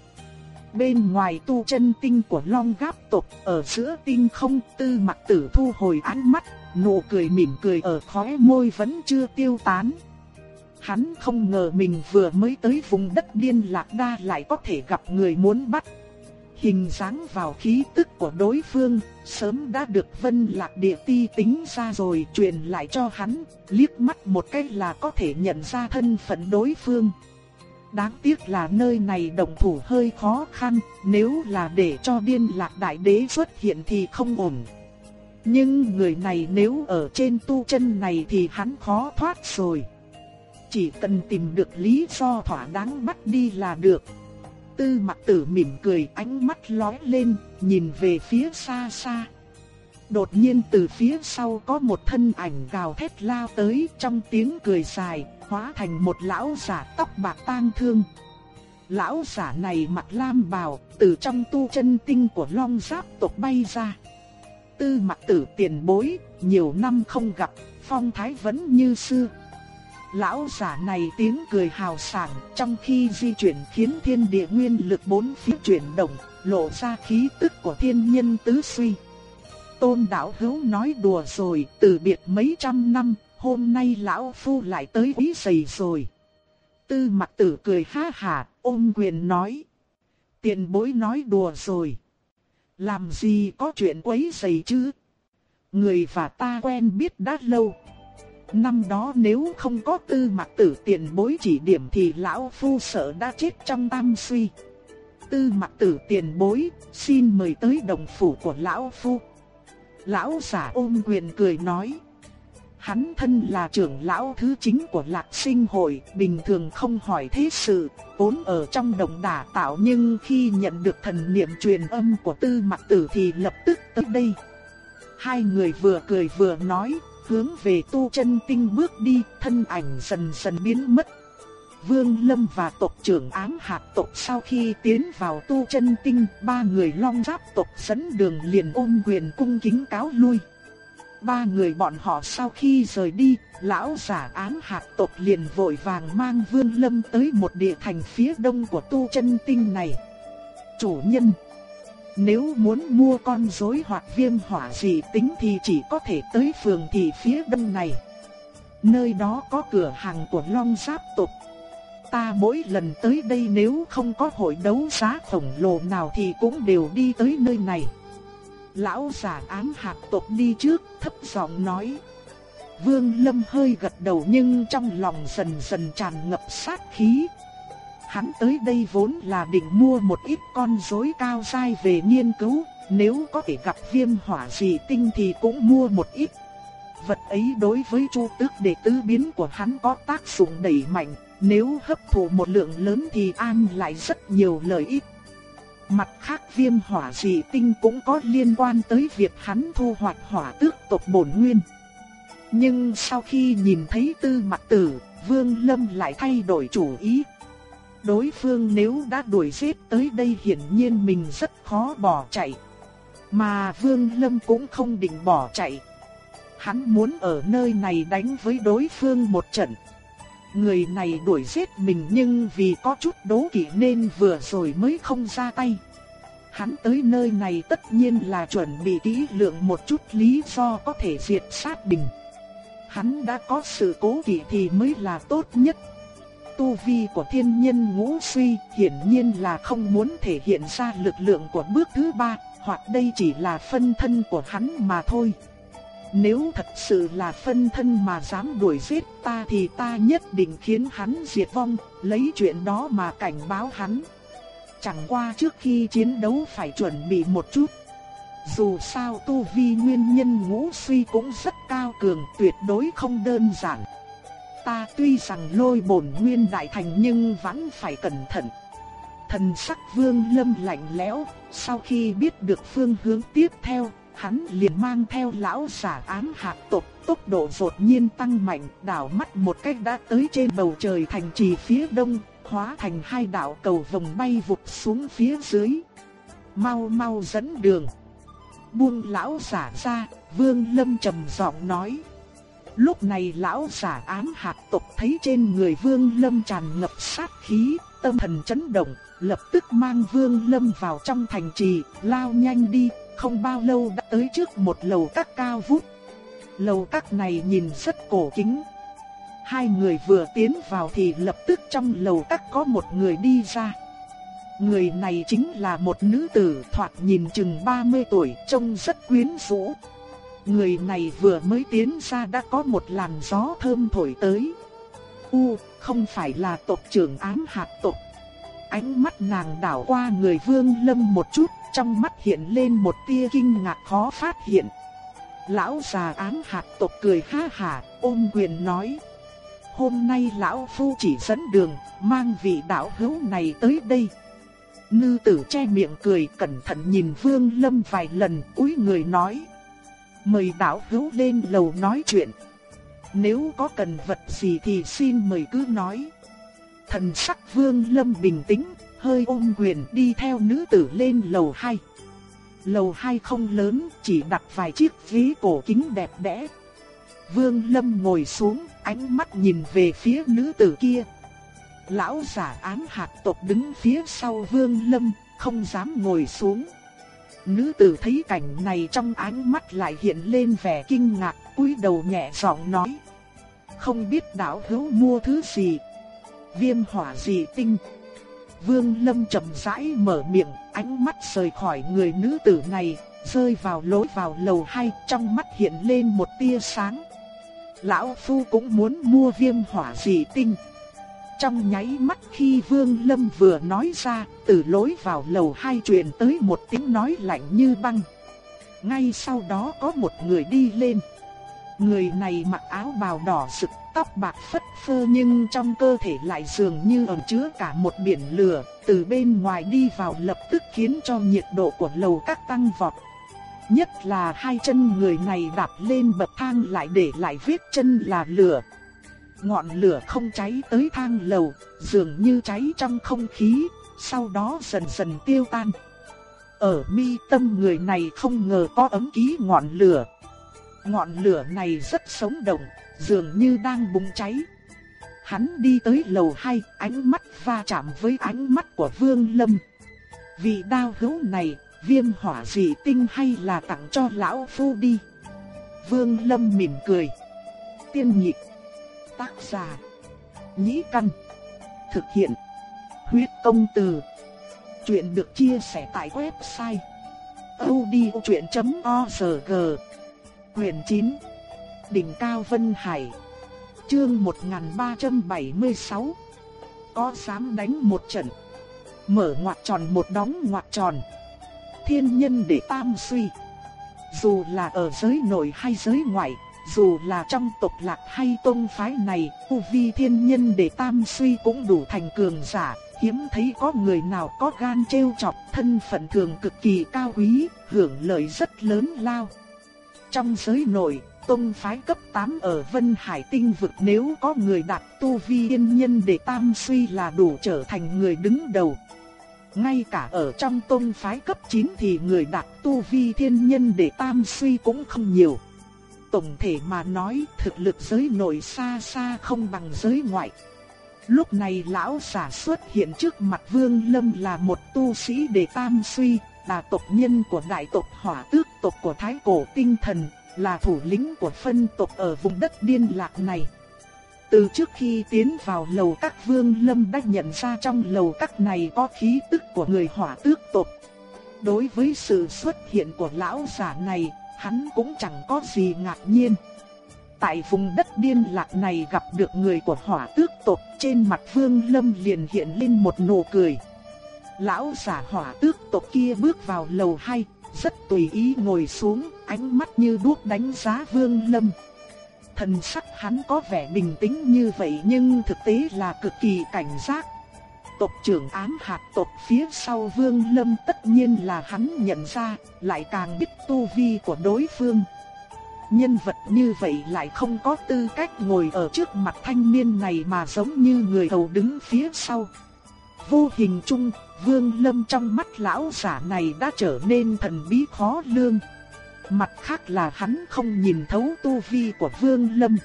Bên ngoài tu chân tinh của long gáp tộc ở giữa tinh không tư mặt tử thu hồi ánh mắt, nụ cười mỉm cười ở khóe môi vẫn chưa tiêu tán. Hắn không ngờ mình vừa mới tới vùng đất điên lạc đa lại có thể gặp người muốn bắt. Hình dáng vào khí tức của đối phương, sớm đã được Vân Lạc Địa Ti tính ra rồi truyền lại cho hắn, liếc mắt một cái là có thể nhận ra thân phận đối phương. Đáng tiếc là nơi này động thủ hơi khó khăn, nếu là để cho điên lạc đại đế xuất hiện thì không ổn. Nhưng người này nếu ở trên tu chân này thì hắn khó thoát rồi. Chỉ cần tìm được lý do thỏa đáng bắt đi là được. Tư mặt tử mỉm cười ánh mắt lóe lên, nhìn về phía xa xa. Đột nhiên từ phía sau có một thân ảnh gào thét lao tới trong tiếng cười dài, hóa thành một lão giả tóc bạc tang thương. Lão giả này mặt lam bào, từ trong tu chân tinh của long giáp tộc bay ra. Tư mặt tử tiền bối, nhiều năm không gặp, phong thái vẫn như xưa. Lão giả này tiếng cười hào sảng, trong khi di chuyển khiến thiên địa nguyên lực bốn phía chuyển động, lộ ra khí tức của thiên nhân tứ suy. Tôn đạo hữu nói đùa rồi, từ biệt mấy trăm năm, hôm nay lão phu lại tới quý giày rồi. Tư mặt tử cười ha hà, ôm quyền nói. Tiền bối nói đùa rồi. Làm gì có chuyện quấy giày chứ? Người và ta quen biết đã lâu. Năm đó nếu không có tư mặt tử tiền bối chỉ điểm thì lão phu sợ đã chết trong tam suy. Tư mặt tử tiền bối, xin mời tới đồng phủ của lão phu. Lão giả ôm quyền cười nói. Hắn thân là trưởng lão thứ chính của lạc sinh hội, bình thường không hỏi thế sự, vốn ở trong đồng đả tạo nhưng khi nhận được thần niệm truyền âm của tư mặt tử thì lập tức tới đây. Hai người vừa cười vừa nói, hướng về tu chân tinh bước đi, thân ảnh dần dần biến mất. Vương Lâm và tộc trưởng ám hạt tộc sau khi tiến vào tu chân tinh, ba người long giáp tộc dẫn đường liền ôm quyền cung kính cáo lui. Ba người bọn họ sau khi rời đi, lão giả ám hạt tộc liền vội vàng mang Vương Lâm tới một địa thành phía đông của tu chân tinh này. Chủ nhân Nếu muốn mua con rối hoặc viêm hỏa gì tính thì chỉ có thể tới phường thị phía đông này. Nơi đó có cửa hàng của long giáp tộc Ta mỗi lần tới đây nếu không có hội đấu giá khổng lồ nào thì cũng đều đi tới nơi này. Lão giả ám hạt tộc đi trước, thấp giọng nói. Vương Lâm hơi gật đầu nhưng trong lòng dần dần tràn ngập sát khí. Hắn tới đây vốn là định mua một ít con rối cao dai về nghiên cứu, nếu có thể gặp viêm hỏa dị tinh thì cũng mua một ít. Vật ấy đối với Chu Tước đệ tứ biến của hắn có tác dụng đẩy mạnh, nếu hấp thụ một lượng lớn thì an lại rất nhiều lợi ích. Mặt khác viêm hỏa dị tinh cũng có liên quan tới việc hắn thu hoạch hỏa tước tộc bổn nguyên. Nhưng sau khi nhìn thấy tư mặt tử, Vương Lâm lại thay đổi chủ ý. Đối phương nếu đã đuổi giết tới đây hiển nhiên mình rất khó bỏ chạy. Mà Vương Lâm cũng không định bỏ chạy. Hắn muốn ở nơi này đánh với đối phương một trận. Người này đuổi giết mình nhưng vì có chút đố kỵ nên vừa rồi mới không ra tay. Hắn tới nơi này tất nhiên là chuẩn bị kỹ lượng một chút lý do có thể diệt sát bình. Hắn đã có sự cố kỵ thì mới là tốt nhất. Tu vi của thiên nhân ngũ suy hiển nhiên là không muốn thể hiện ra lực lượng của bước thứ ba, hoặc đây chỉ là phân thân của hắn mà thôi. Nếu thật sự là phân thân mà dám đuổi giết ta thì ta nhất định khiến hắn diệt vong, lấy chuyện đó mà cảnh báo hắn. Chẳng qua trước khi chiến đấu phải chuẩn bị một chút. Dù sao tu vi nguyên nhân ngũ suy cũng rất cao cường tuyệt đối không đơn giản. Ta tuy rằng lôi bổn nguyên đại thành nhưng vẫn phải cẩn thận. Thần sắc vương lâm lạnh lẽo, sau khi biết được phương hướng tiếp theo, hắn liền mang theo lão giả ám hạt tộc, tốc độ đột nhiên tăng mạnh, đảo mắt một cách đã tới trên bầu trời thành trì phía đông, hóa thành hai đạo cầu vòng bay vụt xuống phía dưới. Mau mau dẫn đường. Buông lão giả ra, Vương Lâm trầm giọng nói. Lúc này lão giả ám hạt tộc thấy trên người Vương Lâm tràn ngập sát khí, tâm thần chấn động, lập tức mang Vương Lâm vào trong thành trì, lao nhanh đi, không bao lâu đã tới trước một lầu các cao vút. Lầu các này nhìn rất cổ kính. Hai người vừa tiến vào thì lập tức trong lầu các có một người đi ra. Người này chính là một nữ tử thoạt nhìn chừng 30 tuổi, trông rất quyến rũ. Người này vừa mới tiến ra đã có một làn gió thơm thổi tới. U, không phải là tộc trưởng ám hạt tộc. Ánh mắt nàng đảo qua người vương lâm một chút, trong mắt hiện lên một tia kinh ngạc khó phát hiện. Lão già ám hạt tộc cười ha hà, ôm quyền nói. Hôm nay lão phu chỉ dẫn đường, mang vị đạo hữu này tới đây. Nư tử che miệng cười cẩn thận nhìn Vương Lâm vài lần cúi người nói. Mời đạo hữu lên lầu nói chuyện. Nếu có cần vật gì thì xin mời cứ nói. Thần sắc vương lâm bình tĩnh, hơi ôm quyền đi theo nữ tử lên lầu 2. Lầu 2 không lớn, chỉ đặt vài chiếc ghế cổ kính đẹp đẽ. Vương lâm ngồi xuống, ánh mắt nhìn về phía nữ tử kia. Lão giả ám hạt tộc đứng phía sau vương lâm, không dám ngồi xuống. Nữ tử thấy cảnh này trong ánh mắt lại hiện lên vẻ kinh ngạc, cúi đầu nhẹ giọng nói. Không biết đạo hữu mua thứ gì? Viêm hỏa dị tinh? Vương Lâm chậm rãi mở miệng, ánh mắt rời khỏi người nữ tử này, rơi vào lối vào lầu hai, trong mắt hiện lên một tia sáng. Lão Phu cũng muốn mua viêm hỏa dị tinh. Trong nháy mắt khi Vương Lâm vừa nói ra, từ lối vào lầu hai truyền tới một tiếng nói lạnh như băng. Ngay sau đó có một người đi lên. Người này mặc áo bào đỏ sực, tóc bạc phất phơ nhưng trong cơ thể lại dường như ẩn chứa cả một biển lửa, từ bên ngoài đi vào lập tức khiến cho nhiệt độ của lầu các tăng vọt. Nhất là hai chân người này đạp lên bậc thang lại để lại vết chân là lửa. Ngọn lửa không cháy tới thang lầu, dường như cháy trong không khí, sau đó dần dần tiêu tan. Ở mi tâm người này không ngờ có ấm ký ngọn lửa. Ngọn lửa này rất sống động, dường như đang bùng cháy. Hắn đi tới lầu 2, ánh mắt va chạm với ánh mắt của Vương Lâm. Vị đao hữu này, viêm hỏa dị tinh hay là tặng cho lão phu đi? Vương Lâm mỉm cười. Tiên nhị Tác giả. Nhĩ căn. Thực hiện. Huyết công từ. Chuyện được chia sẻ tại website. odchuyện.org Quyền 9 Đỉnh Cao Vân Hải. Chương 1376 Có dám đánh một trận. Mở ngoặc tròn một đóng ngoặc tròn. Thiên nhân để tam suy. Dù là ở giới nội hay giới ngoại, Dù là trong tộc lạc hay tôn phái này U vi thiên nhân để tam suy cũng đủ thành cường giả. Hiếm thấy có người nào có gan trêu chọc, thân phận thường cực kỳ cao quý, Hưởng lợi rất lớn lao. Trong giới nội tông phái cấp 8 ở Vân Hải tinh vực nếu có người đạt tu vi yên nhân để tam suy là đủ trở thành người đứng đầu. Ngay cả ở trong tông phái cấp 9 thì người đạt tu vi thiên nhân để tam suy cũng không nhiều. Tổng thể mà nói thực lực giới nội xa xa không bằng giới ngoại. Lúc này lão giả xuất hiện trước mặt Vương Lâm là một tu sĩ để tam suy, là tộc nhân của đại tộc hỏa tước tộc của Thái Cổ Tinh Thần, là thủ lĩnh của phân tộc ở vùng đất điên lạc này. Từ trước khi tiến vào lầu các vương lâm đã nhận ra trong lầu các này có khí tức của người hỏa tước tộc. Đối với sự xuất hiện của lão giả này, hắn cũng chẳng có gì ngạc nhiên. Tại vùng đất điên lạc này gặp được người của hỏa tước tộc, trên mặt vương lâm liền hiện lên một nụ cười. Lão giả hỏa tước tộc kia bước vào lầu hai, rất tùy ý ngồi xuống, ánh mắt như đuốc đánh giá Vương Lâm. Thần sắc hắn có vẻ bình tĩnh như vậy nhưng thực tế là cực kỳ cảnh giác. Tộc trưởng ám hạt tộc phía sau Vương Lâm tất nhiên là hắn nhận ra, lại càng biết tu vi của đối phương. Nhân vật như vậy lại không có tư cách ngồi ở trước mặt thanh niên này mà giống như người hầu đứng phía sau. Vô hình chung, Vương Lâm trong mắt lão giả này đã trở nên thần bí khó lương. Mặt khác là hắn không nhìn thấu tu vi của Vương Lâm.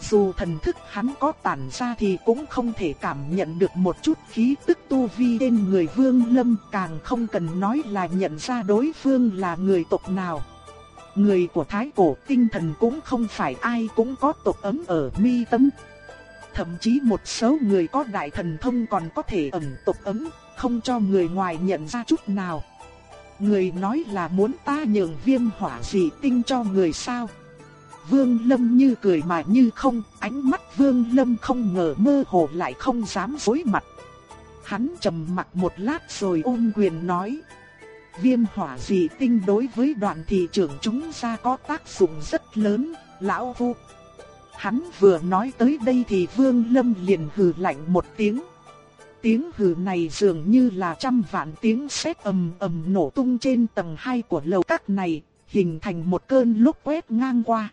Dù thần thức hắn có tản ra thì cũng không thể cảm nhận được một chút khí tức tu vi trên người Vương Lâm càng không cần nói là nhận ra đối phương là người tộc nào. Người của Thái Cổ tinh thần cũng không phải ai cũng có tộc ấm ở mi tâm. Thậm chí một số người có đại thần thông còn có thể ẩn tộc ấm, không cho người ngoài nhận ra chút nào. Người nói là muốn ta nhường viêm hỏa dị tinh cho người sao. Vương Lâm như cười mà như không, ánh mắt Vương Lâm không ngờ mơ hồ lại không dám dối mặt. Hắn trầm mặt một lát rồi ôm quyền nói. Viêm hỏa dị tinh đối với đoàn thị trưởng chúng ta có tác dụng rất lớn, lão phu. Hắn vừa nói tới đây thì Vương Lâm liền hừ lạnh một tiếng. Tiếng hừ này dường như là trăm vạn tiếng sét ầm ầm nổ tung trên tầng 2 của lầu các này, hình thành một cơn lốc quét ngang qua.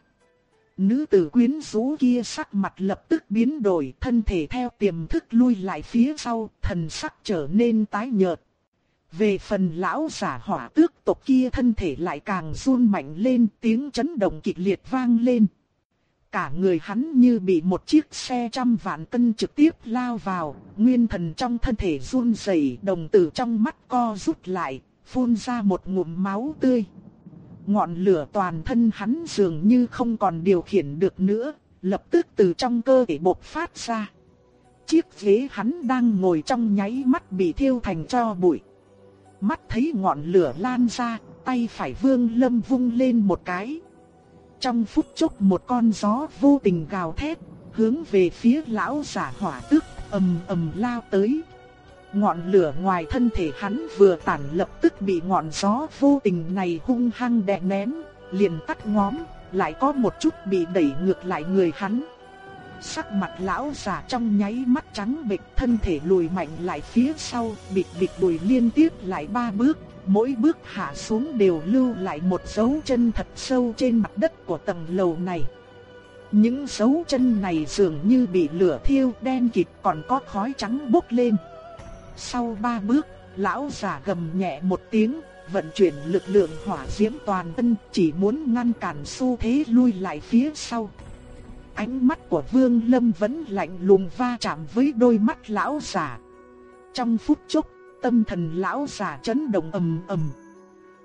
Nữ tử quyến rũ kia sắc mặt lập tức biến đổi, thân thể theo tiềm thức lui lại phía sau, thần sắc trở nên tái nhợt. Về phần lão giả hỏa tước tộc kia thân thể lại càng run mạnh lên, tiếng chấn động kịch liệt vang lên. Cả người hắn như bị một chiếc xe trăm vạn cân trực tiếp lao vào, nguyên thần trong thân thể run rẩy, đồng tử trong mắt co rút lại, phun ra một ngụm máu tươi. Ngọn lửa toàn thân hắn dường như không còn điều khiển được nữa, lập tức từ trong cơ thể bộc phát ra. Chiếc ghế hắn đang ngồi trong nháy mắt bị thiêu thành cho bụi. Mắt thấy ngọn lửa lan ra, tay phải vương lâm vung lên một cái. Trong phút chốc một con gió vô tình gào thét, hướng về phía lão giả hỏa tức, ầm ầm lao tới. Ngọn lửa ngoài thân thể hắn vừa tản lập tức bị ngọn gió vô tình này hung hăng đè nén, liền tắt ngóm, lại có một chút bị đẩy ngược lại người hắn. Sắc mặt lão giả trong nháy mắt trắng bệch, thân thể lùi mạnh lại phía sau, bịch bịch đùi liên tiếp lại ba bước, mỗi bước hạ xuống đều lưu lại một dấu chân thật sâu trên mặt đất của tầng lầu này. Những dấu chân này dường như bị lửa thiêu đen kịt còn có khói trắng bốc lên. Sau ba bước, lão giả gầm nhẹ một tiếng, vận chuyển lực lượng hỏa diễm toàn thân chỉ muốn ngăn cản xu thế lui lại phía sau. Ánh mắt của Vương Lâm vẫn lạnh lùng va chạm với đôi mắt lão giả. Trong phút chốc, tâm thần lão giả chấn động ầm ầm.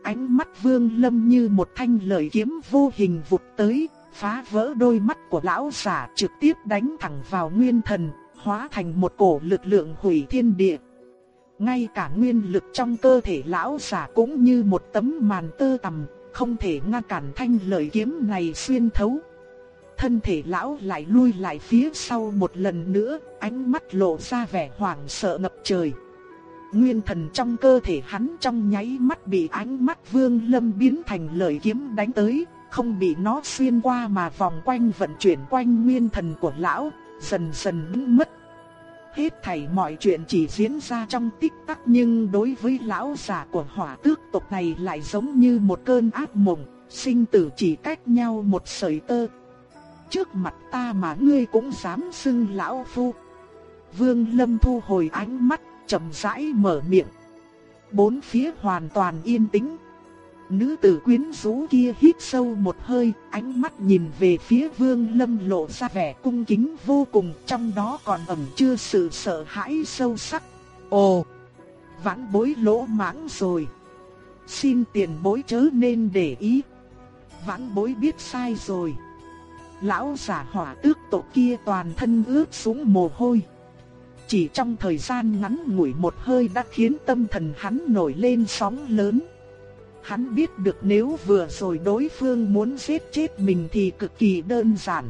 Ánh mắt Vương Lâm như một thanh lợi kiếm vô hình vụt tới, phá vỡ đôi mắt của lão giả trực tiếp đánh thẳng vào nguyên thần, hóa thành một cổ lực lượng hủy thiên địa. Ngay cả nguyên lực trong cơ thể lão giả cũng như một tấm màn tơ tằm, không thể ngăn cản thanh lợi kiếm này xuyên thấu. Thân thể lão lại lui lại phía sau một lần nữa, ánh mắt lộ ra vẻ hoảng sợ ngập trời. Nguyên thần trong cơ thể hắn trong nháy mắt bị ánh mắt vương lâm biến thành lợi kiếm đánh tới, không bị nó xuyên qua mà vòng quanh vận chuyển quanh nguyên thần của lão, dần dần biến mất. Hết thảy mọi chuyện chỉ diễn ra trong tích tắc nhưng đối với lão già của hỏa tước tộc này lại giống như một cơn ác mộng, sinh tử chỉ cách nhau một sợi tơ. Trước mặt ta mà ngươi cũng dám xưng lão phu. Vương Lâm thu hồi ánh mắt, chậm rãi mở miệng. Bốn phía hoàn toàn yên tĩnh, Nữ tử quyến rũ kia hít sâu một hơi, ánh mắt nhìn về phía vương lâm lộ ra vẻ cung kính vô cùng, trong đó còn ẩn chưa sự sợ hãi sâu sắc. Ồ, vãn bối lỗ mãng rồi. Xin tiền bối chớ nên để ý. Vãn bối biết sai rồi. Lão giả hỏa tước tổ kia toàn thân ướt sũng mồ hôi. Chỉ trong thời gian ngắn ngủi một hơi đã khiến tâm thần hắn nổi lên sóng lớn. Hắn biết được nếu vừa rồi đối phương muốn giết chết mình thì cực kỳ đơn giản.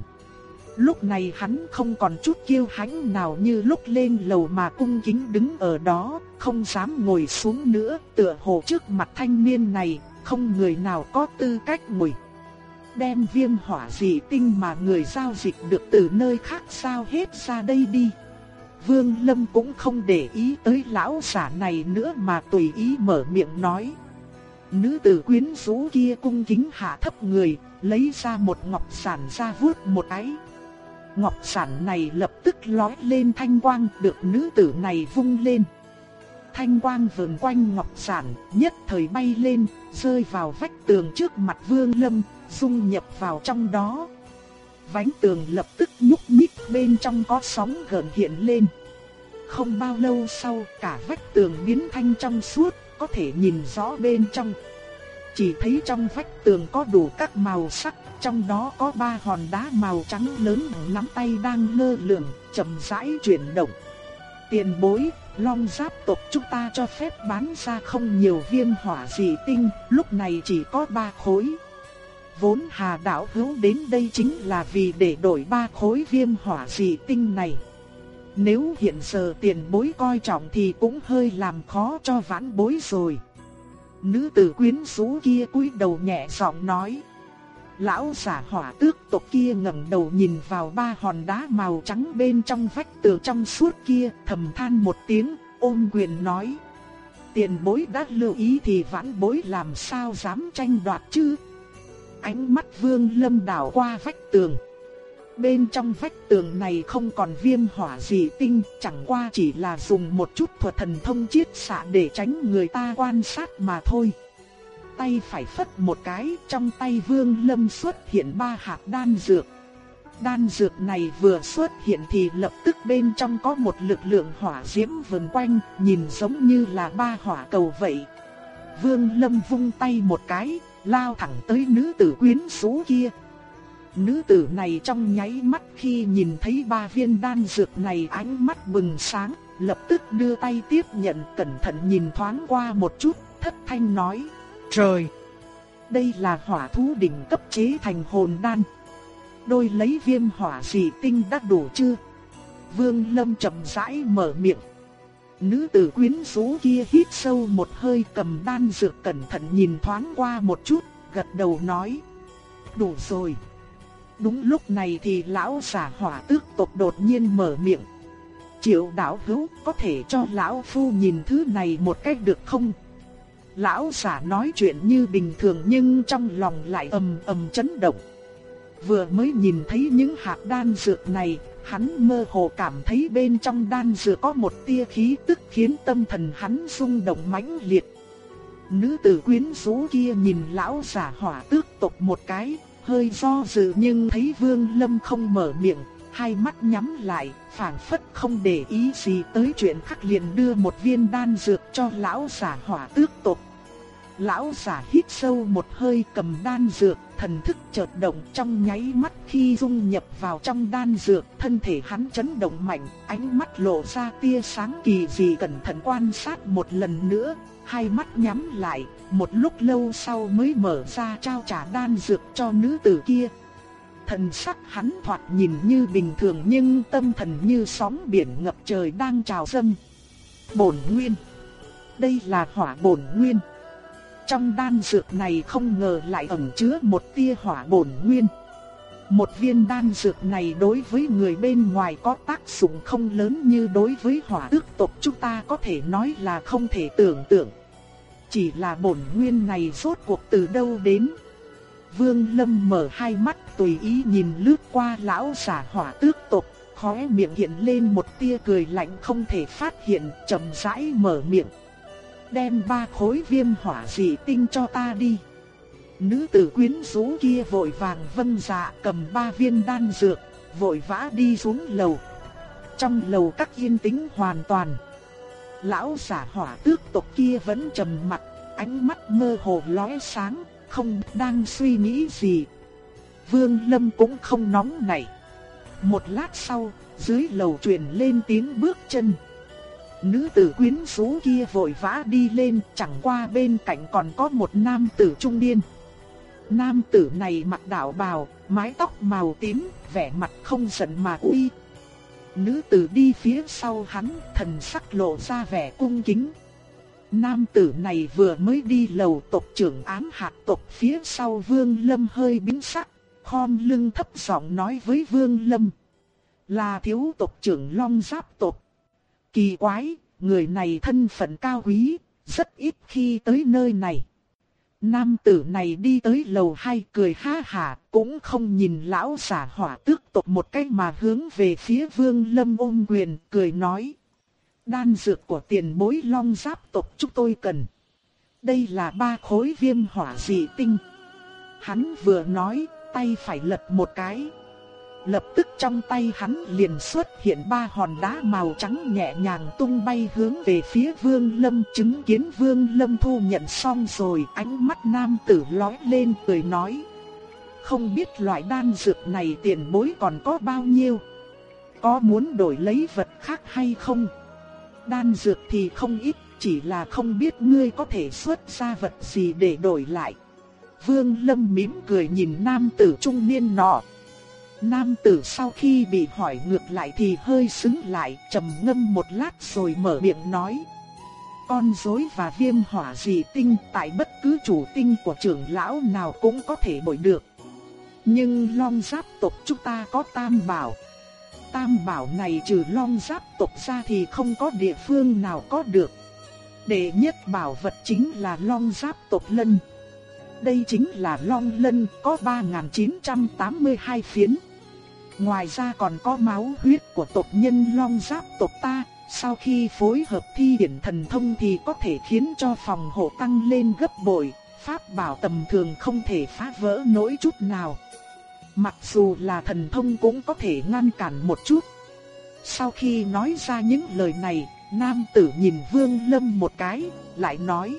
Lúc này hắn không còn chút kiêu hãnh nào như lúc lên lầu mà cung kính đứng ở đó, không dám ngồi xuống nữa, tựa hồ trước mặt thanh niên này, không người nào có tư cách ngồi. Đem viêm hỏa dị tinh mà người giao dịch được từ nơi khác sao hết ra đây đi. Vương Lâm cũng không để ý tới lão giả này nữa mà tùy ý mở miệng nói. Nữ tử quyến rũ kia cung kính hạ thấp người, lấy ra một ngọc sản ra vuốt một cái. Ngọc sản này lập tức lói lên thanh quang được nữ tử này vung lên. Thanh quang vờn quanh ngọc sản, nhất thời bay lên, rơi vào vách tường trước mặt vương lâm, dung nhập vào trong đó. Vánh tường lập tức nhúc nhích bên trong có sóng gợn hiện lên. Không bao lâu sau cả vách tường biến thanh trong suốt, có thể nhìn rõ bên trong. Chỉ thấy trong vách tường có đủ các màu sắc, trong đó có ba hòn đá màu trắng lớn bằng nắm tay đang lơ lửng, chậm rãi chuyển động. Tiền bối, long giáp tộc chúng ta cho phép bán ra không nhiều viên hỏa dị tinh, lúc này chỉ có ba khối. Vốn Hà Đạo hữu đến đây chính là vì để đổi ba khối viêm hỏa dị tinh này. Nếu hiện giờ tiền bối coi trọng thì cũng hơi làm khó cho vãn bối rồi. Nữ tử quyến rũ kia cúi đầu nhẹ giọng nói. Lão giả hỏa tước tộc kia ngẩng đầu nhìn vào ba hòn đá màu trắng bên trong vách tường trong suốt kia, thầm than một tiếng, ôm quyền nói. Tiền bối đã lưu ý thì vãn bối làm sao dám tranh đoạt chứ, ánh mắt Vương Lâm đảo qua vách tường. Bên trong vách tường này không còn viêm hỏa gì tinh, chẳng qua chỉ là dùng một chút thuật thần thông chiết xạ để tránh người ta quan sát mà thôi. Tay phải phất một cái, trong tay Vương Lâm xuất hiện ba hạt đan dược. Đan dược này vừa xuất hiện thì lập tức bên trong có một lực lượng hỏa diễm vần quanh, nhìn giống như là ba hỏa cầu vậy. Vương Lâm vung tay một cái, lao thẳng tới nữ tử quyến rũ kia. Nữ tử này trong nháy mắt khi nhìn thấy ba viên đan dược này ánh mắt bừng sáng, lập tức đưa tay tiếp nhận cẩn thận nhìn thoáng qua một chút, thất thanh nói, trời, đây là hỏa thú đỉnh cấp chế thành hồn đan. Đôi lấy viêm hỏa dị tinh đã đủ chưa? Vương Lâm chậm rãi mở miệng. Nữ tử quyến rũ kia hít sâu một hơi cầm đan dược cẩn thận nhìn thoáng qua một chút, gật đầu nói. Đủ rồi. Đúng lúc này thì lão giả hỏa tước tộc đột nhiên mở miệng. Triệu đảo hữu có thể cho lão phu nhìn thứ này một cách được không? Lão giả nói chuyện như bình thường nhưng trong lòng lại ầm ầm chấn động. Vừa mới nhìn thấy những hạt đan dược này, hắn mơ hồ cảm thấy bên trong đan dược có một tia khí tức khiến tâm thần hắn rung động mãnh liệt. Nữ tử quyến rũ kia nhìn lão giả hỏa tước tộc một cái, hơi do dự nhưng thấy Vương Lâm không mở miệng, hai mắt nhắm lại, phảng phất không để ý gì tới chuyện khác liền đưa một viên đan dược cho lão giả hỏa tước tộc. Lão giả hít sâu một hơi cầm đan dược, thần thức chợt động trong nháy mắt khi dung nhập vào trong đan dược, thân thể hắn chấn động mạnh, ánh mắt lộ ra tia sáng kỳ dị cẩn thận quan sát một lần nữa, hai mắt nhắm lại, một lúc lâu sau mới mở ra trao trả đan dược cho nữ tử kia. Thần sắc hắn thoạt nhìn như bình thường nhưng tâm thần như sóng biển ngập trời đang trào dâng. Bổn nguyên. Đây là hỏa bổn nguyên. Trong đan dược này không ngờ lại ẩn chứa một tia hỏa bổn nguyên. Một viên đan dược này đối với người bên ngoài có tác dụng không lớn như đối với hỏa ước tộc chúng ta có thể nói là không thể tưởng tượng. Chỉ là bổn nguyên này rốt cuộc từ đâu đến. Vương Lâm mở hai mắt tùy ý nhìn lướt qua lão giả hỏa tước tộc, khóe miệng hiện lên một tia cười lạnh không thể phát hiện, chậm rãi mở miệng đem ba khối viêm hỏa dị tinh cho ta đi. Nữ tử quyến rũ kia vội vàng vân dạ cầm ba viên đan dược, vội vã đi xuống lầu. Trong lầu các yên tĩnh hoàn toàn. Lão giả hỏa tước tộc kia vẫn trầm mặt, ánh mắt mơ hồ lóe sáng, không đang suy nghĩ gì. Vương Lâm cũng không nóng nảy. Một lát sau, dưới lầu truyền lên tiếng bước chân. Nữ tử quyến rũ kia vội vã đi lên, chẳng qua bên cạnh còn có một nam tử trung niên. Nam tử này mặc đạo bào, mái tóc màu tím, vẻ mặt không giận mà uy. Nữ tử đi phía sau hắn, thần sắc lộ ra vẻ cung kính. Nam tử này vừa mới đi lầu tộc trưởng ám hạt tộc phía sau Vương Lâm hơi biến sắc, khom lưng thấp giọng nói với Vương Lâm. Là thiếu tộc trưởng Long Giáp tộc. Kỳ quái, người này thân phận cao quý, rất ít khi tới nơi này. Nam tử này đi tới lầu hai cười ha hả, cũng không nhìn lão giả hỏa tước tộc một cách mà hướng về phía vương lâm ôm quyền, cười nói. Đan dược của tiền bối long giáp tộc chúng tôi cần. Đây là ba khối viêm hỏa dị tinh. Hắn vừa nói, tay phải lật một cái, Lập tức trong tay hắn liền xuất hiện ba hòn đá màu trắng nhẹ nhàng tung bay hướng về phía Vương Lâm chứng kiến Vương Lâm thu nhận xong rồi ánh mắt nam tử lóe lên cười nói. Không biết loại đan dược này tiền bối còn có bao nhiêu? Có muốn đổi lấy vật khác hay không? Đan dược thì không ít, chỉ là không biết ngươi có thể xuất ra vật gì để đổi lại. Vương Lâm mỉm cười nhìn nam tử trung niên nọ. Nam tử sau khi bị hỏi ngược lại thì hơi sững lại, trầm ngâm một lát rồi mở miệng nói. Con rối và viêm hỏa dị tinh tại bất cứ chủ tinh của trưởng lão nào cũng có thể bội được. Nhưng long giáp tộc chúng ta có tam bảo. Tam bảo này trừ long giáp tộc ra thì không có địa phương nào có được. Đệ nhất bảo vật chính là long giáp tộc lân. Đây chính là long lân có 3.982 phiến. Ngoài ra còn có máu huyết của tộc nhân long giáp tộc ta, sau khi phối hợp thi điển thần thông thì có thể khiến cho phòng hộ tăng lên gấp bội, pháp bảo tầm thường không thể phá vỡ nổi chút nào. Mặc dù là thần thông cũng có thể ngăn cản một chút. Sau khi nói ra những lời này, nam tử nhìn Vương Lâm một cái, lại nói: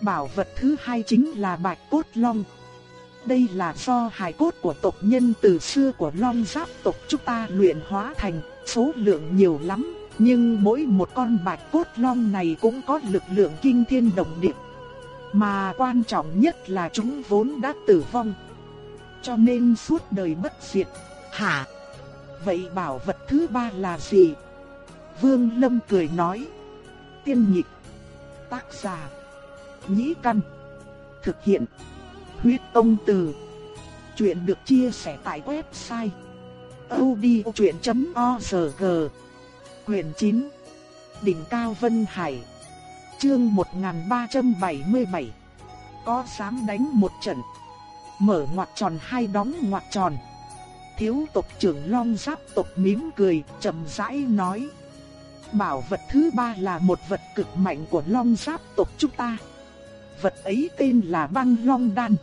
Bảo vật thứ hai chính là Bạch Cốt Long. Đây là do hài cốt của tộc nhân từ xưa của Long Giáp tộc chúng ta luyện hóa thành, số lượng nhiều lắm, nhưng mỗi một con Bạch Cốt Long này cũng có lực lượng kinh thiên động địa. Mà quan trọng nhất là chúng vốn đã tử vong. Cho nên suốt đời bất diệt. Hả? Vậy bảo vật thứ ba là gì? Vương Lâm cười nói. Tiên nhịp. Tác giả. Nhĩ căn. Thực hiện. Huyết công từ. Chuyện được chia sẻ tại website. odchuyện.org Quyền 9 Đỉnh Cao Vân Hải. Chương 1377 Có dám đánh một trận. Mở ngoặc tròn hai đóng ngoặc tròn. Thiếu tộc trưởng Long Giáp tộc mím cười, chậm rãi nói. Bảo vật thứ ba là một vật cực mạnh của Long Giáp tộc chúng ta. Vật ấy tên là băng long đan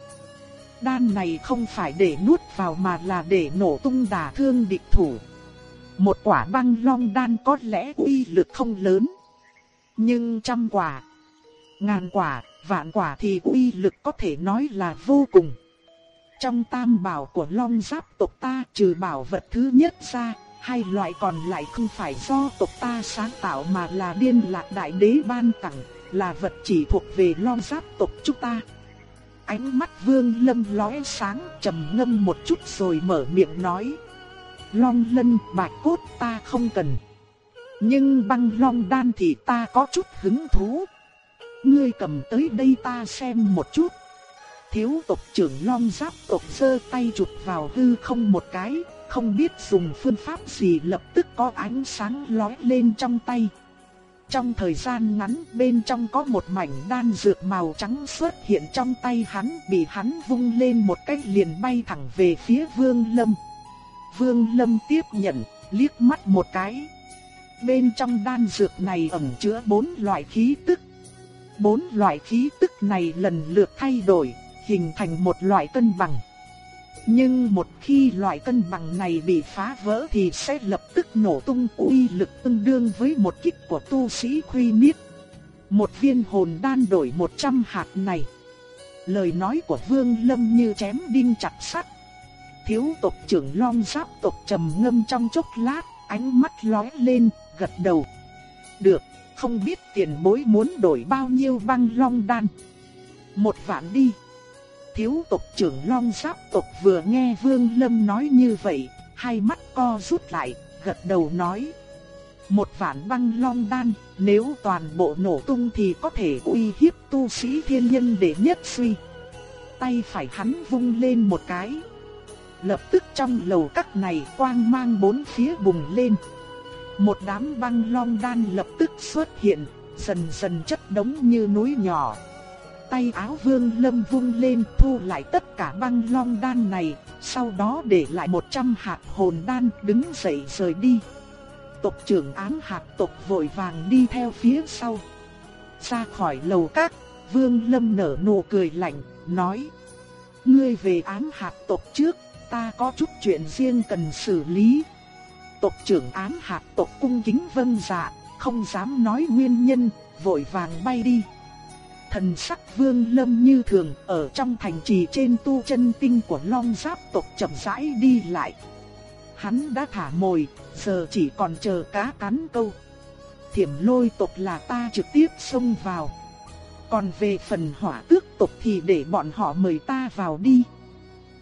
Đan này không phải để nuốt vào mà là để nổ tung đả thương địch thủ một quả băng long đan có lẽ uy lực không lớn. Nhưng trăm quả, ngàn quả, vạn quả thì uy lực có thể nói là vô cùng. Trong tam bảo của long giáp tộc ta trừ bảo vật thứ nhất ra, hai loại còn lại không phải do tộc ta sáng tạo mà là điên lạc đại đế ban tặng, là vật chỉ thuộc về long giáp tộc chúng ta. Ánh mắt vương lâm lóe sáng trầm ngâm một chút rồi mở miệng nói long lân bạch cốt ta không cần. Nhưng băng long đan thì ta có chút hứng thú. Ngươi cầm tới đây ta xem một chút. Thiếu tộc trưởng long giáp tộc sơ tay chụp vào hư không một cái, không biết dùng phương pháp gì lập tức có ánh sáng lóe lên trong tay. Trong thời gian ngắn bên trong có một mảnh đan dược màu trắng xuất hiện trong tay hắn bị hắn vung lên một cách liền bay thẳng về phía vương lâm. Vương Lâm tiếp nhận, liếc mắt một cái. Bên trong đan dược này ẩn chứa bốn loại khí tức. Bốn loại khí tức này lần lượt thay đổi, hình thành một loại cân bằng. Nhưng một khi loại cân bằng này bị phá vỡ thì sẽ lập tức nổ tung uy lực tương đương với một kích của tu sĩ khuy niết. Một viên hồn đan đổi 100 hạt này. Lời nói của Vương Lâm như chém đinh chặt sắt, thiếu tộc trưởng long giáp tộc trầm ngâm trong chốc lát, ánh mắt lóe lên, gật đầu. Được, không biết tiền bối muốn đổi bao nhiêu băng long đan. Một vạn đi. Thiếu tộc trưởng long giáp tộc vừa nghe Vương Lâm nói như vậy, hai mắt co rút lại, gật đầu nói. Một vạn băng long đan, nếu toàn bộ nổ tung thì có thể uy hiếp tu sĩ thiên nhân để nhất suy. Tay phải hắn vung lên một cái, Lập tức trong lầu các này quang mang bốn phía bùng lên. Một đám băng long đan lập tức xuất hiện, dần dần chất đống như núi nhỏ. Tay áo vương lâm vung lên thu lại tất cả băng long đan này, sau đó để lại 100 hạt hồn đan đứng dậy rời đi. Tộc trưởng ám hạt tộc vội vàng đi theo phía sau. Ra khỏi lầu các, vương lâm nở nụ cười lạnh, nói. Ngươi về ám hạt tộc trước, ta có chút chuyện riêng cần xử lý. Tộc trưởng ám hạt tộc cung kính vân dạ, không dám nói nguyên nhân, vội vàng bay đi. Thần sắc vương lâm như thường ở trong thành trì trên tu chân tinh của long giáp tộc chậm rãi đi lại. Hắn đã thả mồi, giờ chỉ còn chờ cá cắn câu. Thiểm lôi tộc là ta trực tiếp xông vào. Còn về phần hỏa tước tộc thì để bọn họ mời ta vào đi.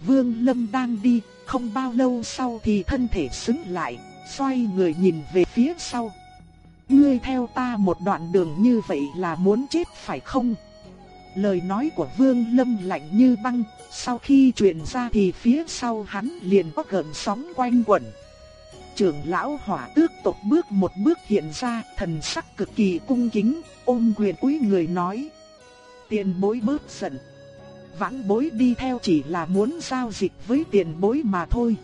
Vương Lâm đang đi, không bao lâu sau thì thân thể sững lại, xoay người nhìn về phía sau. Ngươi theo ta một đoạn đường như vậy là muốn chết phải không? Lời nói của Vương Lâm lạnh như băng, sau khi truyền ra thì phía sau hắn liền có gợn sóng quanh quẩn. Trưởng lão hỏa tước tộc bước một bước hiện ra, thần sắc cực kỳ cung kính, ôm quyền cúi người nói: "Tiền bối bớt giận." vãn bối đi theo chỉ là muốn giao dịch với tiền bối mà thôi.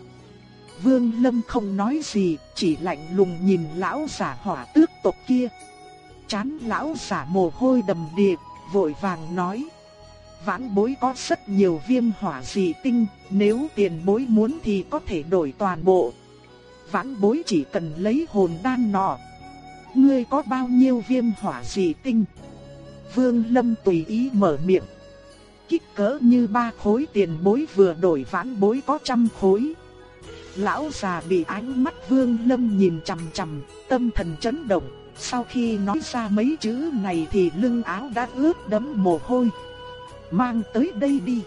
Vương Lâm không nói gì, chỉ lạnh lùng nhìn lão giả hỏa tước tộc kia. Chán lão giả mồ hôi đầm đìa, vội vàng nói. Vãn bối có rất nhiều viêm hỏa dị tinh, nếu tiền bối muốn thì có thể đổi toàn bộ. Vãn bối chỉ cần lấy hồn đan nọ. Ngươi có bao nhiêu viêm hỏa dị tinh? Vương Lâm tùy ý mở miệng. Kích cỡ như ba khối tiền bối vừa đổi vãn bối có trăm khối. Lão già bị ánh mắt Vương Lâm nhìn chằm chằm, tâm thần chấn động. Sau khi nói ra mấy chữ này thì lưng áo đã ướt đẫm mồ hôi. Mang tới đây đi.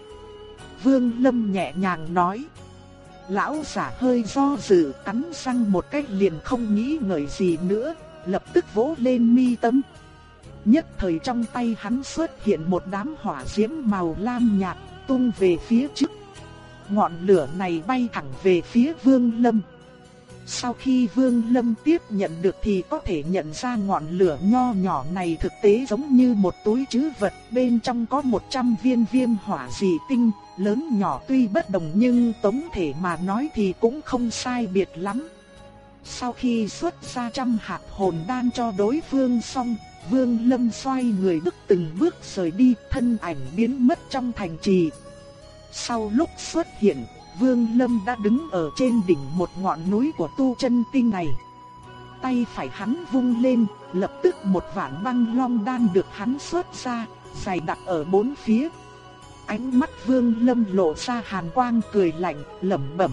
Vương Lâm nhẹ nhàng nói. Lão giả hơi do dự cắn răng một cách liền không nghĩ ngợi gì nữa, lập tức vỗ lên mi tâm. Nhất thời trong tay hắn xuất hiện một đám hỏa diễm màu lam nhạt tung về phía trước. Ngọn lửa này bay thẳng về phía Vương Lâm. Sau khi Vương Lâm tiếp nhận được thì có thể nhận ra ngọn lửa nho nhỏ này thực tế giống như một túi trữ vật, bên trong có 100 viên viêm hỏa dị tinh, lớn nhỏ tuy bất đồng nhưng tổng thể mà nói thì cũng không sai biệt lắm. Sau khi xuất ra trăm hạt hồn đan cho đối phương xong, Vương Lâm xoay người bước từng bước rời đi, thân ảnh biến mất trong thành trì. Sau lúc xuất hiện, Vương Lâm đã đứng ở trên đỉnh một ngọn núi của tu chân tinh này. Tay phải hắn vung lên, lập tức một vạn băng long đan được hắn xuất ra, dày đặt ở bốn phía. Ánh mắt Vương Lâm lộ ra hàn quang cười lạnh, lẩm bẩm.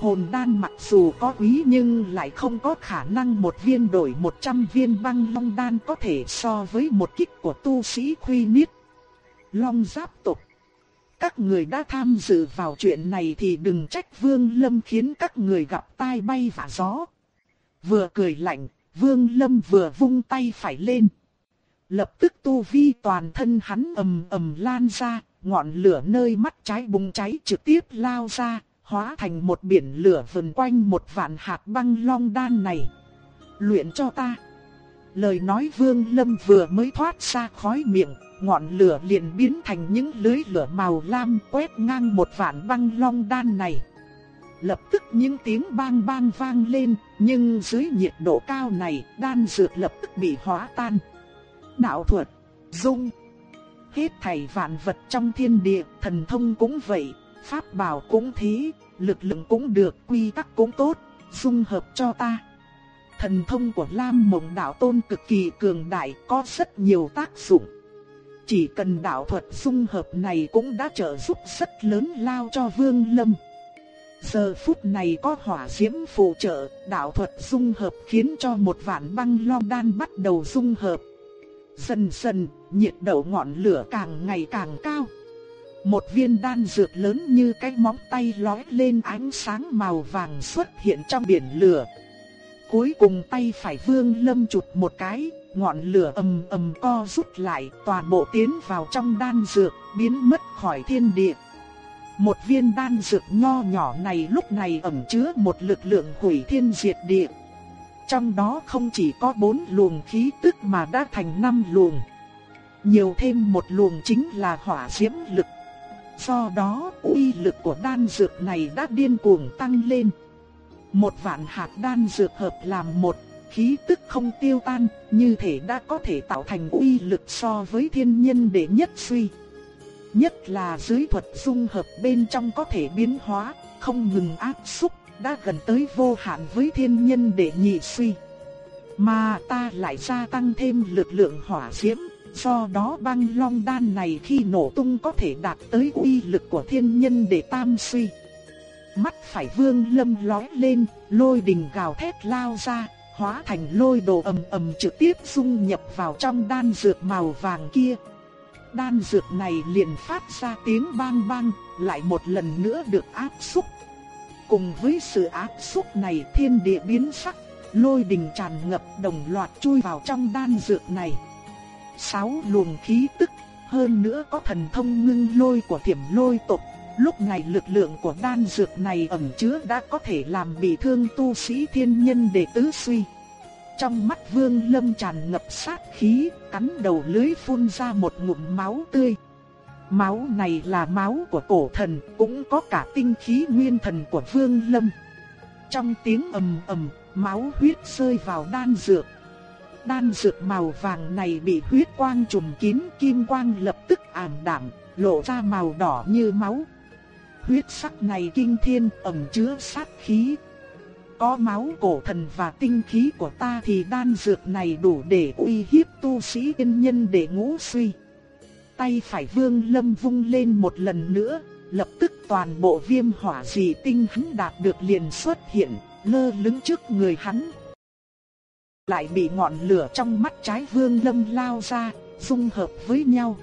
Hồn đan mặc dù có quý nhưng lại không có khả năng một viên đổi 100 viên băng long đan có thể so với một kích của tu sĩ khuy niết. Long giáp tộc các người đã tham dự vào chuyện này thì đừng trách Vương Lâm khiến các người gặp tai bay và gió. Vừa cười lạnh, Vương Lâm vừa vung tay phải lên. Lập tức tu vi toàn thân hắn ầm ầm lan ra, ngọn lửa nơi mắt trái bùng cháy trực tiếp lao ra, hóa thành một biển lửa vần quanh một vạn hạt băng long đan này. Luyện cho ta. Lời nói Vương Lâm vừa mới thoát ra khói miệng, ngọn lửa liền biến thành những lưới lửa màu lam quét ngang một vạn băng long đan này. Lập tức những tiếng bang bang vang lên, nhưng dưới nhiệt độ cao này, đan dược lập tức bị hóa tan. Đạo thuật, dung, hết thảy vạn vật trong thiên địa, thần thông cũng vậy, pháp bảo cũng thế, lực lượng cũng được, quy tắc cũng tốt, dung hợp cho ta. Thần thông của Lam Mộng Đạo Tôn cực kỳ cường đại, có rất nhiều tác dụng. Chỉ cần đạo thuật dung hợp này cũng đã trợ giúp rất lớn lao cho Vương Lâm. Giờ phút này có hỏa diễm phụ trợ, đạo thuật dung hợp khiến cho một vạn băng long đan bắt đầu dung hợp. Dần dần, nhiệt độ ngọn lửa càng ngày càng cao. Một viên đan dược lớn như cái móng tay lói lên ánh sáng màu vàng xuất hiện trong biển lửa. Cuối cùng tay phải vương lâm chụp một cái, ngọn lửa ầm ầm co rút lại, toàn bộ tiến vào trong đan dược, biến mất khỏi thiên địa. Một viên đan dược nho nhỏ này lúc này ẩn chứa một lực lượng hủy thiên diệt địa. Trong đó không chỉ có bốn luồng khí tức mà đã thành năm luồng. Nhiều thêm một luồng chính là hỏa diễm lực. Do đó, uy lực của đan dược này đã điên cuồng tăng lên. Một vạn hạt đan dược hợp làm một, khí tức không tiêu tan, như thể đã có thể tạo thành uy lực so với thiên nhân đệ nhất suy. Nhất là dưới thuật dung hợp bên trong có thể biến hóa, không ngừng áp xúc, đã gần tới vô hạn với thiên nhân đệ nhị suy. Mà ta lại gia tăng thêm lực lượng hỏa diễm, do đó băng long đan này khi nổ tung có thể đạt tới uy lực của thiên nhân đệ tam suy. Mắt phải vương lâm lói lên, lôi đình gào thét lao ra, hóa thành lôi đồ ầm ầm trực tiếp dung nhập vào trong đan dược màu vàng kia. Đan dược này liền phát ra tiếng bang bang, lại một lần nữa được áp xúc. Cùng với sự áp xúc này thiên địa biến sắc, lôi đình tràn ngập đồng loạt chui vào trong đan dược này. Sáu luồng khí tức, hơn nữa có thần thông ngưng lôi của thiểm lôi tộc. Lúc này lực lượng của đan dược này ẩn chứa đã có thể làm bị thương tu sĩ thiên nhân đệ tứ suy. Trong mắt vương lâm tràn ngập sát khí, cắn đầu lưới phun ra một ngụm máu tươi. Máu này là máu của cổ thần, cũng có cả tinh khí nguyên thần của Vương Lâm. Trong tiếng ầm ầm, máu huyết rơi vào đan dược. Đan dược màu vàng này bị huyết quang trùm kín, kim quang lập tức ảm đạm, lộ ra màu đỏ như máu. Huyết sắc này kinh thiên ẩn chứa sát khí. Có máu cổ thần và tinh khí của ta thì đan dược này đủ để uy hiếp tu sĩ yên nhân để ngũ suy. Tay phải vương lâm vung lên một lần nữa, lập tức toàn bộ viêm hỏa dị tinh hắn đạt được liền xuất hiện, lơ lứng trước người hắn. Lại bị ngọn lửa trong mắt trái vương lâm lao ra, dung hợp với nhau.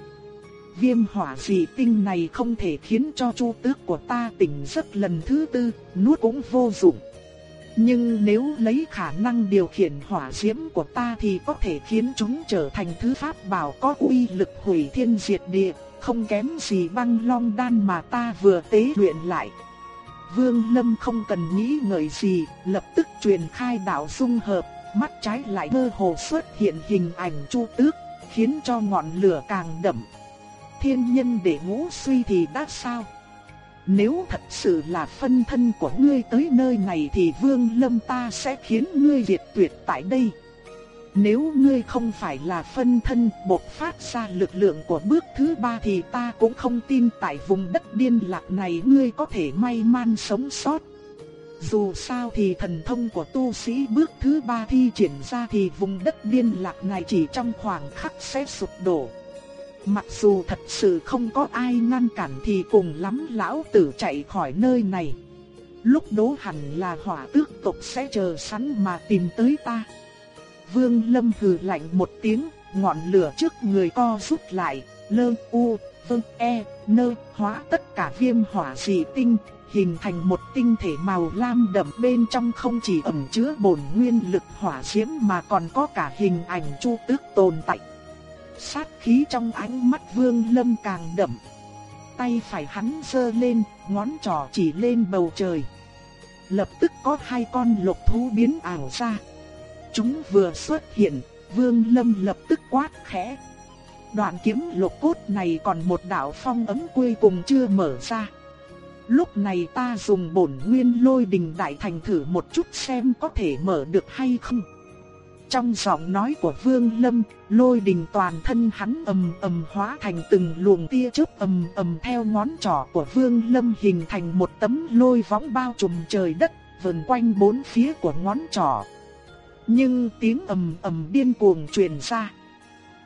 Viêm hỏa dị tinh này không thể khiến cho chu tước của ta tỉnh giấc lần thứ tư, nuốt cũng vô dụng. Nhưng nếu lấy khả năng điều khiển hỏa diễm của ta thì có thể khiến chúng trở thành thứ pháp bảo có uy lực hủy thiên diệt địa, không kém gì băng long đan mà ta vừa tế luyện lại. Vương Lâm không cần nghĩ ngợi gì, lập tức truyền khai đạo dung hợp, mắt trái lại mơ hồ xuất hiện hình ảnh chu tước, khiến cho ngọn lửa càng đậm. Thiên nhân để ngũ suy thì đã sao? Nếu thật sự là phân thân của ngươi tới nơi này thì vương lâm ta sẽ khiến ngươi diệt tuyệt tại đây. Nếu ngươi không phải là phân thân bộc phát ra lực lượng của bước thứ ba thì ta cũng không tin tại vùng đất điên lạc này ngươi có thể may mắn sống sót. Dù sao thì thần thông của tu sĩ bước thứ ba thi triển ra thì vùng đất điên lạc này chỉ trong khoảng khắc sẽ sụp đổ. Mặc dù thật sự không có ai ngăn cản thì cùng lắm lão tử chạy khỏi nơi này. Lúc đó hẳn là hỏa tước tộc sẽ chờ sẵn mà tìm tới ta. Vương Lâm hừ lạnh một tiếng, ngọn lửa trước người co rút lại, lơ u, vương e, nơ, hóa tất cả viêm hỏa dị tinh, hình thành một tinh thể màu lam đậm bên trong không chỉ ẩn chứa bổn nguyên lực hỏa diễm mà còn có cả hình ảnh chu tước tồn tại. Sát khí trong ánh mắt Vương Lâm càng đậm. Tay phải hắn giơ lên, ngón trỏ chỉ lên bầu trời. Lập tức có hai con lục thú biến ảo ra. Chúng vừa xuất hiện, Vương Lâm lập tức quát khẽ. Đoạn kiếm lục cốt này còn một đạo phong ấm cuối cùng chưa mở ra. Lúc này ta dùng bổn nguyên lôi đình đại thành thử một chút xem có thể mở được hay không. Trong giọng nói của Vương Lâm, lôi đình toàn thân hắn ầm ầm hóa thành từng luồng tia chớp ầm ầm theo ngón trỏ của Vương Lâm hình thành một tấm lôi võng bao trùm trời đất, vần quanh bốn phía của ngón trỏ. Nhưng tiếng ầm ầm điên cuồng truyền ra.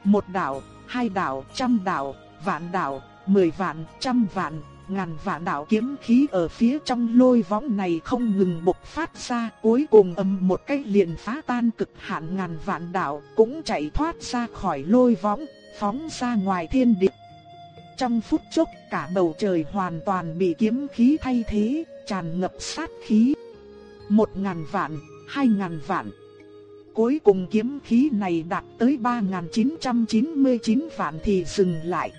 Một đạo, hai đạo, trăm đạo, vạn đạo, mười vạn, trăm vạn, ngàn vạn đạo kiếm khí ở phía trong lôi võng này không ngừng bộc phát ra, cuối cùng ầm một cái liền phá tan cực hạn ngàn vạn đạo, cũng chạy thoát ra khỏi lôi võng, phóng ra ngoài thiên địa. Trong phút chốc cả bầu trời hoàn toàn bị kiếm khí thay thế, tràn ngập sát khí. Một ngàn vạn, hai ngàn vạn. Cuối cùng kiếm khí này đạt tới 3.999 vạn thì dừng lại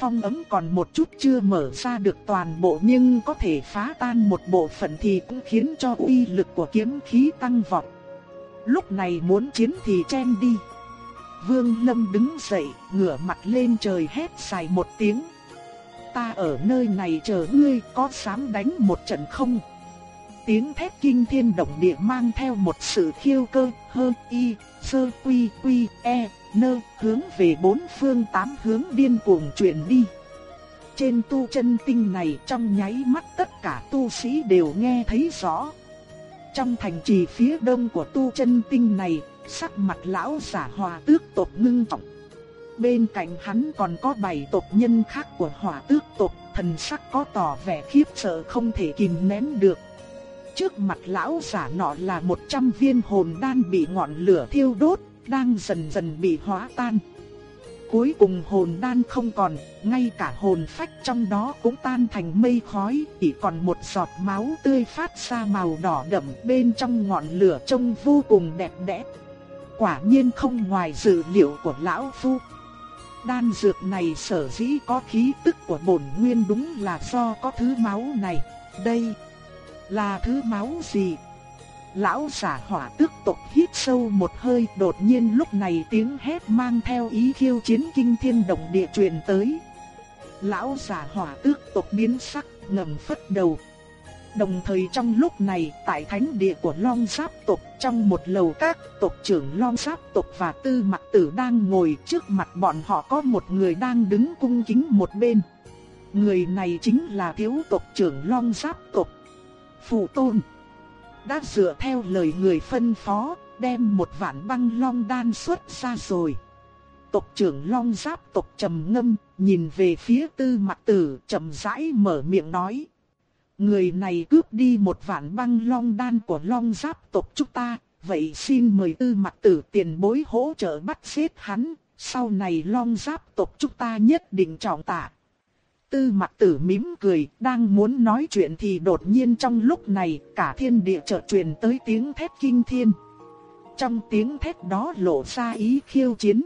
phong ấm còn một chút chưa mở ra được toàn bộ nhưng có thể phá tan một bộ phận thì cũng khiến cho uy lực của kiếm khí tăng vọt. Lúc này muốn chiến thì chen đi. Vương Lâm đứng dậy, ngửa mặt lên trời hét dài một tiếng. Ta ở nơi này chờ ngươi có dám đánh một trận không? Tiếng thét kinh thiên động địa mang theo một sự khiêu cơ, hơ y, sơ quy quy e, nơ, hướng về bốn phương tám hướng điên cuồng truyền đi. Trên tu chân tinh này trong nháy mắt tất cả tu sĩ đều nghe thấy rõ. Trong thành trì phía đông của tu chân tinh này, sắc mặt lão giả hòa tước tộc ngưng trọng. Bên cạnh hắn còn có bảy tộc nhân khác của hỏa tước tộc, thần sắc có tỏ vẻ khiếp sợ không thể kìm nén được. Trước mặt lão giả nọ là một trăm viên hồn đan bị ngọn lửa thiêu đốt, đang dần dần bị hóa tan. Cuối cùng hồn đan không còn, ngay cả hồn phách trong đó cũng tan thành mây khói, chỉ còn một giọt máu tươi phát ra màu đỏ đậm bên trong ngọn lửa trông vô cùng đẹp đẽ. Quả nhiên không ngoài dự liệu của lão phu. Đan dược này sở dĩ có khí tức của bổn nguyên đúng là do có thứ máu này. Đây là thứ máu gì? Lão giả hỏa tước tộc hít sâu một hơi đột nhiên lúc này tiếng hét mang theo ý khiêu chiến kinh thiên động địa truyền tới. Lão giả hỏa tước tộc biến sắc, ngầm phất đầu. Đồng thời trong lúc này, tại thánh địa của Long Giáp tộc, trong một lầu các, tộc trưởng Long Giáp tộc và Tư Mặc Tử đang ngồi trước mặt bọn họ có một người đang đứng cung kính một bên. Người này chính là thiếu tộc trưởng Long Giáp tộc. Phụ Tôn đã dựa theo lời người phân phó, đem một vạn băng long đan xuất ra rồi. Tộc trưởng Long Giáp tộc trầm ngâm, nhìn về phía Tư Mặc Tử, trầm rãi mở miệng nói: Người này cướp đi một vạn băng long đan của long giáp tộc chúng ta, vậy xin mời tư mặt tử tiền bối hỗ trợ bắt giết hắn, sau này long giáp tộc chúng ta nhất định trọng tạ. Tư mặt tử mím cười, đang muốn nói chuyện thì đột nhiên trong lúc này cả thiên địa chợt truyền tới tiếng thét kinh thiên. Trong tiếng thét đó lộ ra ý khiêu chiến.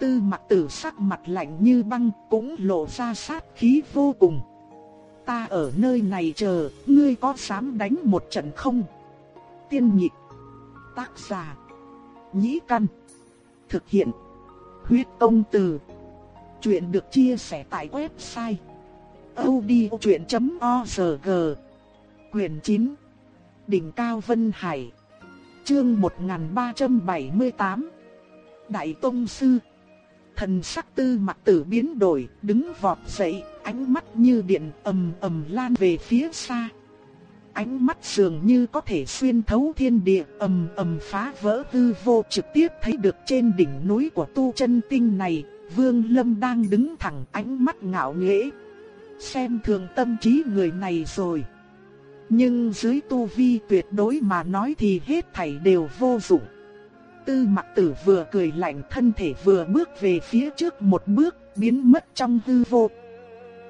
Tư mặt tử sắc mặt lạnh như băng cũng lộ ra sát khí vô cùng ta ở nơi này chờ, ngươi có dám đánh một trận không? Tiên nhị tác giả, nhĩ căn, thực hiện, huyết công từ. Chuyện được chia sẻ tại website odchuyện.org Quyền 9 Đỉnh Cao Vân Hải. Chương 1378 Đại Tông Sư. Thần sắc tư mặt tử biến đổi, đứng vọt dậy, ánh mắt như điện ầm ầm lan về phía xa. Ánh mắt dường như có thể xuyên thấu thiên địa ầm ầm phá vỡ hư vô trực tiếp thấy được trên đỉnh núi của tu chân tinh này, Vương Lâm đang đứng thẳng ánh mắt ngạo nghễ. Xem thường tâm trí người này rồi. Nhưng dưới tu vi tuyệt đối mà nói thì hết thảy đều vô dụng. Tư Mặc tử vừa cười lạnh thân thể vừa bước về phía trước một bước, biến mất trong hư vô.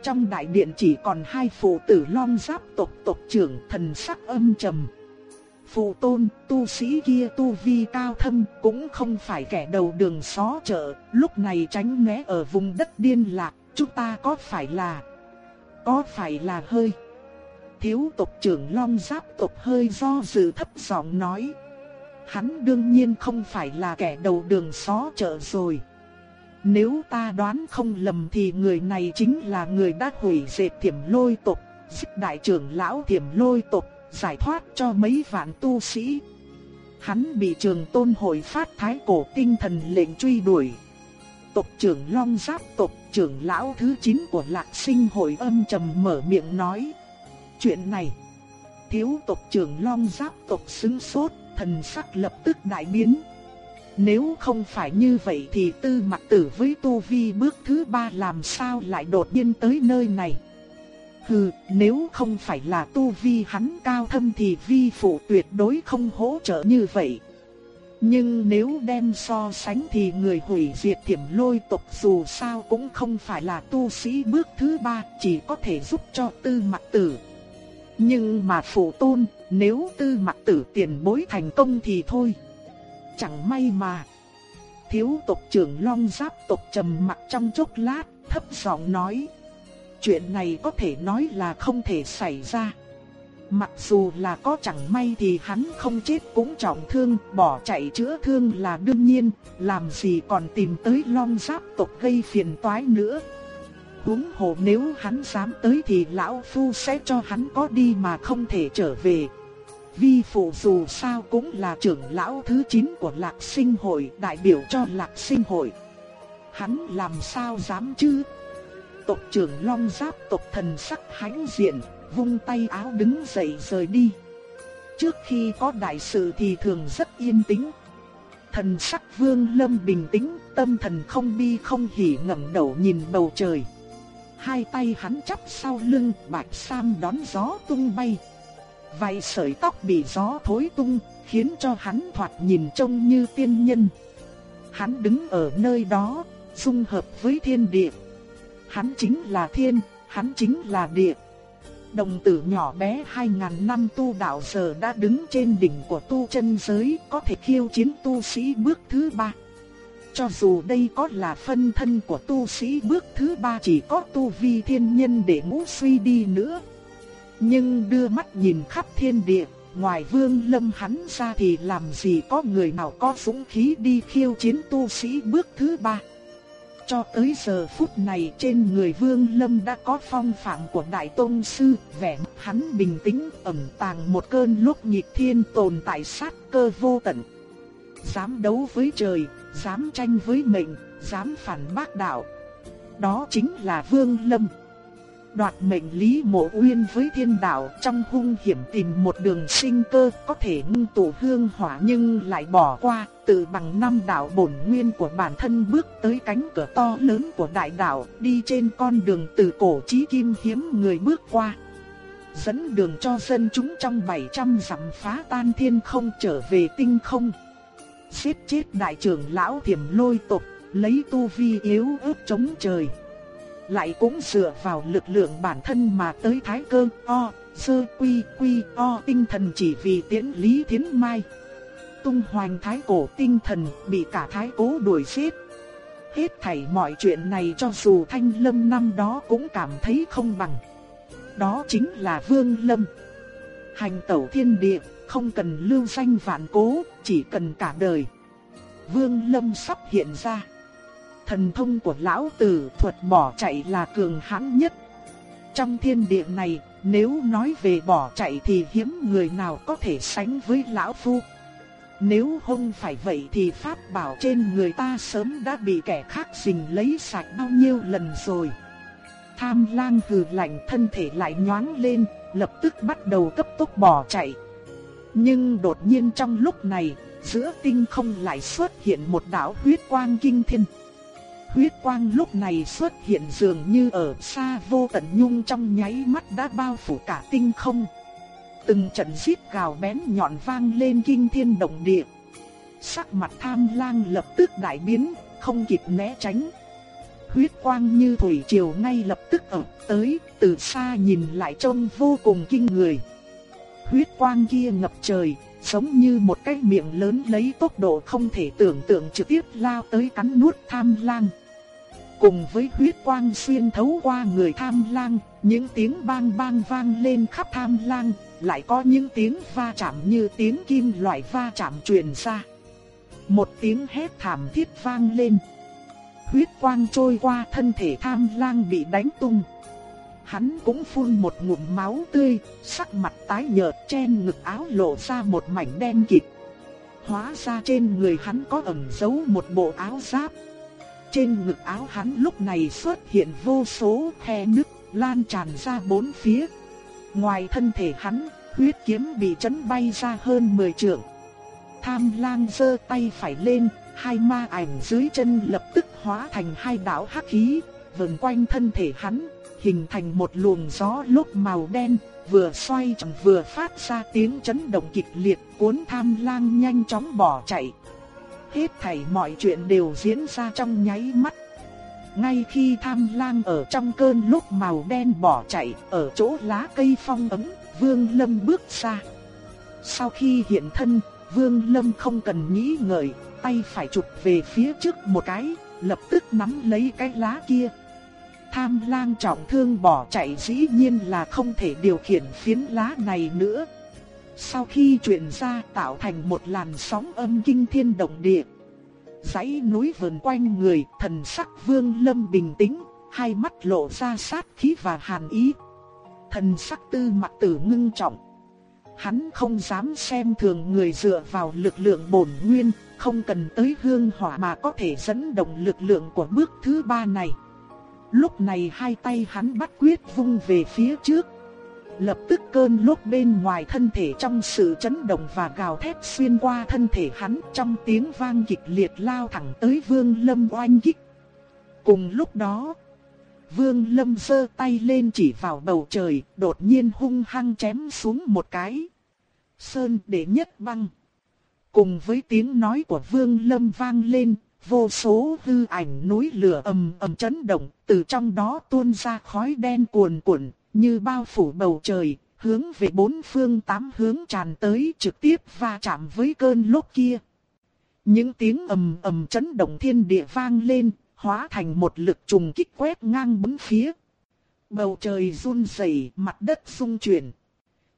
Trong đại điện chỉ còn hai phụ tử long giáp tộc tộc trưởng thần sắc âm trầm. Phụ tôn, tu sĩ kia tu vi cao thâm cũng không phải kẻ đầu đường xó chợ, lúc này tránh né ở vùng đất điên lạc, chúng ta có phải là... Có phải là hơi... Thiếu tộc trưởng long giáp tộc hơi do dự thấp giọng nói. Hắn đương nhiên không phải là kẻ đầu đường xó chợ rồi. Nếu ta đoán không lầm thì người này chính là người đã hủy diệt thiểm lôi tộc, giết đại trưởng lão thiểm lôi tộc, giải thoát cho mấy vạn tu sĩ. Hắn bị trường tôn hội phát thái cổ tinh thần lệnh truy đuổi. Tộc trưởng Long Giáp tộc trưởng lão thứ 9 của lạc sinh hội âm trầm mở miệng nói. Chuyện này, thiếu tộc trưởng Long Giáp tộc xứng sốt, thần sắc lập tức đại biến. Nếu không phải như vậy thì tư mặt tử với tu vi bước thứ ba làm sao lại đột nhiên tới nơi này. Hừ, nếu không phải là tu vi hắn cao thâm thì vi phụ tuyệt đối không hỗ trợ như vậy. Nhưng nếu đem so sánh thì người hủy diệt thiểm lôi tộc dù sao cũng không phải là tu sĩ bước thứ ba, chỉ có thể giúp cho tư mặt tử. Nhưng mà phụ tôn, nếu tư mặt tử tiền bối thành công thì thôi. Chẳng may mà. Thiếu tộc trưởng Long Giáp tộc trầm mặt trong chốc lát, thấp giọng nói. Chuyện này có thể nói là không thể xảy ra. Mặc dù là có chẳng may thì hắn không chết cũng trọng thương, bỏ chạy chữa thương là đương nhiên, làm gì còn tìm tới long giáp tộc gây phiền toái nữa. Húng hồ nếu hắn dám tới thì lão phu sẽ cho hắn có đi mà không thể trở về. Vi phụ dù sao cũng là trưởng lão thứ 9 của lạc sinh hội đại biểu cho lạc sinh hội. Hắn làm sao dám chứ? Tộc trưởng long giáp tộc thần sắc hãnh diện, vung tay áo đứng dậy rời đi. Trước khi có đại sự thì thường rất yên tĩnh. Thần sắc vương lâm bình tĩnh, tâm thần không bi không hỉ ngẩng đầu nhìn bầu trời. Hai tay hắn chắp sau lưng, bạch sam đón gió tung bay. Vài sợi tóc bị gió thối tung, khiến cho hắn thoạt nhìn trông như tiên nhân. Hắn đứng ở nơi đó, dung hợp với thiên địa. Hắn chính là thiên, hắn chính là địa. Đồng tử nhỏ bé 2.000 năm tu đạo giờ đã đứng trên đỉnh của tu chân giới, có thể khiêu chiến tu sĩ bước thứ ba. Cho dù đây có là phân thân của tu sĩ bước thứ ba chỉ có tu vi thiên nhân để ngũ suy đi nữa, nhưng đưa mắt nhìn khắp thiên địa, ngoài vương lâm hắn ra thì làm gì có người nào có dũng khí đi khiêu chiến tu sĩ bước thứ ba. Cho tới giờ phút này trên người Vương Lâm đã có phong phạm của Đại Tông Sư, vẻ hắn bình tĩnh ẩn tàng một cơn lúc nhịp thiên tồn tại sát cơ vô tận. Dám đấu với trời, dám tranh với mệnh, dám phản bác đạo. Đó chính là Vương Lâm. Đoạt mệnh Lý Mộ Uyên với thiên đạo trong hung hiểm tìm một đường sinh cơ có thể ngưng tụ hương hỏa nhưng lại bỏ qua, tự bằng năm đạo bổn nguyên của bản thân bước tới cánh cửa to lớn của đại đạo, đi trên con đường từ cổ chí kim hiếm người bước qua. Dẫn đường cho dân chúng trong 700 dặm phá tan thiên không trở về tinh không. Xếp chết đại trưởng lão thiểm lôi tộc, lấy tu vi yếu ớt chống trời lại cũng dựa vào lực lượng bản thân mà tới thái cơ o, sơ quy quy o tinh thần chỉ vì tiễn lý thiến mai. Tung hoành thái cổ tinh thần bị cả thái cố đuổi giết. Hết thảy mọi chuyện này cho dù thanh lâm năm đó cũng cảm thấy không bằng. Đó chính là vương lâm. Hành tẩu thiên địa, không cần lưu danh vạn cố, chỉ cần cả đời. Vương lâm sắp hiện ra. Thần thông của lão tử thuật bỏ chạy là cường hãn nhất. Trong thiên địa này, nếu nói về bỏ chạy thì hiếm người nào có thể sánh với lão phu. Nếu không phải vậy thì pháp bảo trên người ta sớm đã bị kẻ khác giành lấy sạch bao nhiêu lần rồi. Tham lang hừ lạnh thân thể lại nhoáng lên, lập tức bắt đầu cấp tốc bỏ chạy. Nhưng đột nhiên trong lúc này, giữa tinh không lại xuất hiện một đạo huyết quang kinh thiên. Huyết quang lúc này xuất hiện dường như ở xa vô tận nhung trong nháy mắt đã bao phủ cả tinh không. Từng trận giết gào bén nhọn vang lên kinh thiên động địa. Sắc mặt tham lang lập tức đại biến, không kịp né tránh. Huyết quang như thủy triều ngay lập tức ập tới, từ xa nhìn lại trông vô cùng kinh người. Huyết quang kia ngập trời, giống như một cái miệng lớn lấy tốc độ không thể tưởng tượng trực tiếp lao tới cắn nuốt tham lang. Cùng với huyết quang xuyên thấu qua người tham lang, những tiếng bang bang vang lên khắp tham lang, lại có những tiếng va chạm như tiếng kim loại va chạm truyền ra. Một tiếng hét thảm thiết vang lên. Huyết quang trôi qua thân thể tham lang bị đánh tung. Hắn cũng phun một ngụm máu tươi, sắc mặt tái nhợt trên ngực áo lộ ra một mảnh đen kịt. Hóa ra trên người hắn có ẩn giấu một bộ áo giáp. Trên ngực áo hắn lúc này xuất hiện vô số khe nứt lan tràn ra bốn phía. Ngoài thân thể hắn, huyết kiếm bị chấn bay ra hơn 10 trượng. Tham lang giơ tay phải lên, hai ma ảnh dưới chân lập tức hóa thành hai đạo hắc khí, vần quanh thân thể hắn, hình thành một luồng gió lúc màu đen, vừa xoay tròn vừa phát ra tiếng chấn động kịch liệt, cuốn tham lang nhanh chóng bỏ chạy hết thảy mọi chuyện đều diễn ra trong nháy mắt. Ngay khi tham lang ở trong cơn lúc màu đen bỏ chạy, ở chỗ lá cây phong ấm, Vương Lâm bước ra. Sau khi hiện thân, Vương Lâm không cần nghĩ ngợi, tay phải chụp về phía trước một cái, lập tức nắm lấy cái lá kia. Tham lang trọng thương bỏ chạy dĩ nhiên là không thể điều khiển phiến lá này nữa. Sau khi truyền ra tạo thành một làn sóng âm kinh thiên động địa. Dãy núi vần quanh người, thần sắc vương lâm bình tĩnh, hai mắt lộ ra sát khí và hàn ý. Thần sắc tư mặt tử ngưng trọng. Hắn không dám xem thường người dựa vào lực lượng bổn nguyên, không cần tới hương hỏa mà có thể dẫn động lực lượng của bước thứ ba này. Lúc này hai tay hắn bắt quyết vung về phía trước, Lập tức cơn lốc bên ngoài thân thể trong sự chấn động và gào thét xuyên qua thân thể hắn trong tiếng vang kịch liệt lao thẳng tới Vương Lâm oanh kích. Cùng lúc đó, Vương Lâm giơ tay lên chỉ vào bầu trời, đột nhiên hung hăng chém xuống một cái. Sơn để nhất băng. Cùng với tiếng nói của Vương Lâm vang lên, vô số hư ảnh núi lửa ầm ầm chấn động, từ trong đó tuôn ra khói đen cuồn cuộn, như bao phủ bầu trời, hướng về bốn phương tám hướng tràn tới trực tiếp va chạm với cơn lốc kia. Những tiếng ầm ầm chấn động thiên địa vang lên, hóa thành một lực trùng kích quét ngang bốn phía. Bầu trời run rẩy, mặt đất rung chuyển.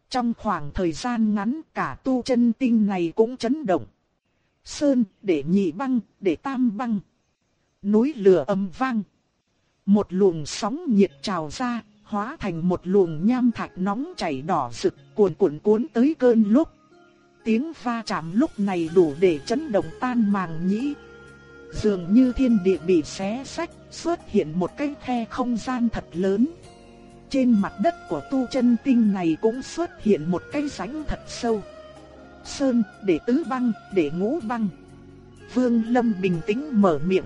Trong khoảng thời gian ngắn cả tu chân tinh này cũng chấn động. Sơn, để nhị băng, để tam băng. núi lửa âm vang. Một luồng sóng nhiệt trào ra, hóa thành một luồng nham thạch nóng chảy đỏ rực, cuồn cuộn cuốn tới cơn lúc. Tiếng va chạm lúc này đủ để chấn động tan màng nhĩ. Dường như thiên địa bị xé sách, xuất hiện một cái khe không gian thật lớn. Trên mặt đất của tu chân tinh này cũng xuất hiện một cái rãnh thật sâu. Sơn, để tứ băng, để ngũ băng. Vương Lâm bình tĩnh mở miệng.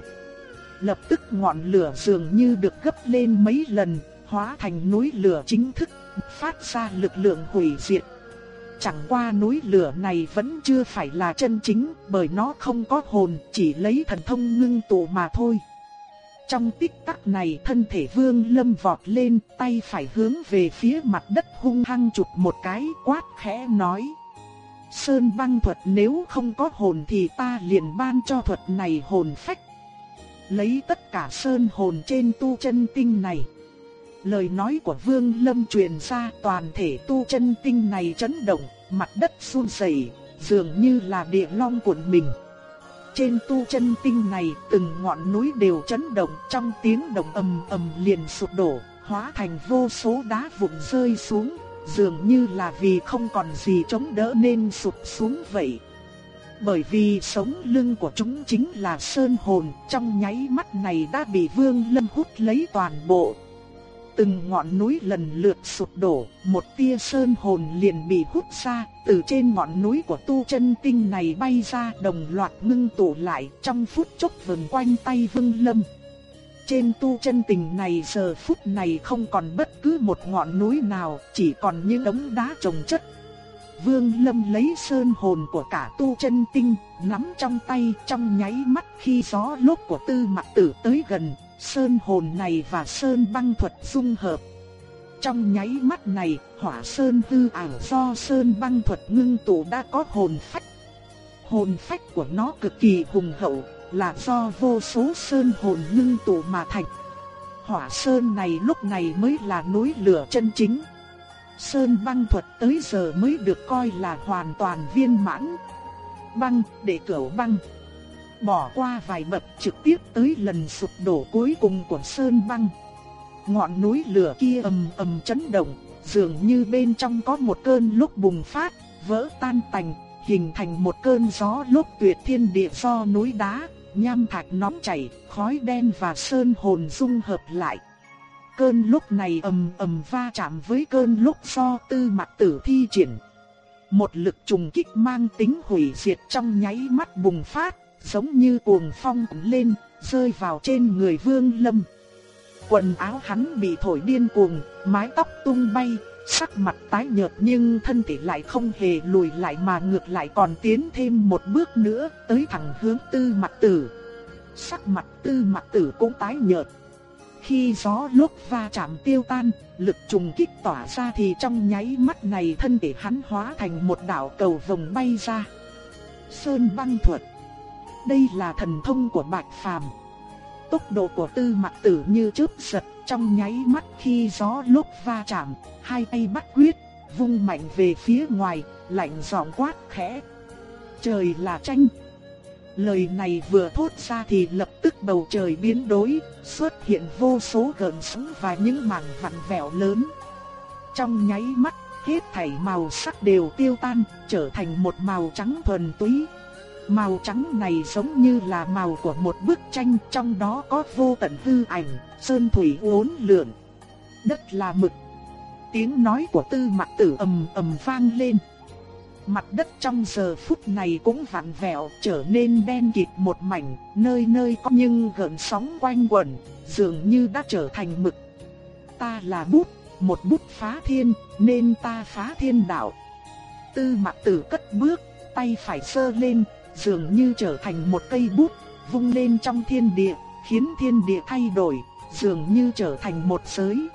Lập tức ngọn lửa dường như được gấp lên mấy lần, hóa thành núi lửa chính thức, phát ra lực lượng hủy diệt. Chẳng qua núi lửa này vẫn chưa phải là chân chính, bởi nó không có hồn, chỉ lấy thần thông ngưng tụ mà thôi. Trong tích tắc này thân thể vương lâm vọt lên, tay phải hướng về phía mặt đất hung hăng chụp một cái quát khẽ nói. Sơn băng thuật nếu không có hồn thì ta liền ban cho thuật này hồn phách. Lấy tất cả sơn hồn trên tu chân tinh này. Lời nói của Vương Lâm truyền ra toàn thể tu chân tinh này chấn động, mặt đất run rẩy, dường như là địa long cuộn mình. Trên tu chân tinh này, từng ngọn núi đều chấn động, trong tiếng động ầm ầm liền sụp đổ, hóa thành vô số đá vụn rơi xuống, dường như là vì không còn gì chống đỡ nên sụp xuống vậy. Bởi vì sống lưng của chúng chính là sơn hồn, trong nháy mắt này đã bị Vương Lâm hút lấy toàn bộ. Từng ngọn núi lần lượt sụp đổ, một tia sơn hồn liền bị hút ra, từ trên ngọn núi của tu chân tinh này bay ra đồng loạt ngưng tụ lại trong phút chốc vần quanh tay Vương Lâm. Trên tu chân tình này giờ phút này không còn bất cứ một ngọn núi nào, chỉ còn những đống đá trồng chất. Vương Lâm lấy sơn hồn của cả tu chân tinh, nắm trong tay trong nháy mắt khi gió lốc của tư mặt tử tới gần, sơn hồn này và sơn băng thuật dung hợp. Trong nháy mắt này, hỏa sơn tư ảo do sơn băng thuật ngưng tụ đã có hồn phách. Hồn phách của nó cực kỳ hùng hậu, là do vô số sơn hồn ngưng tụ mà thành. Hỏa sơn này lúc này mới là núi lửa chân chính. Sơn băng thuật tới giờ mới được coi là hoàn toàn viên mãn. Băng, để cửu băng. Bỏ qua vài bậc trực tiếp tới lần sụp đổ cuối cùng của Sơn băng. Ngọn núi lửa kia ầm ầm chấn động, dường như bên trong có một cơn lúc bùng phát, vỡ tan tành, hình thành một cơn gió lúc tuyệt thiên địa do núi đá, nham thạch nóng chảy, khói đen và sơn hồn dung hợp lại. Cơn lúc này ầm ầm va chạm với cơn lúc do tư mặt tử thi triển. Một lực trùng kích mang tính hủy diệt trong nháy mắt bùng phát, giống như cuồng phong lên, rơi vào trên người vương lâm. Quần áo hắn bị thổi điên cuồng, mái tóc tung bay, sắc mặt tái nhợt nhưng thân thể lại không hề lùi lại mà ngược lại còn tiến thêm một bước nữa tới thẳng hướng tư mặt tử. Sắc mặt tư mặt tử cũng tái nhợt. Khi gió lúc va chạm tiêu tan, lực trùng kích tỏa ra thì trong nháy mắt này thân thể hắn hóa thành một đạo cầu vồng bay ra. Sơn băng thuật đây là thần thông của Bạch Phàm Tốc độ của tư Mặc tử như chớp giật trong nháy mắt khi gió lúc va chạm, hai tay bắt quyết, vung mạnh về phía ngoài, lạnh giọng quát khẽ. Trời là tranh. Lời này vừa thốt ra thì lập tức bầu trời biến đổi, xuất hiện vô số gợn sóng và những mảng vặn vẹo lớn. Trong nháy mắt, hết thảy màu sắc đều tiêu tan, trở thành một màu trắng thuần túy. Màu trắng này giống như là màu của một bức tranh, trong đó có vô tận hư ảnh, sơn thủy uốn lượn. Đất là mực. Tiếng nói của tư mặt tử ầm ầm vang lên. Mặt đất trong giờ phút này cũng vặn vẹo trở nên đen kịt một mảnh, nơi nơi có nhưng gợn sóng quanh quẩn, dường như đã trở thành mực. Ta là bút, một bút phá thiên, nên ta phá thiên đạo. Tư mặt tử cất bước, tay phải sơ lên, dường như trở thành một cây bút, vung lên trong thiên địa, khiến thiên địa thay đổi, dường như trở thành một giới.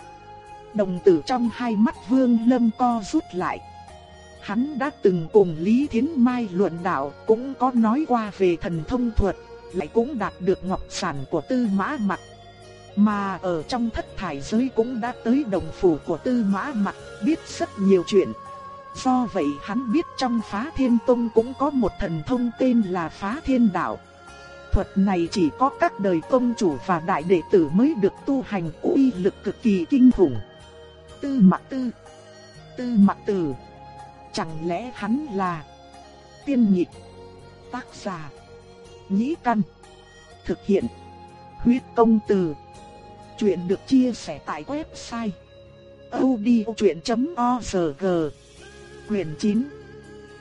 Đồng tử trong hai mắt Vương Lâm co rút lại. Hắn đã từng cùng Lý Thiến Mai luận đạo, cũng có nói qua về thần thông thuật, lại cũng đạt được ngọc sản của Tư Mã Mặc. Mà ở trong thất thải giới cũng đã tới đồng phủ của Tư Mã Mặc, biết rất nhiều chuyện. Do vậy hắn biết trong phá thiên tông cũng có một thần thông tên là phá thiên đạo. thuật này chỉ có các đời công chủ và đại đệ tử mới được tu hành, uy lực cực kỳ kinh khủng. Tư mặc Tư. Tư mặc Tử. Chẳng lẽ hắn là Tiên nhịp Tác giả. Nhĩ Căn. Thực hiện. Huyết công từ. Chuyện được chia sẻ tại website odchuyện.org Quyền 9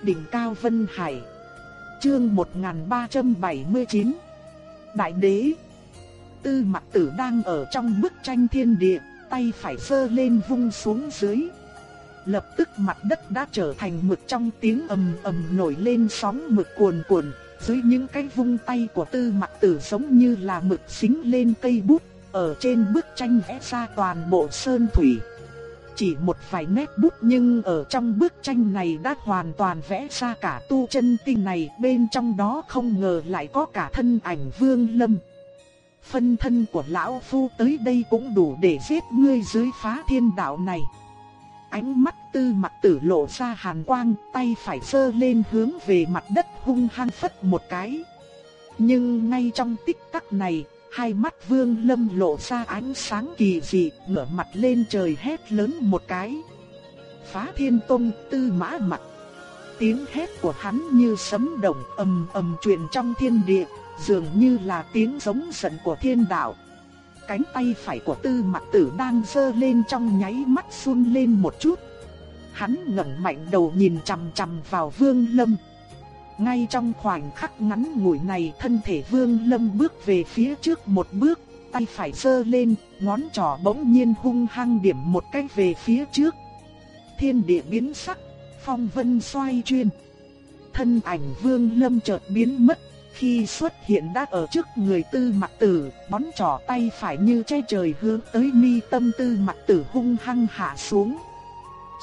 Đỉnh Cao Vân Hải Chương 1379 Đại đế Tư mặt tử đang ở trong bức tranh thiên địa, tay phải sơ lên vung xuống dưới. Lập tức mặt đất đã trở thành mực trong tiếng ầm ầm nổi lên sóng mực cuồn cuộn, dưới những cái vung tay của tư mặt tử giống như là mực xính lên cây bút, ở trên bức tranh vẽ ra toàn bộ sơn thủy. Chỉ một vài nét bút nhưng ở trong bức tranh này đã hoàn toàn vẽ ra cả tu chân tinh này, bên trong đó không ngờ lại có cả thân ảnh Vương Lâm. Phân thân của lão phu tới đây cũng đủ để giết ngươi dưới phá thiên đạo này. Ánh mắt tư mặt tử lộ ra hàn quang, tay phải sơ lên hướng về mặt đất hung hăng phất một cái. Nhưng ngay trong tích tắc này, hai mắt vương lâm lộ ra ánh sáng kỳ dị, ngửa mặt lên trời hét lớn một cái. Phá thiên tông tư mã mặt. Tiếng hét của hắn như sấm động ầm ầm truyền trong thiên địa, dường như là tiếng giống giận của thiên đạo. Cánh tay phải của tư mặt tử đang dơ lên trong nháy mắt run lên một chút. Hắn ngẩng mạnh đầu nhìn chằm chằm vào vương lâm. Ngay trong khoảnh khắc ngắn ngủi này thân thể vương lâm bước về phía trước một bước, tay phải sơ lên, ngón trỏ bỗng nhiên hung hăng điểm một cách về phía trước. Thiên địa biến sắc, phong vân xoay chuyên. Thân ảnh vương lâm chợt biến mất, khi xuất hiện đã ở trước người tư mặt tử, ngón trỏ tay phải như che trời hướng tới mi tâm tư mặt tử hung hăng hạ xuống.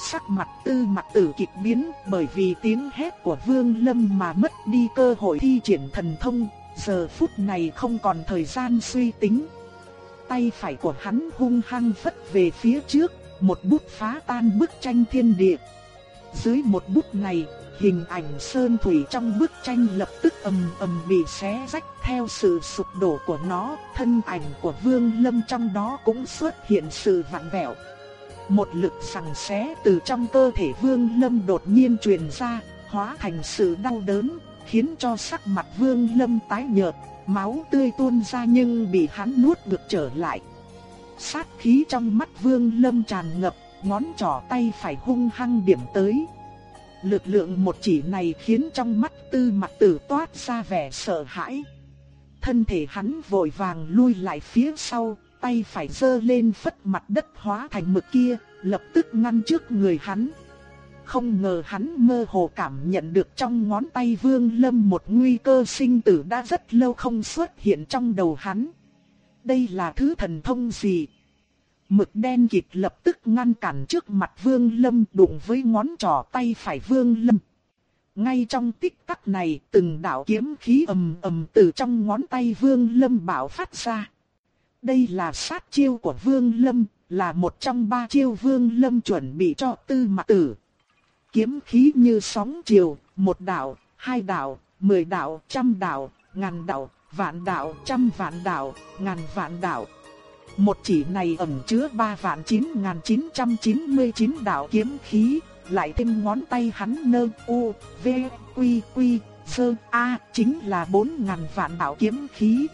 Sắc mặt tư mặt tử kịch biến bởi vì tiếng hét của Vương Lâm mà mất đi cơ hội thi triển thần thông, giờ phút này không còn thời gian suy tính. Tay phải của hắn hung hăng phất về phía trước, một bút phá tan bức tranh thiên địa. Dưới một bút này, hình ảnh sơn thủy trong bức tranh lập tức ầm ầm bị xé rách theo sự sụp đổ của nó, thân ảnh của Vương Lâm trong đó cũng xuất hiện sự vặn vẹo. Một lực sằng xé từ trong cơ thể Vương Lâm đột nhiên truyền ra, hóa thành sự đau đớn, khiến cho sắc mặt Vương Lâm tái nhợt, máu tươi tuôn ra nhưng bị hắn nuốt ngược trở lại. Sát khí trong mắt Vương Lâm tràn ngập, ngón trỏ tay phải hung hăng điểm tới. Lực lượng một chỉ này khiến trong mắt tư mặt tử toát ra vẻ sợ hãi. Thân thể hắn vội vàng lui lại phía sau, tay phải giơ lên phất mặt đất hóa thành mực kia, lập tức ngăn trước người hắn. Không ngờ hắn mơ hồ cảm nhận được trong ngón tay Vương Lâm một nguy cơ sinh tử đã rất lâu không xuất hiện trong đầu hắn. Đây là thứ thần thông gì? Mực đen kịt lập tức ngăn cản trước mặt Vương Lâm đụng với ngón trỏ tay phải Vương Lâm. Ngay trong tích tắc này, từng đạo kiếm khí ầm ầm từ trong ngón tay Vương Lâm bạo phát ra. Đây là sát chiêu của Vương Lâm, là một trong ba chiêu Vương Lâm chuẩn bị cho Tư Mạc Tử. Kiếm khí như sóng chiều, một đạo, hai đạo, mười đạo, trăm đạo, ngàn đạo, vạn đạo, trăm vạn đạo, ngàn vạn đạo. Một chỉ này ẩn chứa ba vạn chín ngàn chín trăm chín mươi chín đạo kiếm khí, lại thêm ngón tay hắn nơ u, v, quy, quy, sơ, a, chính là bốn ngàn vạn đạo kiếm khí.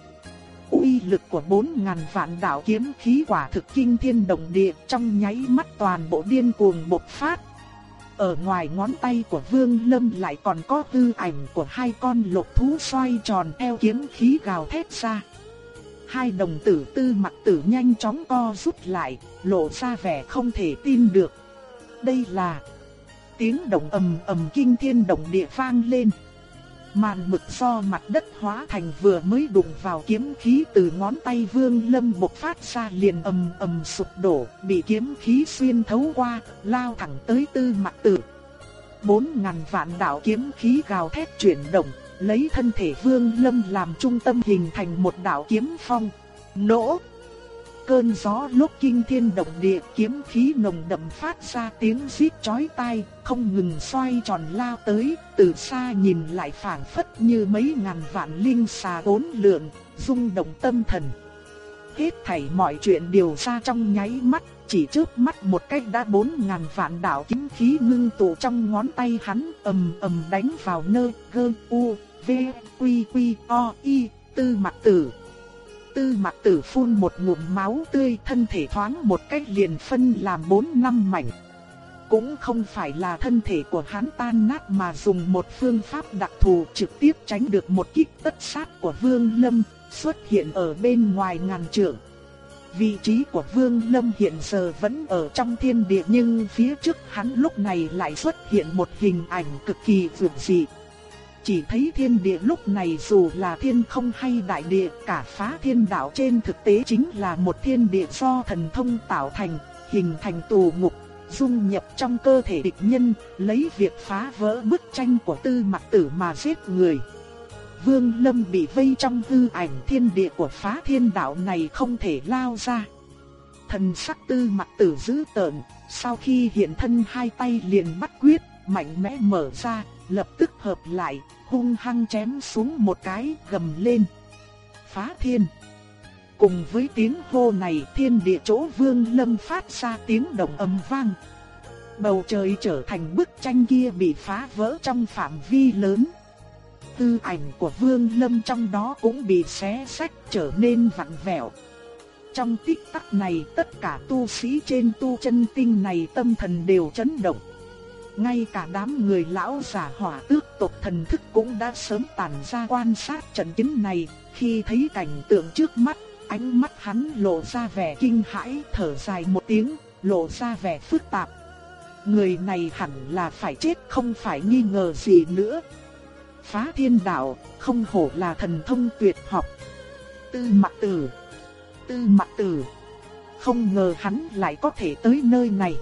Uy lực của bốn ngàn vạn đạo kiếm khí quả thực kinh thiên động địa trong nháy mắt toàn bộ điên cuồng bộc phát. Ở ngoài ngón tay của Vương Lâm lại còn có tư ảnh của hai con lục thú xoay tròn theo kiếm khí gào thét ra. Hai đồng tử tư mặt tử nhanh chóng co rút lại, lộ ra vẻ không thể tin được. Đây là tiếng động ầm ầm kinh thiên động địa vang lên. Màn mực do mặt đất hóa thành vừa mới đụng vào kiếm khí từ ngón tay Vương Lâm bộc phát ra liền ầm ầm sụp đổ, bị kiếm khí xuyên thấu qua, lao thẳng tới tư mặt tử. Bốn ngàn vạn đạo kiếm khí gào thét chuyển động, lấy thân thể Vương Lâm làm trung tâm hình thành một đạo kiếm phong. Nỗ! Cơn gió lúc kinh thiên động địa, kiếm khí nồng đậm phát ra tiếng rít chói tai, không ngừng xoay tròn lao tới, từ xa nhìn lại phảng phất như mấy ngàn vạn linh xà bốn lượn, rung động tâm thần. Hết thảy mọi chuyện đều ra trong nháy mắt, chỉ trước mắt một cách đã bốn ngàn vạn đạo kiếm khí ngưng tụ trong ngón tay hắn, ầm ầm đánh vào nơi gơ u v quy quy o y tư mặt tử. Tư mặt tử phun một ngụm máu tươi, thân thể thoáng một cách liền phân làm bốn năm mảnh. Cũng không phải là thân thể của hắn tan nát mà dùng một phương pháp đặc thù trực tiếp tránh được một kích tất sát của Vương Lâm xuất hiện ở bên ngoài ngàn trượng. Vị trí của Vương Lâm hiện giờ vẫn ở trong thiên địa nhưng phía trước hắn lúc này lại xuất hiện một hình ảnh cực kỳ vượt dị. Chỉ thấy thiên địa lúc này dù là thiên không hay đại địa cả phá thiên đạo trên thực tế chính là một thiên địa do thần thông tạo thành, hình thành tù ngục, dung nhập trong cơ thể địch nhân, lấy việc phá vỡ bức tranh của tư mặt tử mà giết người. Vương Lâm bị vây trong hư ảnh thiên địa của phá thiên đạo này không thể lao ra. Thần sắc tư mặt tử dữ tợn, sau khi hiện thân hai tay liền bắt quyết, mạnh mẽ mở ra, lập tức hợp lại, hung hăng chém xuống một cái, gầm lên. Phá thiên! Cùng với tiếng hô này thiên địa chỗ vương lâm phát ra tiếng động âm vang. Bầu trời trở thành bức tranh kia bị phá vỡ trong phạm vi lớn. Tư ảnh của vương lâm trong đó cũng bị xé sách trở nên vặn vẹo. Trong tích tắc này tất cả tu sĩ trên tu chân tinh này tâm thần đều chấn động. Ngay cả đám người lão giả hỏa tước tộc thần thức cũng đã sớm tản ra quan sát trận chiến này, khi thấy cảnh tượng trước mắt, ánh mắt hắn lộ ra vẻ kinh hãi, thở dài một tiếng, lộ ra vẻ phức tạp. Người này hẳn là phải chết không phải nghi ngờ gì nữa. Phá thiên đạo, không hổ là thần thông tuyệt học. Tư mặt tử, tư mặt tử, không ngờ hắn lại có thể tới nơi này.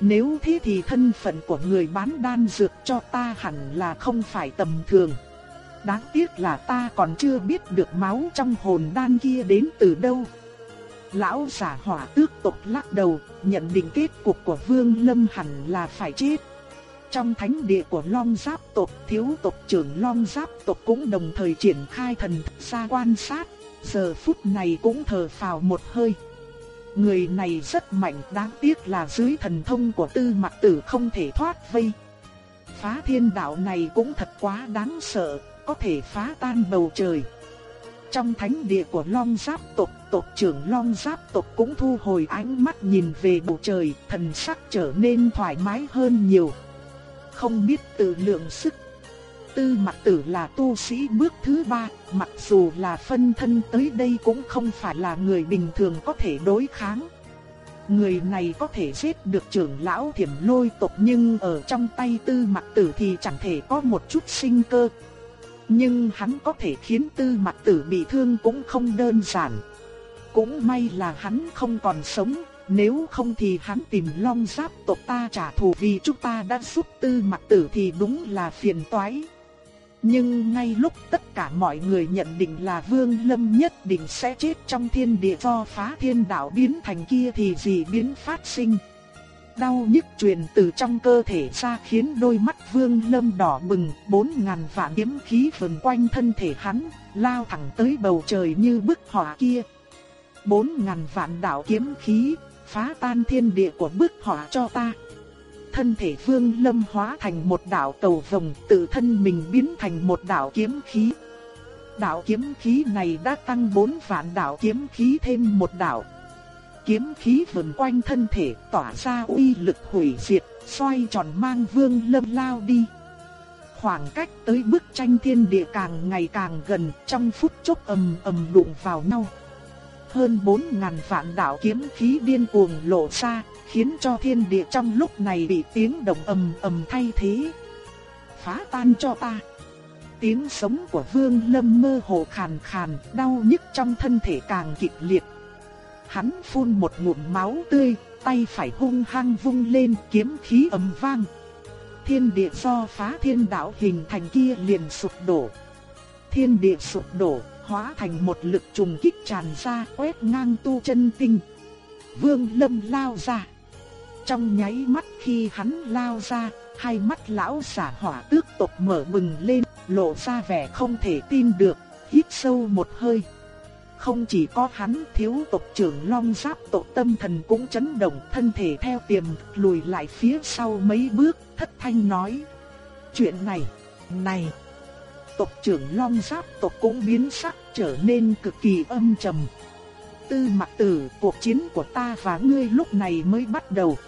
Nếu thế thì thân phận của người bán đan dược cho ta hẳn là không phải tầm thường. Đáng tiếc là ta còn chưa biết được máu trong hồn đan kia đến từ đâu. Lão giả hỏa tước tộc lắc đầu, nhận định kết cục của Vương Lâm hẳn là phải chết. Trong thánh địa của Long Giáp tộc, thiếu tộc trưởng Long Giáp tộc cũng đồng thời triển khai thần ra quan sát, giờ phút này cũng thở phào một hơi. Người này rất mạnh đáng tiếc là dưới thần thông của tư Mặc tử không thể thoát vây. Phá thiên đạo này cũng thật quá đáng sợ, có thể phá tan bầu trời. Trong thánh địa của Long Giáp tộc, tộc trưởng Long Giáp tộc cũng thu hồi ánh mắt nhìn về bầu trời, thần sắc trở nên thoải mái hơn nhiều. Không biết tự lượng sức tư mặt tử là tu sĩ bước thứ ba, mặc dù là phân thân tới đây cũng không phải là người bình thường có thể đối kháng. Người này có thể giết được trưởng lão thiểm lôi tộc nhưng ở trong tay tư mặt tử thì chẳng thể có một chút sinh cơ. Nhưng hắn có thể khiến tư mặt tử bị thương cũng không đơn giản. Cũng may là hắn không còn sống, nếu không thì hắn tìm long giáp tộc ta trả thù vì chúng ta đã giúp tư mặt tử thì đúng là phiền toái. Nhưng ngay lúc tất cả mọi người nhận định là Vương Lâm nhất định sẽ chết trong thiên địa do phá thiên đạo biến thành kia thì gì biến phát sinh. Đau nhức truyền từ trong cơ thể ra khiến đôi mắt Vương Lâm đỏ bừng, bốn ngàn vạn kiếm khí vần quanh thân thể hắn, lao thẳng tới bầu trời như bức họa kia. Bốn ngàn vạn đạo kiếm khí, phá tan thiên địa của bức họa cho ta thân thể Vương Lâm hóa thành một đạo cầu vồng, tự thân mình biến thành một đạo kiếm khí. Đạo kiếm khí này đã tăng bốn vạn đạo kiếm khí thêm một đạo. Kiếm khí vần quanh thân thể tỏa ra uy lực hủy diệt, xoay tròn mang Vương Lâm lao đi. Khoảng cách tới bức tranh thiên địa càng ngày càng gần, trong phút chốc ầm ầm đụng vào nhau. Hơn bốn ngàn vạn đạo kiếm khí điên cuồng lộ ra, khiến cho thiên địa trong lúc này bị tiếng động ầm ầm thay thế. Phá tan cho ta. Tiếng sống của Vương Lâm mơ hồ khàn khàn, đau nhức trong thân thể càng kịch liệt. Hắn phun một ngụm máu tươi, tay phải hung hăng vung lên, kiếm khí ầm vang. Thiên địa do phá thiên đạo hình thành kia liền sụp đổ. thiên địa sụp đổ, hóa thành một lực trùng kích tràn ra quét ngang tu chân tinh. Vương Lâm lao ra. Trong nháy mắt khi hắn lao ra, hai mắt lão giả hỏa tước tộc mở bừng lên, lộ ra vẻ không thể tin được, hít sâu một hơi. Không chỉ có hắn, thiếu tộc trưởng Long Giáp tộc tâm thần cũng chấn động, thân thể theo tiềm lùi lại phía sau mấy bước, thất thanh nói: "Chuyện này, này." Tộc trưởng Long Giáp tộc cũng biến sắc, trở nên cực kỳ âm trầm. Tư Mặc Tử, cuộc chiến của ta và ngươi lúc này mới bắt đầu.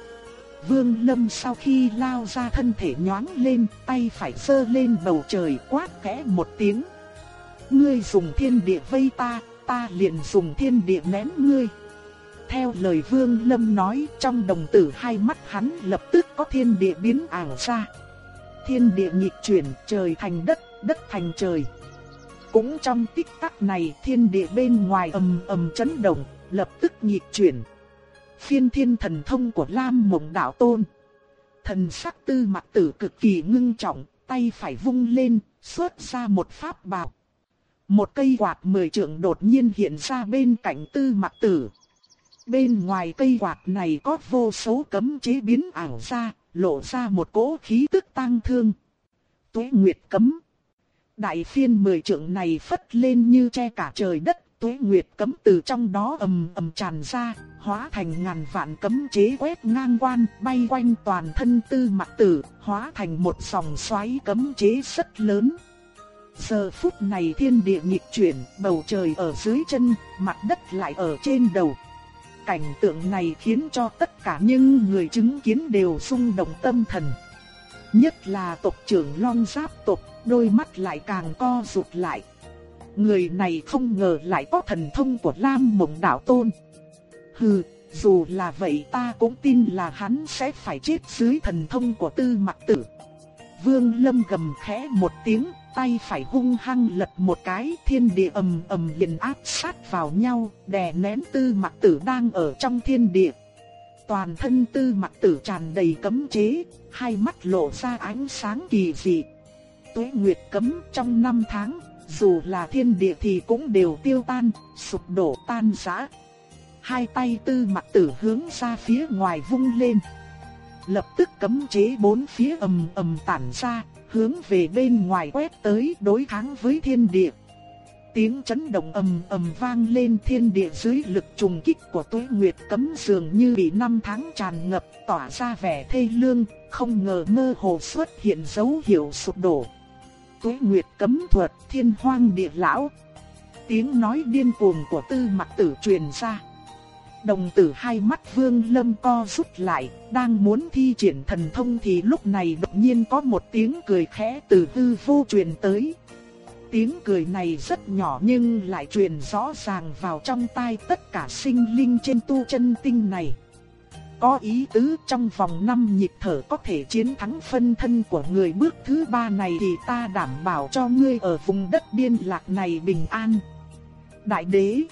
Vương Lâm sau khi lao ra thân thể nhoáng lên, tay phải sơ lên bầu trời quát khẽ một tiếng. Ngươi dùng thiên địa vây ta, ta liền dùng thiên địa ném ngươi. Theo lời Vương Lâm nói, trong đồng tử hai mắt hắn lập tức có thiên địa biến ảo ra. Thiên địa nhịp chuyển, trời thành đất, đất thành trời. Cũng trong tích tắc này, thiên địa bên ngoài ầm ầm chấn động, lập tức nhịp chuyển, phiên thiên thần thông của Lam Mộng Đạo Tôn. Thần sắc tư mặt tử cực kỳ ngưng trọng, tay phải vung lên, xuất ra một pháp bảo. Một cây quạt mười trượng đột nhiên hiện ra bên cạnh tư mặt tử. Bên ngoài cây quạt này có vô số cấm chế biến ảo ra, lộ ra một cỗ khí tức tăng thương. Tuế Nguyệt cấm. Đại phiên mười trượng này phất lên như che cả trời đất, tuế nguyệt cấm từ trong đó ầm ầm tràn ra, hóa thành ngàn vạn cấm chế quét ngang quan, bay quanh toàn thân tư mặt tử, hóa thành một dòng xoáy cấm chế rất lớn. Giờ phút này thiên địa nghịch chuyển, bầu trời ở dưới chân, mặt đất lại ở trên đầu. Cảnh tượng này khiến cho tất cả những người chứng kiến đều rung động tâm thần. Nhất là tộc trưởng Long Giáp tộc, đôi mắt lại càng co rụt lại. Người này không ngờ lại có thần thông của Lam Mộng Đạo Tôn. Hừ, dù là vậy ta cũng tin là hắn sẽ phải chết dưới thần thông của tư mặc tử. Vương Lâm gầm khẽ một tiếng, tay phải hung hăng lật một cái, thiên địa ầm ầm liền áp sát vào nhau, đè nén tư mặc tử đang ở trong thiên địa. Toàn thân tư mặc tử tràn đầy cấm chế, hai mắt lộ ra ánh sáng kỳ dị. Tuế Nguyệt cấm trong năm tháng dù là thiên địa thì cũng đều tiêu tan, sụp đổ tan rã. Hai tay tư mặt tử hướng ra phía ngoài vung lên. Lập tức cấm chế bốn phía ầm ầm tản ra, hướng về bên ngoài quét tới đối kháng với thiên địa. Tiếng chấn động ầm ầm vang lên thiên địa dưới lực trùng kích của tuế nguyệt cấm dường như bị năm tháng tràn ngập tỏa ra vẻ thê lương, không ngờ mơ hồ xuất hiện dấu hiệu sụp đổ tuế nguyệt cấm thuật thiên hoang địa lão. Tiếng nói điên cuồng của tư mặt tử truyền ra. Đồng tử hai mắt vương lâm co rút lại, đang muốn thi triển thần thông thì lúc này đột nhiên có một tiếng cười khẽ từ tư vô truyền tới. Tiếng cười này rất nhỏ nhưng lại truyền rõ ràng vào trong tai tất cả sinh linh trên tu chân tinh này có ý tứ trong vòng 5 nhịp thở có thể chiến thắng phân thân của người bước thứ ba này thì ta đảm bảo cho ngươi ở vùng đất điên lạc này bình an. Đại đế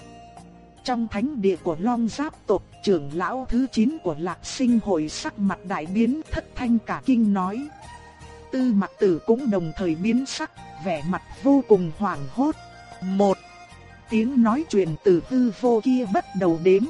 Trong thánh địa của Long Giáp tộc trưởng lão thứ 9 của lạc sinh hội sắc mặt đại biến thất thanh cả kinh nói. Tư mặt tử cũng đồng thời biến sắc, vẻ mặt vô cùng hoảng hốt. Một Tiếng nói truyền từ tư vô kia bắt đầu đếm